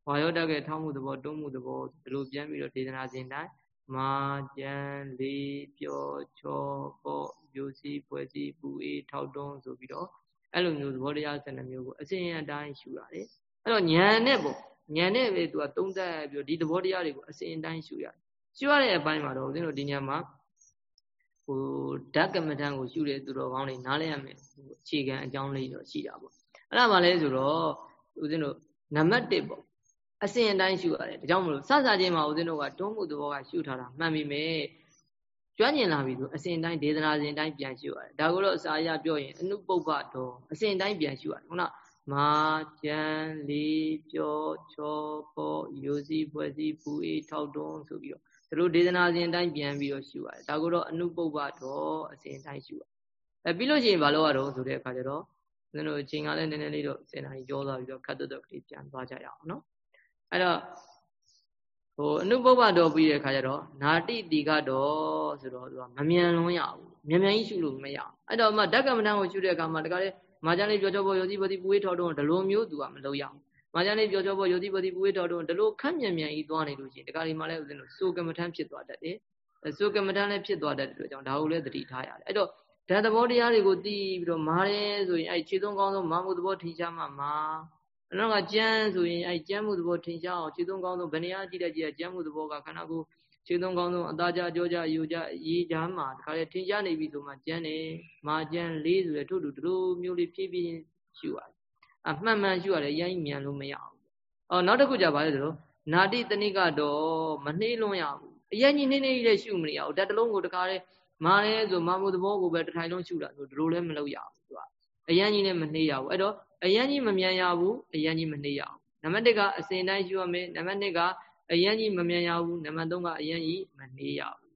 ဝါယောတက်ကထောင်းမှုသဘောတွန်းမှုသဘောဒီလိုပြန်ပြီးတော့ဒေသနာရှင်တိုင်း မာကြမ်းလေးပြောချောပေါ့ယူစည်းဖွဲ့စည်းပူအေးထောက်တွန်းဆိုပြီးတော့အဲ့လိုမျိုးသဘောတရား12မျိုးကိုအစဉ်အတိုင်းရှုရတယ်အဲ့တော့ဉာဏ်နဲ့ပေါ့ဉာဏ်နဲ့ပဲသူကသုံးသပ်ပြီးဒီသဘောတရားတွေကိုအစဉ်အတိုင်းရှုရတယ်ရှုရတဲ့အပိုင်းမှာတော့ဦးဇင်းတို့ဒီညမှာဟိုဓာတ်ကမ္မထံကိုရှုတဲ့သူတော်ကောင်းတွေနားလဲရမယ်အခြေခံအကြောင်းလေးတော့ရှိတာပေါ့အဲ့ဒါမှလဲဆိုတော့ဦးဇင်းတို့နံပါတ်1ပေါ့ အစဉ်အတိုင်းရှုရတယ်ဒါကြောင့်မလို့စစချင်းမှာဦးဇင်းတို့ကတွန်းမှုသဘောကရှုထားတာမှန်ပြီမဲ့ကျွမ်းကျင်လာပြီဆိုအစဉ်တိုင်းဒေသနာစဉ်တိုင်းပြန်ရှုရတယ်ဒါကိုတော့အစာရပြောရင်အနုပုပ္ပတော်အစဉ်တိုင်းပြန်ရှုရတယ်ဟုတ်လားမာကျန်လေးပြောချောပေါ်ရိုစီဖွဲ့စီပူအေးထောက်တွန်းဆိုပြီးတော့သူတို့ဒေသနာစဉ်အတိုင်းပြန်ပြီးတော့ရှုရတယ်ဒါကိုတော့အနုပုပ္ပတော်အစဉ်တိုင်းရှုရအဲပြီးလို့ရှိရင်ဘာလို့ရတော့ဆိုတဲ့အခါကျတော့ဦးဇင်းတို့အချိန်ကလည်းနည်းနည်းလေးတော့စင်နာကြီးကြောသွားပြီးတော့ခတ်တွတ်တွတ်ကလေးပြန်သွားကြရအောင်နော် အဲ့တော့ဟိုအနုပုပ္ပတော်ပြီးတဲ့အခါကျတော့နာတိတိကတော့ဆိုတော့သူကမမြန်လွန်းရဘူးမြန်မြန်ကြီးရှုလို့မရအောင်အဲ့တော့မှဓကမ္မထံကိုရှုတဲ့အခါမှာတခါလေမာကျန်လေးပြောချောပေါ်ယောစီပတိပူဝေးထော်တော့ဒီလိုမျိုးသူကမလုပ်ရအောင်မာကျန်လေးပြောချောပေါ်ယောစီပတိပူဝေးထော်တော့ဒီလိုခက်မြန်မြန်ကြီးသွားနေလို့ရှိရင်တခါဒီမှာလည်းဦးဇင်းတို့စိုးကမ္မထံဖြစ်သွားတတ်တယ်စိုးကမ္မထံလည်းဖြစ်သွားတတ်တယ်လို့ကြောင့်ဒါကိုလည်းသတိထားရတယ်အဲ့တော့ဓာတ်သဘောတရားတွေကိုသိပြီးတော့မာတယ်ဆိုရင်အဲ့ခြေသုံးကောင်းဆုံးမာမှုသဘောထင်ရှားမှမာ အနောက်ကကြမ်းဆိုရင်အဲ့ကြမ်းမှုသဘောထင်ရှားအောင်ခြေသုံးကောင်းဆုံးဗနေရကြည့်တဲ့ကြည့်ရကြမ်းမှုသဘောကခန္ဓာကိုယ်ခြေသုံးကောင်းဆုံးအသားကြကြောကြယူကြရေးကြမှာတခါလေထင်ရှားနေပြီဆိုမှကြမ်းတယ်မာကြမ်းလေးဆိုရထို့တူတို့မျိုးလေးဖြည်းဖြည်းရှုရတယ်အမှန်မှန်ရှုရတယ်ရိုင်းမြန်လို့မရဘူးအော်နောက်တစ်ခုကြပါလေဆိုတော့နာတိတဏိကတော့မနှေးလွန်းရဘူးအရင်ကြီးနေနေလေးရှုမနေရဘူးဓာတ်တလုံးကိုတခါလေမာလဲဆိုမာမှုသဘောကိုပဲတစ်ထိုင်လုံးရှုတာဆိုဒီလိုလည်းမလုပ်ရဘူးသူကအရင်ကြီးနဲ့မနှေးရဘူးအဲ့တော့ အရင်ကြီးမမြန်ရဘူးအရင်ကြီးမနှေးရဘူးနံပါတ်1ကအစဉ်တိုင်းရှုရမယ်နံပါတ်2ကအရင်ကြီးမမြန်ရဘူးနံပါတ်3ကအရင်ကြီးမနှေးရဘူး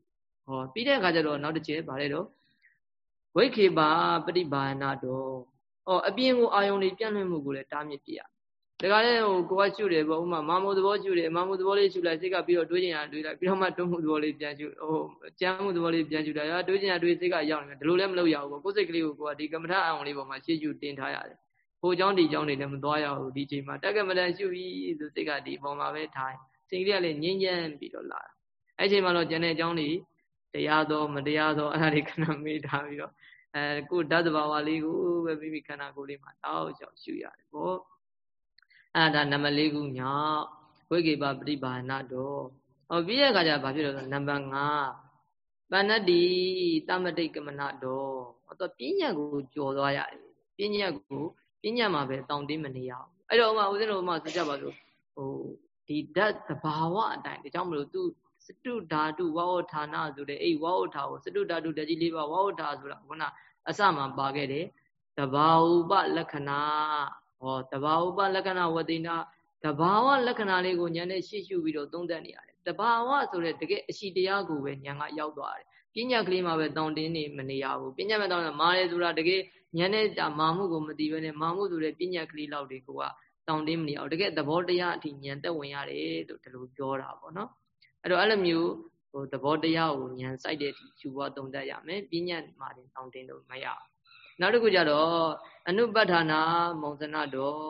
ဟောပြီးတဲ့အခါကျတော့နောက်တစ်ချက်ဗါလဲတော့ဝိခေပါပฏิဘာနာတော့ဩအပြင်ကိုအာယုံတွေပြန့်လွင့်မှုကိုလည်းတားမြစ်ပြရဒါကလည်းဟိုကိုကရှုတယ်ပေါ့ဥမာမာမိုသဘောရှုတယ်မာမိုသဘောလေးရှုလိုက်စိတ်ကပြီးတော့တွေးကျင်ရတွေးလိုက်ပြီးတော့မှတွန်းမှုသဘောလေးပြန်ရှုဟိုကြမ်းမှုသဘောလေးပြန်ရှုတာရတွေးကျင်ရတွေးစိတ်ကရောက်နေတယ်ဒီလိုလည်းမလုပ်ရဘူးပေါ့ကိုယ်စိတ်ကလေးကိုကိုကဒီကမ္မထအောင်လေးပေါ်မှာရှေ့ရှုတင်ထားရတယ် ဟိုเจ้าဒီเจ้าတွေလည်းမသွားရဘူးဒီချိန်မှာတက်ကမလန်ရှုပြီးဆိုစိတ်ကဒီပေါ်မှာပဲထားစိတ်ကလေးကလည်းငြင်းညမ်းပြီးတော့လာတာအဲ့ချိန်မှာတော့ကျန်တဲ့เจ้าတွေတရားတော်မတရားတော်အဲ့ဒါတွေခဏမေးထားပြီးတော့အဲကိုဓာတ်တဘာဝလေးကိုပဲမိမိခန္ဓာကိုယ်လေးမှာတောက်လျှောက်ရှုရတယ်ပေါ့အဲ့ဒါနံပါတ်၄ခုမြောက်ဝိကေပပฏิဘာဏတော်ဟောပြီးတဲ့အခါကျဘာဖြစ်လို့လဲနံပါတ်5ပဏ္ဏတိတမတိကမနတော်ဟောတော့ပညာကိုကြော်သွားရတယ်ပညာကို ပညာမှာပဲတောင်းတင်းမနေရဘူးအဲ့တော့ဥမာဦးဇင်းတို့ဥမာဆိုကြပါစို့ဟိုဒီဓာတ်တဘာဝအတိုင်းဒါကြောင့်မလို့သူစတုဓာတုဝဝဌာနဆိုတဲ့အဲ့ဝဝဌာကိုစတုဓာတုတကြီးလေးပါဝဝဌာဆိုတာခုနအစမှပါခဲ့တယ်တဘာဥပလက္ခဏာဟောတဘာဥပလက္ခဏာဝတိနာတဘာဝလက္ခဏာလေးကိုဉာဏ်နဲ့ရှေ့ရှုပြီးတော့သုံးသပ်နေရတယ်တဘာဝဆိုတဲ့တကယ်အရှိတရားကိုပဲဉာဏ်ကရောက်သွားတယ်ပညာကလေးမှာပဲတောင်းတင်းနေမနေရဘူးပညာမဲ့တောင်းတာမာတယ်ဆိုတာတကယ် ဉာဏ်နဲ့တာမာမှုကိုမသိဘဲနဲ့မာမှုဆိုတဲ့ပညာကလေးလောက်တွေကိုကတောင်းတင်းမနေအောင်တကယ်သဘောတရားအထိဉာဏ်သက်ဝင်ရတယ်လို့ဒီလိုပြောတာပေါ့နော်အဲ့တော့အဲ့လိုမျိုးဟိုသဘောတရားကိုဉာဏ်စိုက်တဲ့အထိယူပွားသုံးသပ်ရမယ်ပညာမှာတင်တောင်းတင်းလို့မရနောက်တစ်ခုကြတော့အနုပဋ္ဌာနာမုံစနတော်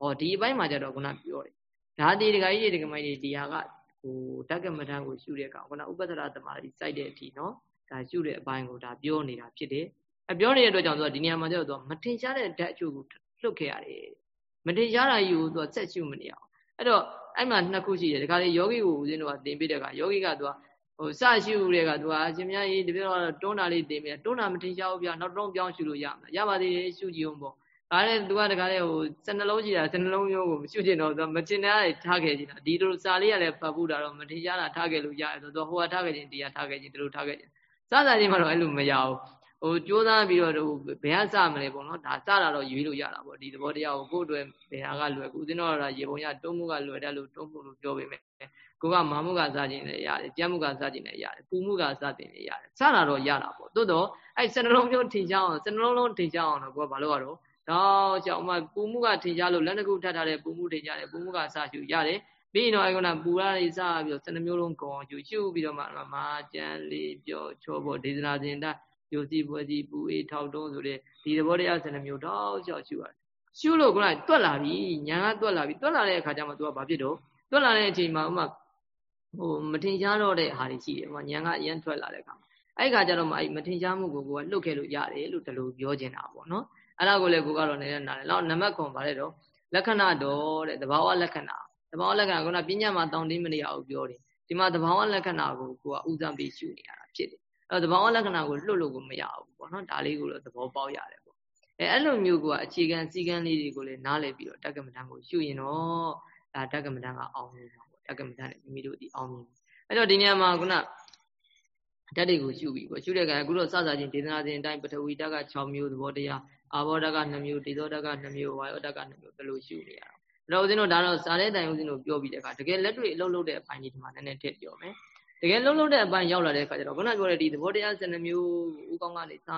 ဟောဒီအပိုင်းမှာကြတော့ခုနပြောတယ်ဓာတိဒကာကြီးဒကာမကြီးဒီဟာကဟိုတက္ကမထံကိုရှုတဲ့ကောင်ခုနဥပဒရသမารီစိုက်တဲ့အထိနော်ဒါရှုတဲ့အပိုင်းကိုဒါပြောနေတာဖြစ်တယ် အပြောနေတဲ့အတွက်ကြောင့်သူကဒီနေရာမှာကျတော့သူကမထင်ရှားတဲ့ဓာတ်အချို့ကိုလွတ်ခဲ့ရတယ်မထင်ရှားတာကြီးကိုသူကဆက်ရှုမနေအောင်အဲ့တော့အဲ့မှာနှစ်ခုရှိတယ်ဒီခါလေးယောဂီကိုဦးဇင်းတို့ကသင်ပေးတဲ့အခါယောဂီကသူကဟိုစရှိဦးတဲ့ကသူကအရှင်မြတ်ကြီးတပြည့်တော့တွန်းတာလေးသင်ပေးတွန်းတာမထင်ရှားဘူးဗျနောက်တော့ပြောင်းရှုလို့ရမှာရပါသေးတယ်ရှုကြည့်အောင်ပေါ့ဒါလည်းသူကတခါလေဟိုစနှလုံးကြည့်တာစနှလုံးမျိုးကိုမရှုချင်တော့သူမကျင်တဲ့ထားခဲ့ကြည့်တာဒီလိုစာလေးကလည်းဖတ်ဖို့တာတော့မထင်ရှားတာထားခဲ့လို့ရတယ်ဆိုတော့ဟိုကထားခဲ့ခြင်းတရားထားခဲ့ခြင်းဒီလိုထားခဲ့ခြင်းစသချင်းမှတော့အဲ့လိုမရဘူး ဟိုကြိုးစားပြီးတော့ဘယ်ကစမလဲပေါ့နော်ဒါစတာတော့ရွေးလို့ရတာပေါ့ဒီသဘောတရားကိုကိုယ့်အတွက်ဘယ်ဟာကလွယ်ကူဦးဇင်းတော်ကရေပုံရတုံးမှုကလွယ်တယ်လို့တုံးမှုလို့ပြောပေမဲ့ကိုကမာမှုကစခြင်းလည်းရတယ်ကြမ်းမှုကစခြင်းလည်းရတယ်ပူမှုကစခြင်းလည်းရတယ်စတာတော့ရတာပေါ့သို့တော့အဲ့စနှလုံးမျိုးထင်ရှားအောင်စနှလုံးလုံးထင်ရှားအောင်တော့ကိုကဘာလို့ရတော့တော့ကြောင့်မှပူမှုကထင်ရှားလို့လက်တစ်ခုထပ်ထားတဲ့ပူမှုထင်ရှားတယ်ပူမှုကစရှုရတယ်ပြီးရင်တော့အဲ့ကပူရလေးစပြီးတော့စနှမျိုးလုံးကောင်းရှုရှုပြီးတော့မှမာကြံလေးပြောချောဖို့ဒေသနာစဉ်တ ယိုစီပွဲစီပူအေးထောက်တုံးဆိုတဲ့ဒီသဘောတရားစနှမျိုးတော့ရှောက်ရှုရတယ်ရှုလို့ကလည်းတွက်လာပြီညာကတွက်လာပြီတွက်လာတဲ့အခါကျမှ तू ကဘာဖြစ်တော့တွက်လာတဲ့အချိန်မှာဥမာဟိုမထင်ရှားတော့တဲ့ဟာတွေရှိတယ်ဥမာညာကအရင်ထွက်လာတဲ့အခါအဲ့ခါကျတော့မှအဲ့မထင်ရှားမှုကိုကိုကလှုပ်ခဲ့လို့ရတယ်လို့ဒီလိုပြောချင်တာပေါ့နော်အဲ့ဒါကိုလည်းကိုကတော့နေတဲ့နားတယ်နောက်နံပါတ်ခွန်ပါတယ်တော့လက္ခဏာတော်တဲ့သဘာဝလက္ခဏာသဘာဝလက္ခဏာကပညာမှာတောင်းတင်းမနေရဘူးပြောတယ်ဒီမှာသဘာဝလက္ခဏာကိုကိုကဥစားပြီးရှုနေရတာဖြစ်တယ်အဲ့ တော့သဘာဝလက္ခဏာကိုလွတ်လို့ကိုမရဘူးပေါ့နော်ဒါလေးကိုတော့သဘောပေါက်ရတယ်ပေါ့အဲအဲ့လိုမျိုးကအခြေခံစည်းကမ်းလေးတွေကိုလည်းနားလည်ပြီးတော့တက္ကမတန်ကိုရှုရင်တော့ဒါတက္ကမတန်ကအောင်လို့ပါပေါ့တက္ကမတန်နဲ့မိမိတို့ဒီအောင်မြင်အဲ့တော့ဒီနေရာမှာခုနဓာတ်တွေကိုရှုပြီးပေါ့ရှုတဲ့ကံအခုတော့စစချင်းဒေသနာစဉ်အတိုင်းပထဝီဓာတ်က6မျိုးသဘောတရားအာဘောဓာတ်က2မျိုးဒေသောဓာတ်က2မျိုးဝါယောဓာတ်က2မျိုးဘယ်လိုရှုနေရအောင်အဲ့တော့ဦးဇင်းတို့ဒါတော့စာတဲ့တိုင်ဦးဇင်းတို့ပြောပြီးတဲ့အခါတကယ်လက်တွေ့အလုပ်လုပ်တဲ့အပိုင်းကြီးဒီမှာနည်းနည်းထည့်ပြောမယ် တကယ်လုံးလုံးတဲ့အပိုင်းရောက်လာတဲ့အခါကျတော့ခုနပြောတဲ့ဒီသဘောတရား12မျိုးဥကောင်းကနေစ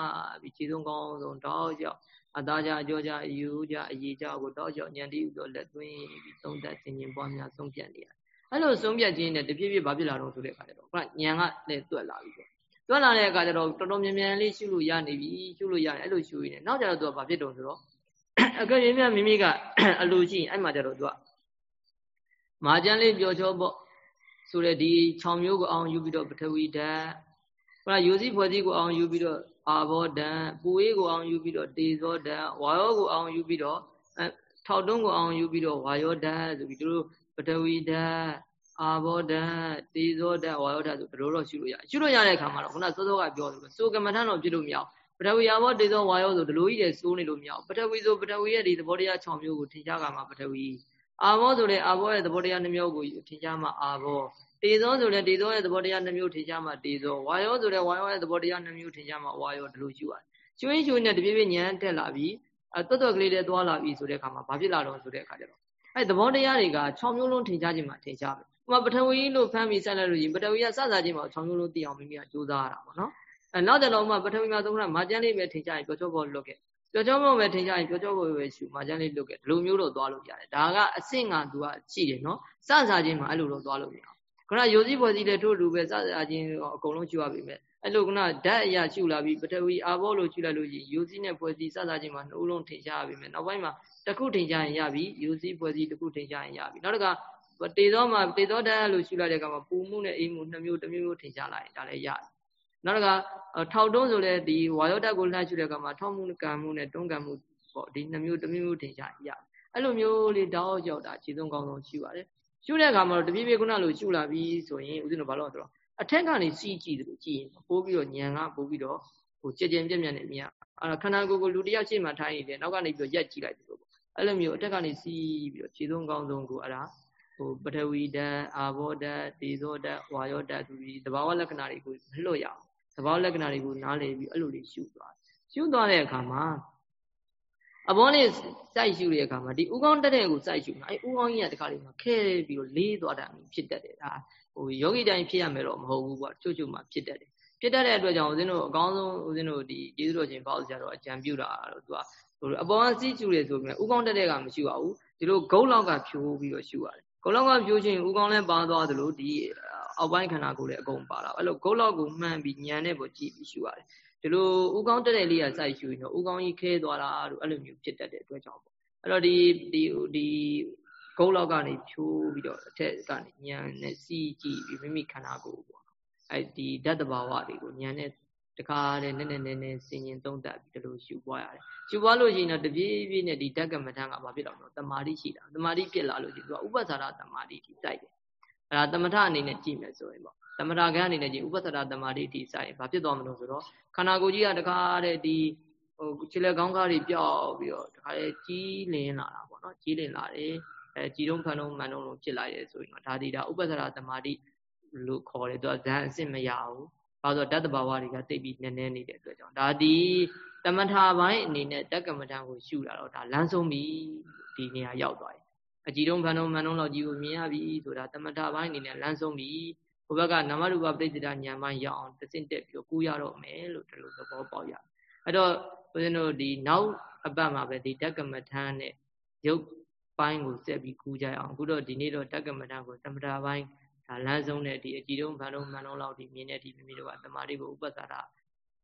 ပြီးခြေဆုံးကောင်းဆုံးတောက်ကြောက်အသားကြအကျော်ကြအယူကြအရေးကြကိုတောက်ကြောက်ညံတိဥသောလက်သွင်းပြီးသုံးသက်ဆင်ញင်ပွားများဆုံးပြတ်နေရအဲ့လိုဆုံးပြတ်ခြင်းနဲ့တဖြည်းဖြည်းဘာဖြစ်လာတော့ဆိုတဲ့အခါကျတော့ခုနညံကလည်းတွက်လာပြီပေါ့တွက်လာတဲ့အခါကျတော့တော်တော်များများလေးရှုလို့ရနေပြီရှုလို့ရတယ်အဲ့လိုရှုရင်းနဲ့နောက်ကျတော့သူကဘာဖြစ်တော့ဆိုတော့အကယ်၍မိမိကအလိုရှိရင်အဲ့မှာကျတော့သူကမာကျန်လေးပျော်ချောပေါ့ ဆိုတဲ့ဒီ6မျိုးကိုအောင်ယူပြီးတော့ပထဝီဓာတ်ဟိုကယောစီဖွဲ့စည်းကိုအောင်ယူပြီးတော့အာဘောဓာတ်ပူအေးကိုအောင်ယူပြီးတော့တေဇောဓာတ်ဝါယောကိုအောင်ယူပြီးတော့ထောက်တုံးကိုအောင်ယူပြီးတော့ဝါယောဓာတ်ဆိုပြီးတို့ပထဝီဓာတ်အာဘောဓာတ်တေဇောဓာတ်ဝါယောဓာတ်ဆိုဘယ်လိုတော့ရှုလို့ရရှုလို့ရတဲ့အခါမှာတော့ခုနစောစောကပြောသလိုစိုးကမ္မထန်တော့ပြလို့မရဘူးပထဝီအာဘောတေဇောဝါယောဆိုဒီလိုကြီးတွေစိုးနေလို့မရဘူးပထဝီဆိုပထဝီရဲ့ဒီသဘောတရား6မျိုးကိုထင်ရှားကမှာပထဝီအာဘောဆိုတဲ့အာဘောရဲ့သဘောတရား2မျိုးကိုထင်ရှားမှာအာဘော တေဇောဆိုတဲ့တေဇောရဲ့သဘောတရား2မျိုးထင်ရှားမှာတေဇောဝါယောဆိုတဲ့ဝါယောရဲ့သဘောတရား2မျိုးထင်ရှားမှာဝါယောဒီလိုရှုရတယ်ကျွင်းကျွင်းနဲ့တပြေးပြေးညံတက်လာပြီးအတွတ်တွတ်ကလေးတွေသွားလာပြီးဆိုတဲ့အခါမှာဘာဖြစ်လာတော့ဆိုတဲ့အခါကျတော့အဲသဘောတရားတွေက6မျိုးလုံးထင်ရှားခြင်းမှာထင်ရှားပဲဥပမာပထဝီလို့ဖမ်းပြီးဆက်လိုက်လို့ရင်ပထဝီကစစချင်းမှာ6မျိုးလုံးသိအောင်မိမိကကြိုးစားရတာပေါ့နော်အဲနောက်ကြတော့ဥပမာပထဝီမှာသုံးတာမာကျန်းလေးပဲထင်ရှားရင်ပျော်ချောပေါ်လွတ်ခဲ့ပျော်ချောပေါ်ပဲထင်ရှားရင်ပျော်ချောပေါ်ပဲရှုမာကျန်းလေးလွတ်ခဲ့ဒီလိုမျိုးတော့သွားလို့ရတယ်ဒါကအဆင့်ကသူကရှိတယ်နော်စစချင်းမှာအဲ့လိုတော့သွားလို့မရ ခုနရိုစီပေါ်စီလည်းထို့လူပဲစစချင်းအကုန်လုံးရှုရပြီမဲ့အဲ့လိုကနဓာတ်အရာရှုလာပြီးပထဝီအာဘောလို့ရှုလိုက်လို့ရှိရင်ရိုစီနဲ့ဖွဲ့စီစစချင်းမှာနှိုးလုံးထင်ရှားရပြီမဲ့နောက်ပိုင်းမှာတစ်ခုထင်ရှားရင်ရပြီရိုစီဖွဲ့စီတစ်ခုထင်ရှားရင်ရပြီနောက်တစ်ခါတေသောမှာတေသောဓာတ်လို့ရှုလိုက်တဲ့အခါမှာပူမှုနဲ့အိမ်မှုနှစ်မျိုးတစ်မျိုးမျိုးထင်ရှားလာရင်ဒါလည်းရတယ်နောက်တစ်ခါထောက်တုံးဆိုလဲဒီဝါယောဓာတ်ကိုလှမ်းရှုတဲ့အခါမှာထောက်မှုကံမှုနဲ့တွန်းကံမှုပေါ့ဒီနှစ်မျိုးတစ်မျိုးမျိုးထင်ရှားရအဲ့လိုမျိုးလေးတောက်ရောက်တာခြေဆုံးကောင်းဆုံးရှိပါတယ် ရှုတဲ့အခါမှာတော့တပြေးပြေးခုနလိုရှုလာပြီဆိုရင်ဦးဇင်းတို့ဘာလို့လဲဆိုတော့အထက်ကနေစီးကြည့်တယ်ကြည့်ရင်ပိုးပြီးတော့ညံကပိုးပြီးတော့ဟိုကြည်ကြင်ပြက်ပြက်နဲ့မြင်အဲ့ဒါခန္ဓာကိုယ်ကိုလူတယောက်ရှေ့မှာထိုင်နေတယ်နောက်ကနေပြီးတော့ရက်ကြည့်လိုက်တယ်လို့ပေါ့အဲ့လိုမျိုးအထက်ကနေစီးပြီးတော့ခြေဆုံးကောင်းဆုံးကိုအဲ့ဒါဟိုပထဝီဓာတ်အာဘောဓာတ်ဒေဇောဓာတ်ဝါယောဓာတ်သူဒီသဘာဝလက္ခဏာတွေကိုလွတ်ရအောင်သဘာဝလက္ခဏာတွေကိုနားလည်ပြီးအဲ့လိုလေးရှုသွားရှုသွားတဲ့အခါမှာ အဘောလေးစိုက်ရှုတဲ့အခါမှာဒီဥကောင်းတက်တဲ့ကိုစိုက်ရှုတာအဲဥကောင်းကြီးကတခါလေးမှာခဲပြီးတော့လေးသွားတာမျိုးဖြစ်တတ်တယ်ဒါဟိုယောဂီတိုင်းဖြစ်ရမယ်တော့မဟုတ်ဘူးပေါ့ချို့ချို့မှဖြစ်တတ်တယ်ဖြစ်တတ်တဲ့အတွက်ကြောင့်ဦးဇင်းတို့အကောင်းဆုံးဦးဇင်းတို့ဒီကျေးဇူးတော်ရှင်ပေါ့ဆရာတော်အကြံပြုတာတော့သူကဟိုအပေါ်ကစီးရှုတယ်ဆိုပြီးဥကောင်းတက်တဲ့ကမရှိပါဘူးဒီလိုဂုတ်လောက်ကဖြိုးပြီးတော့ရှုရတယ်ဂုတ်လောက်ကဖြိုးခြင်းဥကောင်းလဲပါသွားသလိုဒီအောက်ပိုင်းခန္ဓာကိုယ်လည်းအကုန်ပါတာအဲ့လိုဂုတ်လောက်ကိုမှန်းပြီးညံတဲ့ပေါ်ကြည့်ပြီးရှုရတယ် ဒီလိုဥကောင်းတက်တဲ့လေးကစိုက်ရှူရင်တော့ဥကောင်းကြီးခဲသွားတာလို့အဲ့လိုမျိုးဖြစ်တတ်တဲ့အတွက်ကြောင့်ပေါ့အဲ့တော့ဒီဒီဒီဂုတ်လောက်ကနေဖြိုးပြီးတော့အထက်ကနေညံနဲ့စီးကြည့်ပြီးမိမိခန္ဓာကိုယ်ပေါ့အဲ့ဒီဓာတ်တဘာဝတွေကိုညံနဲ့တခါတည်းနည်းနည်းနည်းနည်းစင်ရင်သုံးသပ်ပြီးဒီလိုရှုပွားရတယ်ရှုပွားလို့ရှိရင်တော့တပြေးပြေးနဲ့ဒီဓကမထံကဘာဖြစ်တော့မလို့တမာတိရှိတာတမာတိဖြစ်လာလို့ရှိရင်သူကဥပ္ပစာရတမာတိထိစိုက်တယ် အဲ့ဒါသမထအနေနဲ့ကြည့်မယ်ဆိုရင်ပေါ့သမထကံအနေနဲ့ကြည့်ဥပ္ပစာရတမာတိထိစိုက်ရင်ဘာဖြစ်သွားမလို့ဆိုတော့ခန္ဓာကိုယ်ကြီးကတခါတည်းဒီဟိုခြေလက်ကောင်းကားတွေပျောက်ပြီးတော့တခါတည်းကြီးလင်းလာတာပေါ့နော်ကြီးလင်းလာတယ်အဲကြည်တုံးခန္ဓုံမန်တုံးလုံးဖြစ်လာတယ်ဆိုရင်တော့ဒါဒီဒါဥပ္ပစာရတမာတိလို့ခေါ်တယ်သူကဇန်အစ်စ်မရဘူးဘာလို့ဓာတ်တဘာဝတွေကတိတ်ပြီးနည်းနည်းနေတဲ့အတွက်ကြောင့်ဒါဒီတမထာပိုင်းအနေနဲ့တက္ကမထံကိုရှုတာတော့ဒါလမ်းဆုံးပြီဒီနေရာရောက်သွားတယ် အကြည်တုံးခန္ဓုံမန်တုံးလောက်ကြီးကိုမြင်ရပြီဆိုတာတမထာပိုင်းအနေနဲ့လမ်းဆုံးပြီဟိုဘက်ကနာမရူပပဋိစ္စဒဉာဏ်ပိုင်းရောက်အောင်တစင့်တက်ပြီးကူးရတော့မယ်လို့ဒီလိုသဘောပေါက်ရတယ်အဲ့တော့ဦးဇင်းတို့ဒီနောက်အပတ်မှာပဲဒီတက္ကမထံနဲ့ရုပ်ပိုင်းကိုဆက်ပြီးကူးကြရအောင်အခုတော့ဒီနေ့တော့တက္ကမထံကိုတမထာပိုင်းဒါလမ်းဆုံးတဲ့ဒီအကြည်တုံးဘာလုံးမှန်လုံးလောက်ဒီမြင်တဲ့ဒီမိမိတို့ကတမာတိကိုဥပ္ပစာရ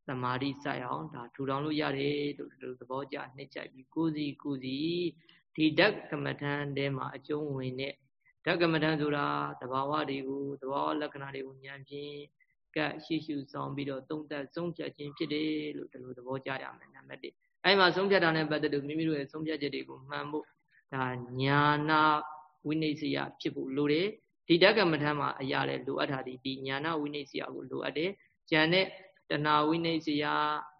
တမာတိစိုက်အောင်ဒါထူထောင်လို့ရတယ်လို့ဒီလိုသဘောကျနှစ်ချိုက်ပြီးကိုစီကိုစီ ဒီဓကမထံတဲမှာအကျုံးဝင်တဲ့ဓကမထံဆိုတာသဘာဝတွေကိုသဘာဝလက္ခဏာတွေကိုဉာဏ်ဖြင့်ကရှိရှုဆောင်ပြီးတော့သုံးသပ်ဆုံးဖြတ်ခြင်းဖြစ်တယ်လို့ဒီလိုသဘောကျရမယ်နံပါတ်1အဲ့မှာဆုံးဖြတ်တာနဲ့ပတ်သက်လို့မိမိတို့ရဲ့ဆုံးဖြတ်ချက်တွေကိုမှန်ဖို့ဒါညာနာဝိနည်းစရဖြစ်ဖို့လိုတယ်ဒီဓကမထမ်းမှာအရာလဲလိုအပ်တာဒီဒီညာနာဝိနည်းစရကိုလိုအပ်တယ်ဉာဏ်နဲ့တဏဝိနည်းစရ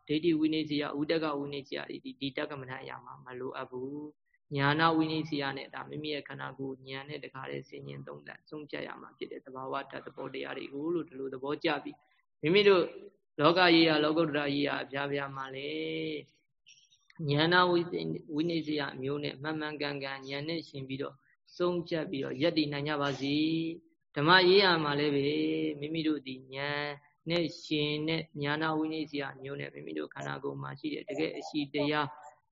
ဒိဋ္ဌိဝိနည်းစရဥဒကဝိနည်းစရဒီဒီဓကမထမ်းအရာမှာမလိုအပ်ဘူး ညာနာဝိနည်းစရနဲ့ဒါမိမိရဲ့ခန္ဓာကိုယ်ဉာဏ်နဲ့တခါတည်းဆင်ញင်သုံးသပ်ဆုံးဖြတ်ရမှာဖြစ်တဲ့သဘာဝဓာတ်သဘောတရားတွေကိုလို့ဒီလိုသဘောကျပြီးမိမိတို့လောကကြီးရာလောကုတ္တရာကြီးရာအပြားပြားမှာလေဉာဏဝိဝိနည်းစရမျိုးနဲ့မှန်မှန်ကန်ကန်ဉာဏ်နဲ့ရှင်ပြီးတော့ဆုံးဖြတ်ပြီးတော့ယက်တည်နိုင်ကြပါစေဓမ္မရေးရမှာလည်းပဲမိမိတို့ဒီဉာဏ်နဲ့ရှင်နဲ့ညာနာဝိနည်းစရာမျိုးနဲ့မိမိတို့ခန္ဓာကိုယ်မှာရှိတဲ့တကယ်အရှိတရား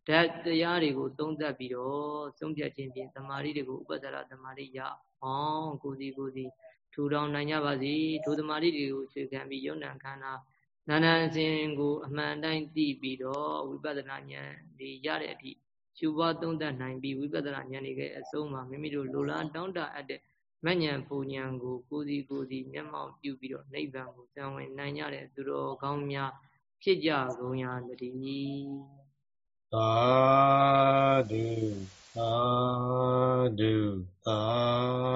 ဓာတ်တရားတွေကိုသုံးသပ်ပြီးတော့ဆုံးဖြတ်ခြင်းဖြင့်သမာဓိတွေကိုဥပဒရာသမာဓိရအောင်ကိုစီကိုစီထူထောင်နိုင်ကြပါစေထိုသမာဓိတွေကိုခြေခံပြီးယုံ nant ခန္ဓာနာနာစဉ်ကိုအမှန်တိုင်းသိပြီးတော့ဝိပဿနာဉာဏ်ဒီရတဲ့အထိရှုပွားသုံးသပ်နိုင်ပြီးဝိပဿနာဉာဏ်တွေကအဆုံးမှာမိမိတို့လိုလားတောင်းတအပ်တဲ့မဉဏ်ပူဉဏ်ကိုကိုစီကိုစီမျက်မှောက်ပြုပြီးတော့နိဗ္ဗာန်ကိုစံဝင်နိုင်ကြတဲ့သူတော်ကောင်းများဖြစ်ကြကုန်ရသတည်း သာဓုသာဓုသာ